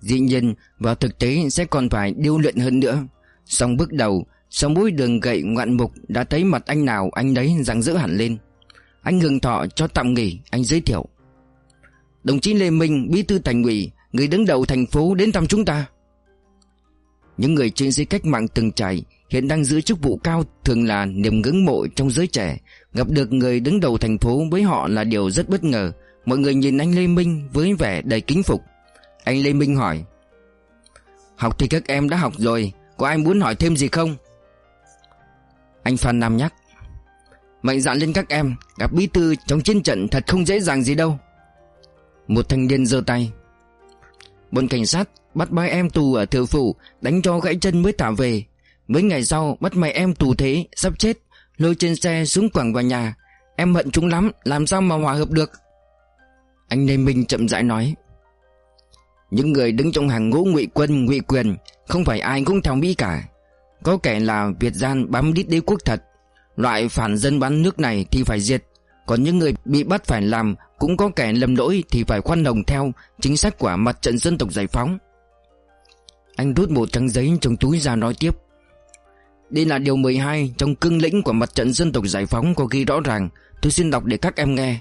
Dĩ nhiên, vào thực tế sẽ còn phải điêu luyện hơn nữa. Xong bước đầu, Sau mỗi đường gậy ngoạn mục Đã thấy mặt anh nào, anh đấy rạng rỡ hẳn lên. Anh ngừng thọ cho tạm nghỉ, Anh giới thiệu. Đồng chí Lê Minh, Bí thư thành ủy, Người đứng đầu thành phố đến thăm chúng ta. Những người trên sĩ cách mạng từng trải Hiện đang giữ chức vụ cao Thường là niềm ngưỡng mộ trong giới trẻ Gặp được người đứng đầu thành phố với họ là điều rất bất ngờ. Mọi người nhìn anh Lê Minh với vẻ đầy kính phục. Anh Lê Minh hỏi, Học thì các em đã học rồi, Có ai muốn hỏi thêm gì không? Anh Phan Nam nhắc, Mạnh dạn lên các em, Gặp bí thư trong chiến trận thật không dễ dàng gì đâu. Một thanh niên giơ tay, Bọn cảnh sát bắt ba em tù ở thừa phủ, Đánh cho gãy chân mới thả về. Mấy ngày sau bắt mày em tù thế, Sắp chết. Lôi trên xe xuống quẳng vào nhà. Em hận chúng lắm, Làm sao mà hòa hợp được? Anh Lê Minh chậm rãi nói. Những người đứng trong hàng ngũ ngụy quân, ngụy quyền, Không phải ai cũng theo Mỹ cả. Có kẻ là Việt gian bám đít đế quốc thật. Loại phản dân bán nước này thì phải diệt. Còn những người bị bắt phải làm, Cũng có kẻ lầm lỗi thì phải khoan đồng theo Chính sách của mặt trận dân tộc giải phóng. Anh rút một trang giấy trong túi ra nói tiếp đây là điều 12 trong cương lĩnh của mặt trận dân tộc giải phóng có ghi rõ ràng. Tôi xin đọc để các em nghe.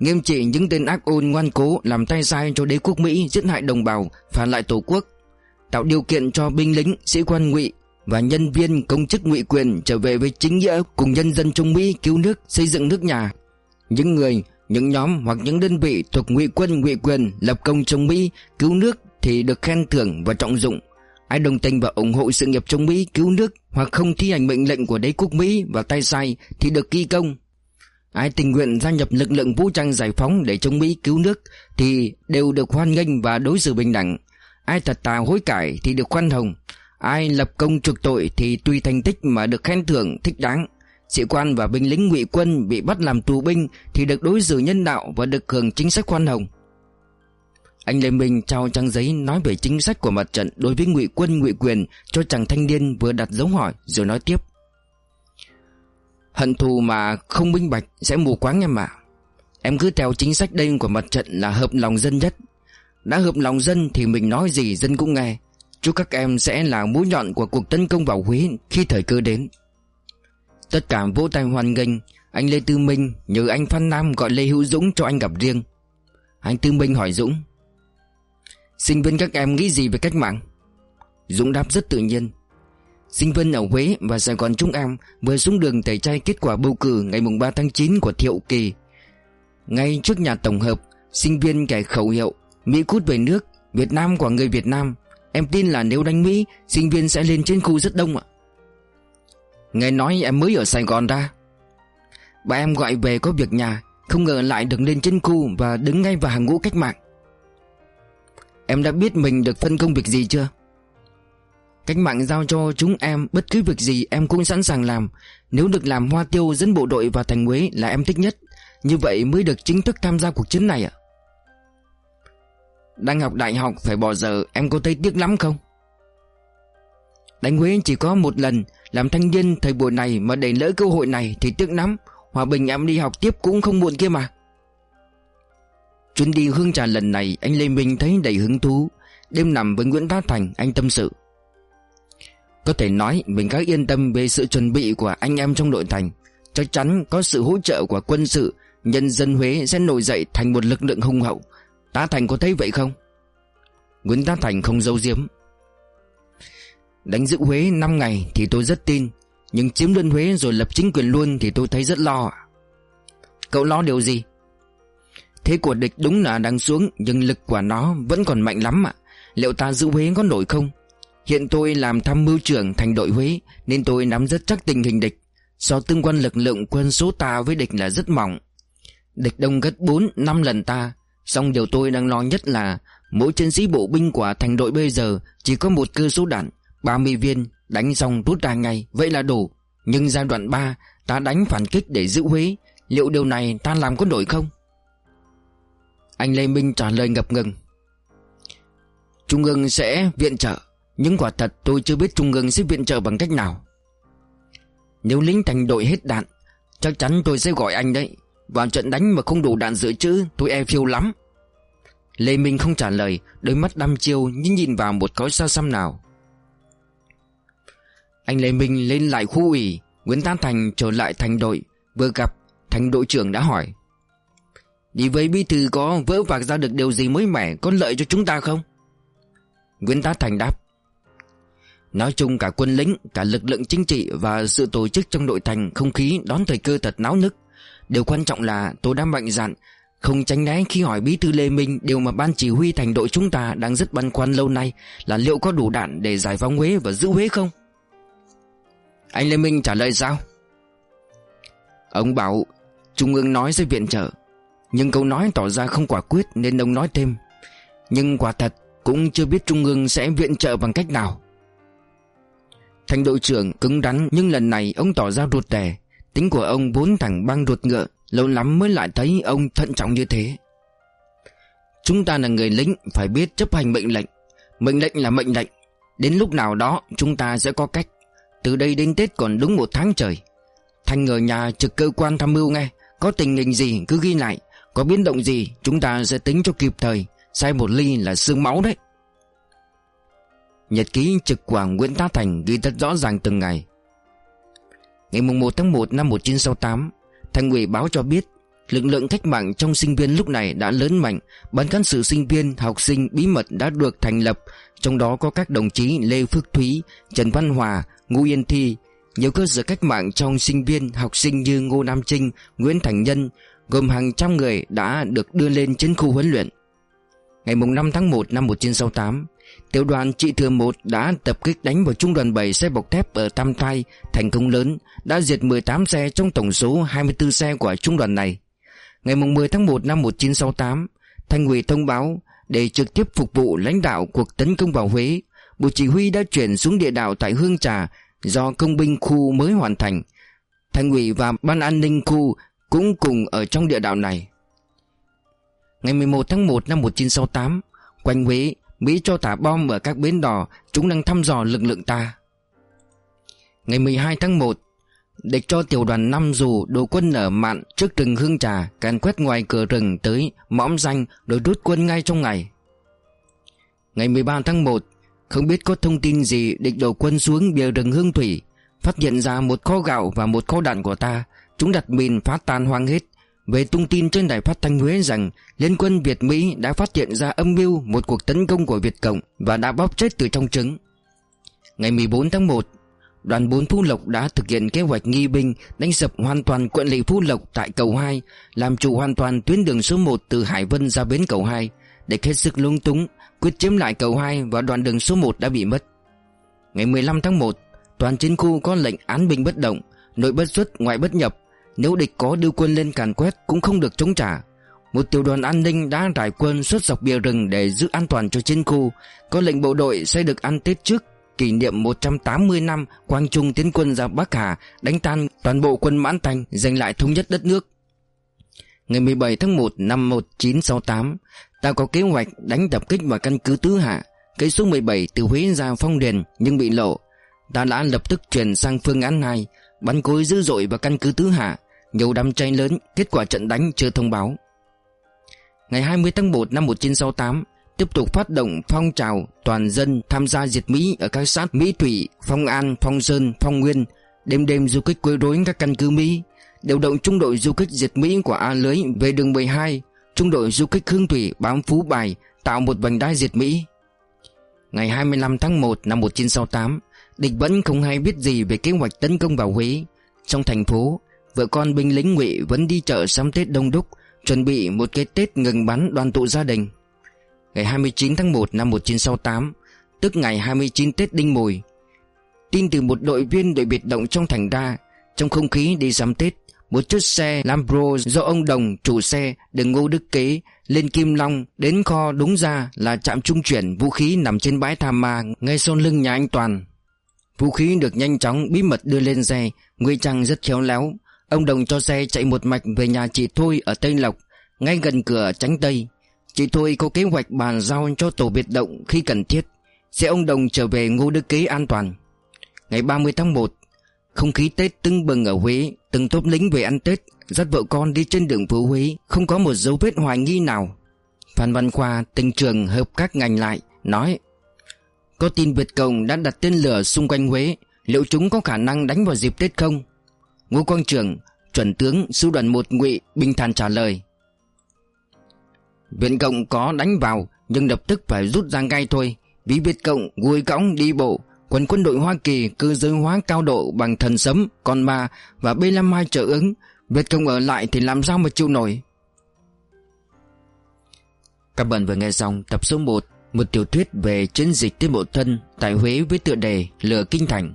Nghiêm trị những tên ác ôn ngoan cố làm tay sai cho đế quốc Mỹ giết hại đồng bào, phản lại tổ quốc. Tạo điều kiện cho binh lính, sĩ quan ngụy và nhân viên công chức ngụy quyền trở về với chính nghĩa cùng nhân dân Trung Mỹ cứu nước, xây dựng nước nhà. Những người, những nhóm hoặc những đơn vị thuộc ngụy quân ngụy quyền lập công chống Mỹ cứu nước thì được khen thưởng và trọng dụng. Ai đồng tình và ủng hộ sự nghiệp chống Mỹ, cứu nước hoặc không thi hành mệnh lệnh của đế quốc Mỹ và tay sai thì được ghi công. Ai tình nguyện gia nhập lực lượng vũ trang giải phóng để chống Mỹ cứu nước thì đều được hoan nghênh và đối xử bình đẳng. Ai thật tà hối cải thì được khoan hồng. Ai lập công trục tội thì tùy thành tích mà được khen thưởng, thích đáng. Sĩ quan và binh lính ngụy quân bị bắt làm tù binh thì được đối xử nhân đạo và được hưởng chính sách khoan hồng. Anh Lê Minh trao trang giấy nói về chính sách của mặt trận đối với ngụy quân ngụy quyền cho chàng thanh niên vừa đặt dấu hỏi rồi nói tiếp. Hận thù mà không minh bạch sẽ mù quáng em ạ. Em cứ theo chính sách đây của mặt trận là hợp lòng dân nhất. Đã hợp lòng dân thì mình nói gì dân cũng nghe. Chúc các em sẽ là mũi nhọn của cuộc tấn công vào Huế khi thời cơ đến. Tất cả vỗ tay hoan nghênh, anh Lê Tư Minh nhờ anh Phan Nam gọi Lê Hữu Dũng cho anh gặp riêng. Anh Tư Minh hỏi Dũng Sinh viên các em nghĩ gì về cách mạng? Dũng đáp rất tự nhiên. Sinh viên ở Huế và Sài Gòn chúng em Vừa xuống đường tẩy chay kết quả bầu cử Ngày 3 tháng 9 của Thiệu Kỳ. Ngay trước nhà tổng hợp, Sinh viên kẻ khẩu hiệu, Mỹ cút về nước, Việt Nam của người Việt Nam. Em tin là nếu đánh Mỹ, Sinh viên sẽ lên trên khu rất đông ạ. Nghe nói em mới ở Sài Gòn ra. Bà em gọi về có việc nhà, Không ngờ lại được lên trên khu Và đứng ngay vào hàng ngũ cách mạng. Em đã biết mình được phân công việc gì chưa? Cách mạng giao cho chúng em, Bất cứ việc gì em cũng sẵn sàng làm. Nếu được làm hoa tiêu dẫn bộ đội vào thành Huế Là em thích nhất. Như vậy mới được chính thức tham gia cuộc chiến này ạ. Đang học đại học, phải bỏ giờ, Em có thấy tiếc lắm không? Đánh Huế chỉ có một lần, Làm thanh niên thời buổi này mà để lỡ cơ hội này Thì tiếc lắm. Hòa Bình em đi học tiếp cũng không muộn kia mà. Chuyến đi hương trà lần này, Anh Lê Minh thấy đầy hứng thú. Đêm nằm với Nguyễn Tá Thành, anh tâm sự. Có thể nói, mình khá yên tâm về sự chuẩn bị của anh em trong đội thành. Chắc chắn có sự hỗ trợ của quân sự, Nhân dân Huế sẽ nổi dậy thành một lực lượng hùng hậu. Tá Thành có thấy vậy không? Nguyễn Tá Thành không giấu giếm. Đánh giữ Huế 5 ngày thì tôi rất tin, Nhưng chiếm lân Huế rồi lập chính quyền luôn thì tôi thấy rất lo Cậu lo điều gì? Thế của địch đúng là đang xuống Nhưng lực của nó vẫn còn mạnh lắm ạ. Liệu ta giữ Huế có nổi không? Hiện tôi làm tham mưu trưởng thành đội Huế Nên tôi nắm rất chắc tình hình địch. Do tương quan lực lượng quân số ta với địch là rất mỏng. Địch đông gấp 4, 5 lần ta. Xong điều tôi đang lo nhất là Mỗi chiến sĩ bộ binh của thành đội bây giờ Chỉ có một cơ số đạn 30 viên Đánh xong rút ra ngay Vậy là đủ. Nhưng giai đoạn 3 Ta đánh phản kích để giữ Huế. Liệu điều này ta làm có nổi không? Anh Lê Minh trả lời ngập ngừng. Trung ương sẽ viện trợ, Nhưng quả thật tôi chưa biết Trung ương sẽ viện trợ bằng cách nào. Nếu lính thành đội hết đạn, Chắc chắn tôi sẽ gọi anh đấy. Vào trận đánh mà không đủ đạn dự trữ, Tôi e phiêu lắm. Lê Minh không trả lời, Đôi mắt đăm chiêu nhưng nhìn vào một cõi xa xăm nào. Anh Lê Minh lên lại khu ủy, Nguyễn Tam Thành trở lại thành đội, Vừa gặp thành đội trưởng đã hỏi. Đi với bí thư có vỡ vạc ra được điều gì mới mẻ Có lợi cho chúng ta không Nguyễn Tá Thành đáp Nói chung cả quân lính, cả lực lượng chính trị và sự tổ chức trong đội thành không khí đón thời cơ thật náo nức. Điều quan trọng là tôi đã mạnh dạn, không tránh né khi hỏi bí thư Lê Minh điều mà ban chỉ huy thành đội chúng ta đang rất băn khoăn lâu nay là liệu có đủ đạn để giải phóng Huế và giữ Huế không? Anh Lê Minh trả lời sao? Ông bảo Trung ương nói sẽ viện trợ nhưng câu nói tỏ ra không quả quyết nên ông nói thêm. Nhưng quả thật cũng chưa biết Trung ương sẽ viện trợ bằng cách nào. Thành đội trưởng cứng rắn Nhưng lần này ông tỏ ra ruột rè. Tính của ông vốn thẳng băng ruột ngựa, Lâu lắm mới lại thấy ông thận trọng như thế. Chúng ta là người lính, Phải biết chấp hành mệnh lệnh. Mệnh lệnh là mệnh lệnh. Đến lúc nào đó, chúng ta sẽ có cách. Từ đây đến Tết còn đúng một tháng trời. Thành ở nhà trực cơ quan tham mưu nghe, Có tình hình gì cứ ghi lại. Có biến động gì chúng ta sẽ tính cho kịp thời. Sai một ly là xương máu đấy. Nhật ký trực của Nguyễn Tá Thành ghi rất rõ ràng từng ngày. Ngày 1 tháng 1 năm 1968 Thành ủy báo cho biết Lực lượng cách mạng trong sinh viên lúc này đã lớn mạnh Ban cán sự sinh viên, học sinh bí mật đã được thành lập. Trong đó có các đồng chí Lê Phước Thúy, Trần Văn Hòa, Ngô Yên Thi Nhiều cơ sở cách mạng trong sinh viên, học sinh như Ngô Nam Trinh, Nguyễn Thành Nhân Gồm hàng trăm người đã được đưa lên trên khu huấn luyện. Ngày 5 tháng 1 năm 1968 Tiểu đoàn trị thừa 1 đã tập kích đánh vào trung đoàn 7 xe bọc thép ở Tam Thai Thành công lớn, Đã diệt 18 xe trong tổng số 24 xe của trung đoàn này. Ngày 10 tháng 1 năm 1968 Thanh ủy thông báo Để trực tiếp phục vụ lãnh đạo cuộc tấn công vào Huế, Bộ chỉ huy đã chuyển xuống địa đạo tại Hương Trà Do công binh khu mới hoàn thành. Thành ủy và ban an ninh khu cũng cùng ở trong địa đạo này. Ngày 11 tháng 1 năm 1968 Quanh Huế, Mỹ cho thả bom ở các bến đò Chúng đang thăm dò lực lượng ta. Ngày 12 tháng 1 Địch cho tiểu đoàn 5 dù đồ quân ở mạn trước rừng hương trà, Càn quét ngoài cửa rừng tới mõm danh rồi rút quân ngay trong ngày. Ngày 13 tháng 1 Không biết có thông tin gì địch đổ quân xuống bìa rừng hương thủy, Phát hiện ra một kho gạo và một kho đạn của ta. Chúng đặt mìn phá tan hoang hết về tung tin trên đài phát thanh Huế rằng Liên quân Việt Mỹ đã phát hiện ra âm mưu một cuộc tấn công của Việt Cộng và đã bóp chết từ trong trứng. Ngày 14 tháng 1, đoàn 4 Phú Lộc đã thực hiện kế hoạch nghi binh đánh sập hoàn toàn quận lỵ Phú Lộc tại cầu 2, làm chủ hoàn toàn tuyến đường số 1 từ Hải Vân ra bến cầu 2. Để hết sức lung túng, quyết chiếm lại cầu 2 và đoạn đường số 1 đã bị mất. Ngày 15 tháng 1, toàn chiến khu có lệnh án binh bất động, nội bất xuất, ngoại bất nhập, nếu địch có đưa quân lên càn quét cũng không được chống trả. Một tiểu đoàn an ninh đã rải quân suốt dọc bìa rừng để giữ an toàn cho chiến khu. Có lệnh bộ đội sẽ được ăn Tết trước, Kỷ niệm 180 năm Quang Trung tiến quân ra Bắc Hà, Đánh tan toàn bộ quân mãn thành Giành lại thống nhất đất nước. Ngày 17 tháng 1 năm 1968 Ta có kế hoạch đánh tập kích vào căn cứ Tứ Hạ, Cây số 17 từ Huế ra Phong Điền Nhưng bị lộ. Ta đã lập tức chuyển sang phương án 2 Bắn cối dữ dội vào căn cứ Tứ Hạ. Nhiều đám cháy lớn Kết quả trận đánh chưa thông báo. Ngày 20 tháng 1 năm 1968 Tiếp tục phát động phong trào toàn dân tham gia diệt Mỹ ở các sát Mỹ Thủy, Phong An, Phong Sơn, Phong Nguyên. Đêm đêm du kích quấy rối các căn cứ Mỹ Điều động trung đội du kích diệt Mỹ của A Lưới về đường 12 Trung đội du kích Hương Thủy bám Phú Bài Tạo một vành đai diệt Mỹ. Ngày 25 tháng 1 năm 1968 Địch vẫn không hay biết gì về kế hoạch tấn công vào Huế. Trong thành phố Vợ con binh lính ngụy vẫn đi chợ sắm Tết đông đúc, Chuẩn bị một cái Tết ngừng bắn đoàn tụ gia đình. Ngày 29 tháng 1 năm 1968 Tức ngày 29 Tết Đinh Mùi, Tin từ một đội viên đội biệt động trong thành đa, Trong không khí đi sắm Tết, Một chiếc xe Lambro do ông Đồng chủ xe đường ngô đức kế Lên Kim Long đến kho đúng ra là trạm trung chuyển vũ khí nằm trên bãi Tham Ma ngay sau lưng nhà anh Toàn. Vũ khí được nhanh chóng bí mật đưa lên xe người trang rất khéo léo. Ông Đồng cho xe chạy một mạch về nhà chị Thôi ở Tây Lộc, Ngay gần cửa tránh Tây. Chị Thôi có kế hoạch bàn giao cho tổ biệt động khi cần thiết, Sẽ ông Đồng trở về ngô đức kế an toàn. Ngày 30 tháng 1 Không khí Tết tưng bừng ở Huế, Từng tốp lính về ăn Tết, Dắt vợ con đi trên đường phố Huế, Không có một dấu vết hoài nghi nào. Phan Văn Khoa tình trường hợp các ngành lại, Nói, Có tin Việt Cộng đã đặt tên lửa xung quanh Huế, Liệu chúng có khả năng đánh vào dịp Tết không? Ngô Quang Trường Chuẩn tướng sư đoàn một ngụy bình thản trả lời. Viện Cộng có đánh vào Nhưng lập tức phải rút ra ngay thôi. Vì Việt Cộng gùi cõng đi bộ. Quân quân đội Hoa Kỳ cơ giới hóa cao độ bằng thần sấm, con ma và B-52 trợ ứng. Việt Cộng ở lại thì làm sao mà chịu nổi? Các bạn vừa nghe xong tập số 1 Một tiểu thuyết về chiến dịch tiến bộ thân tại Huế với tựa đề Lửa Kinh Thành.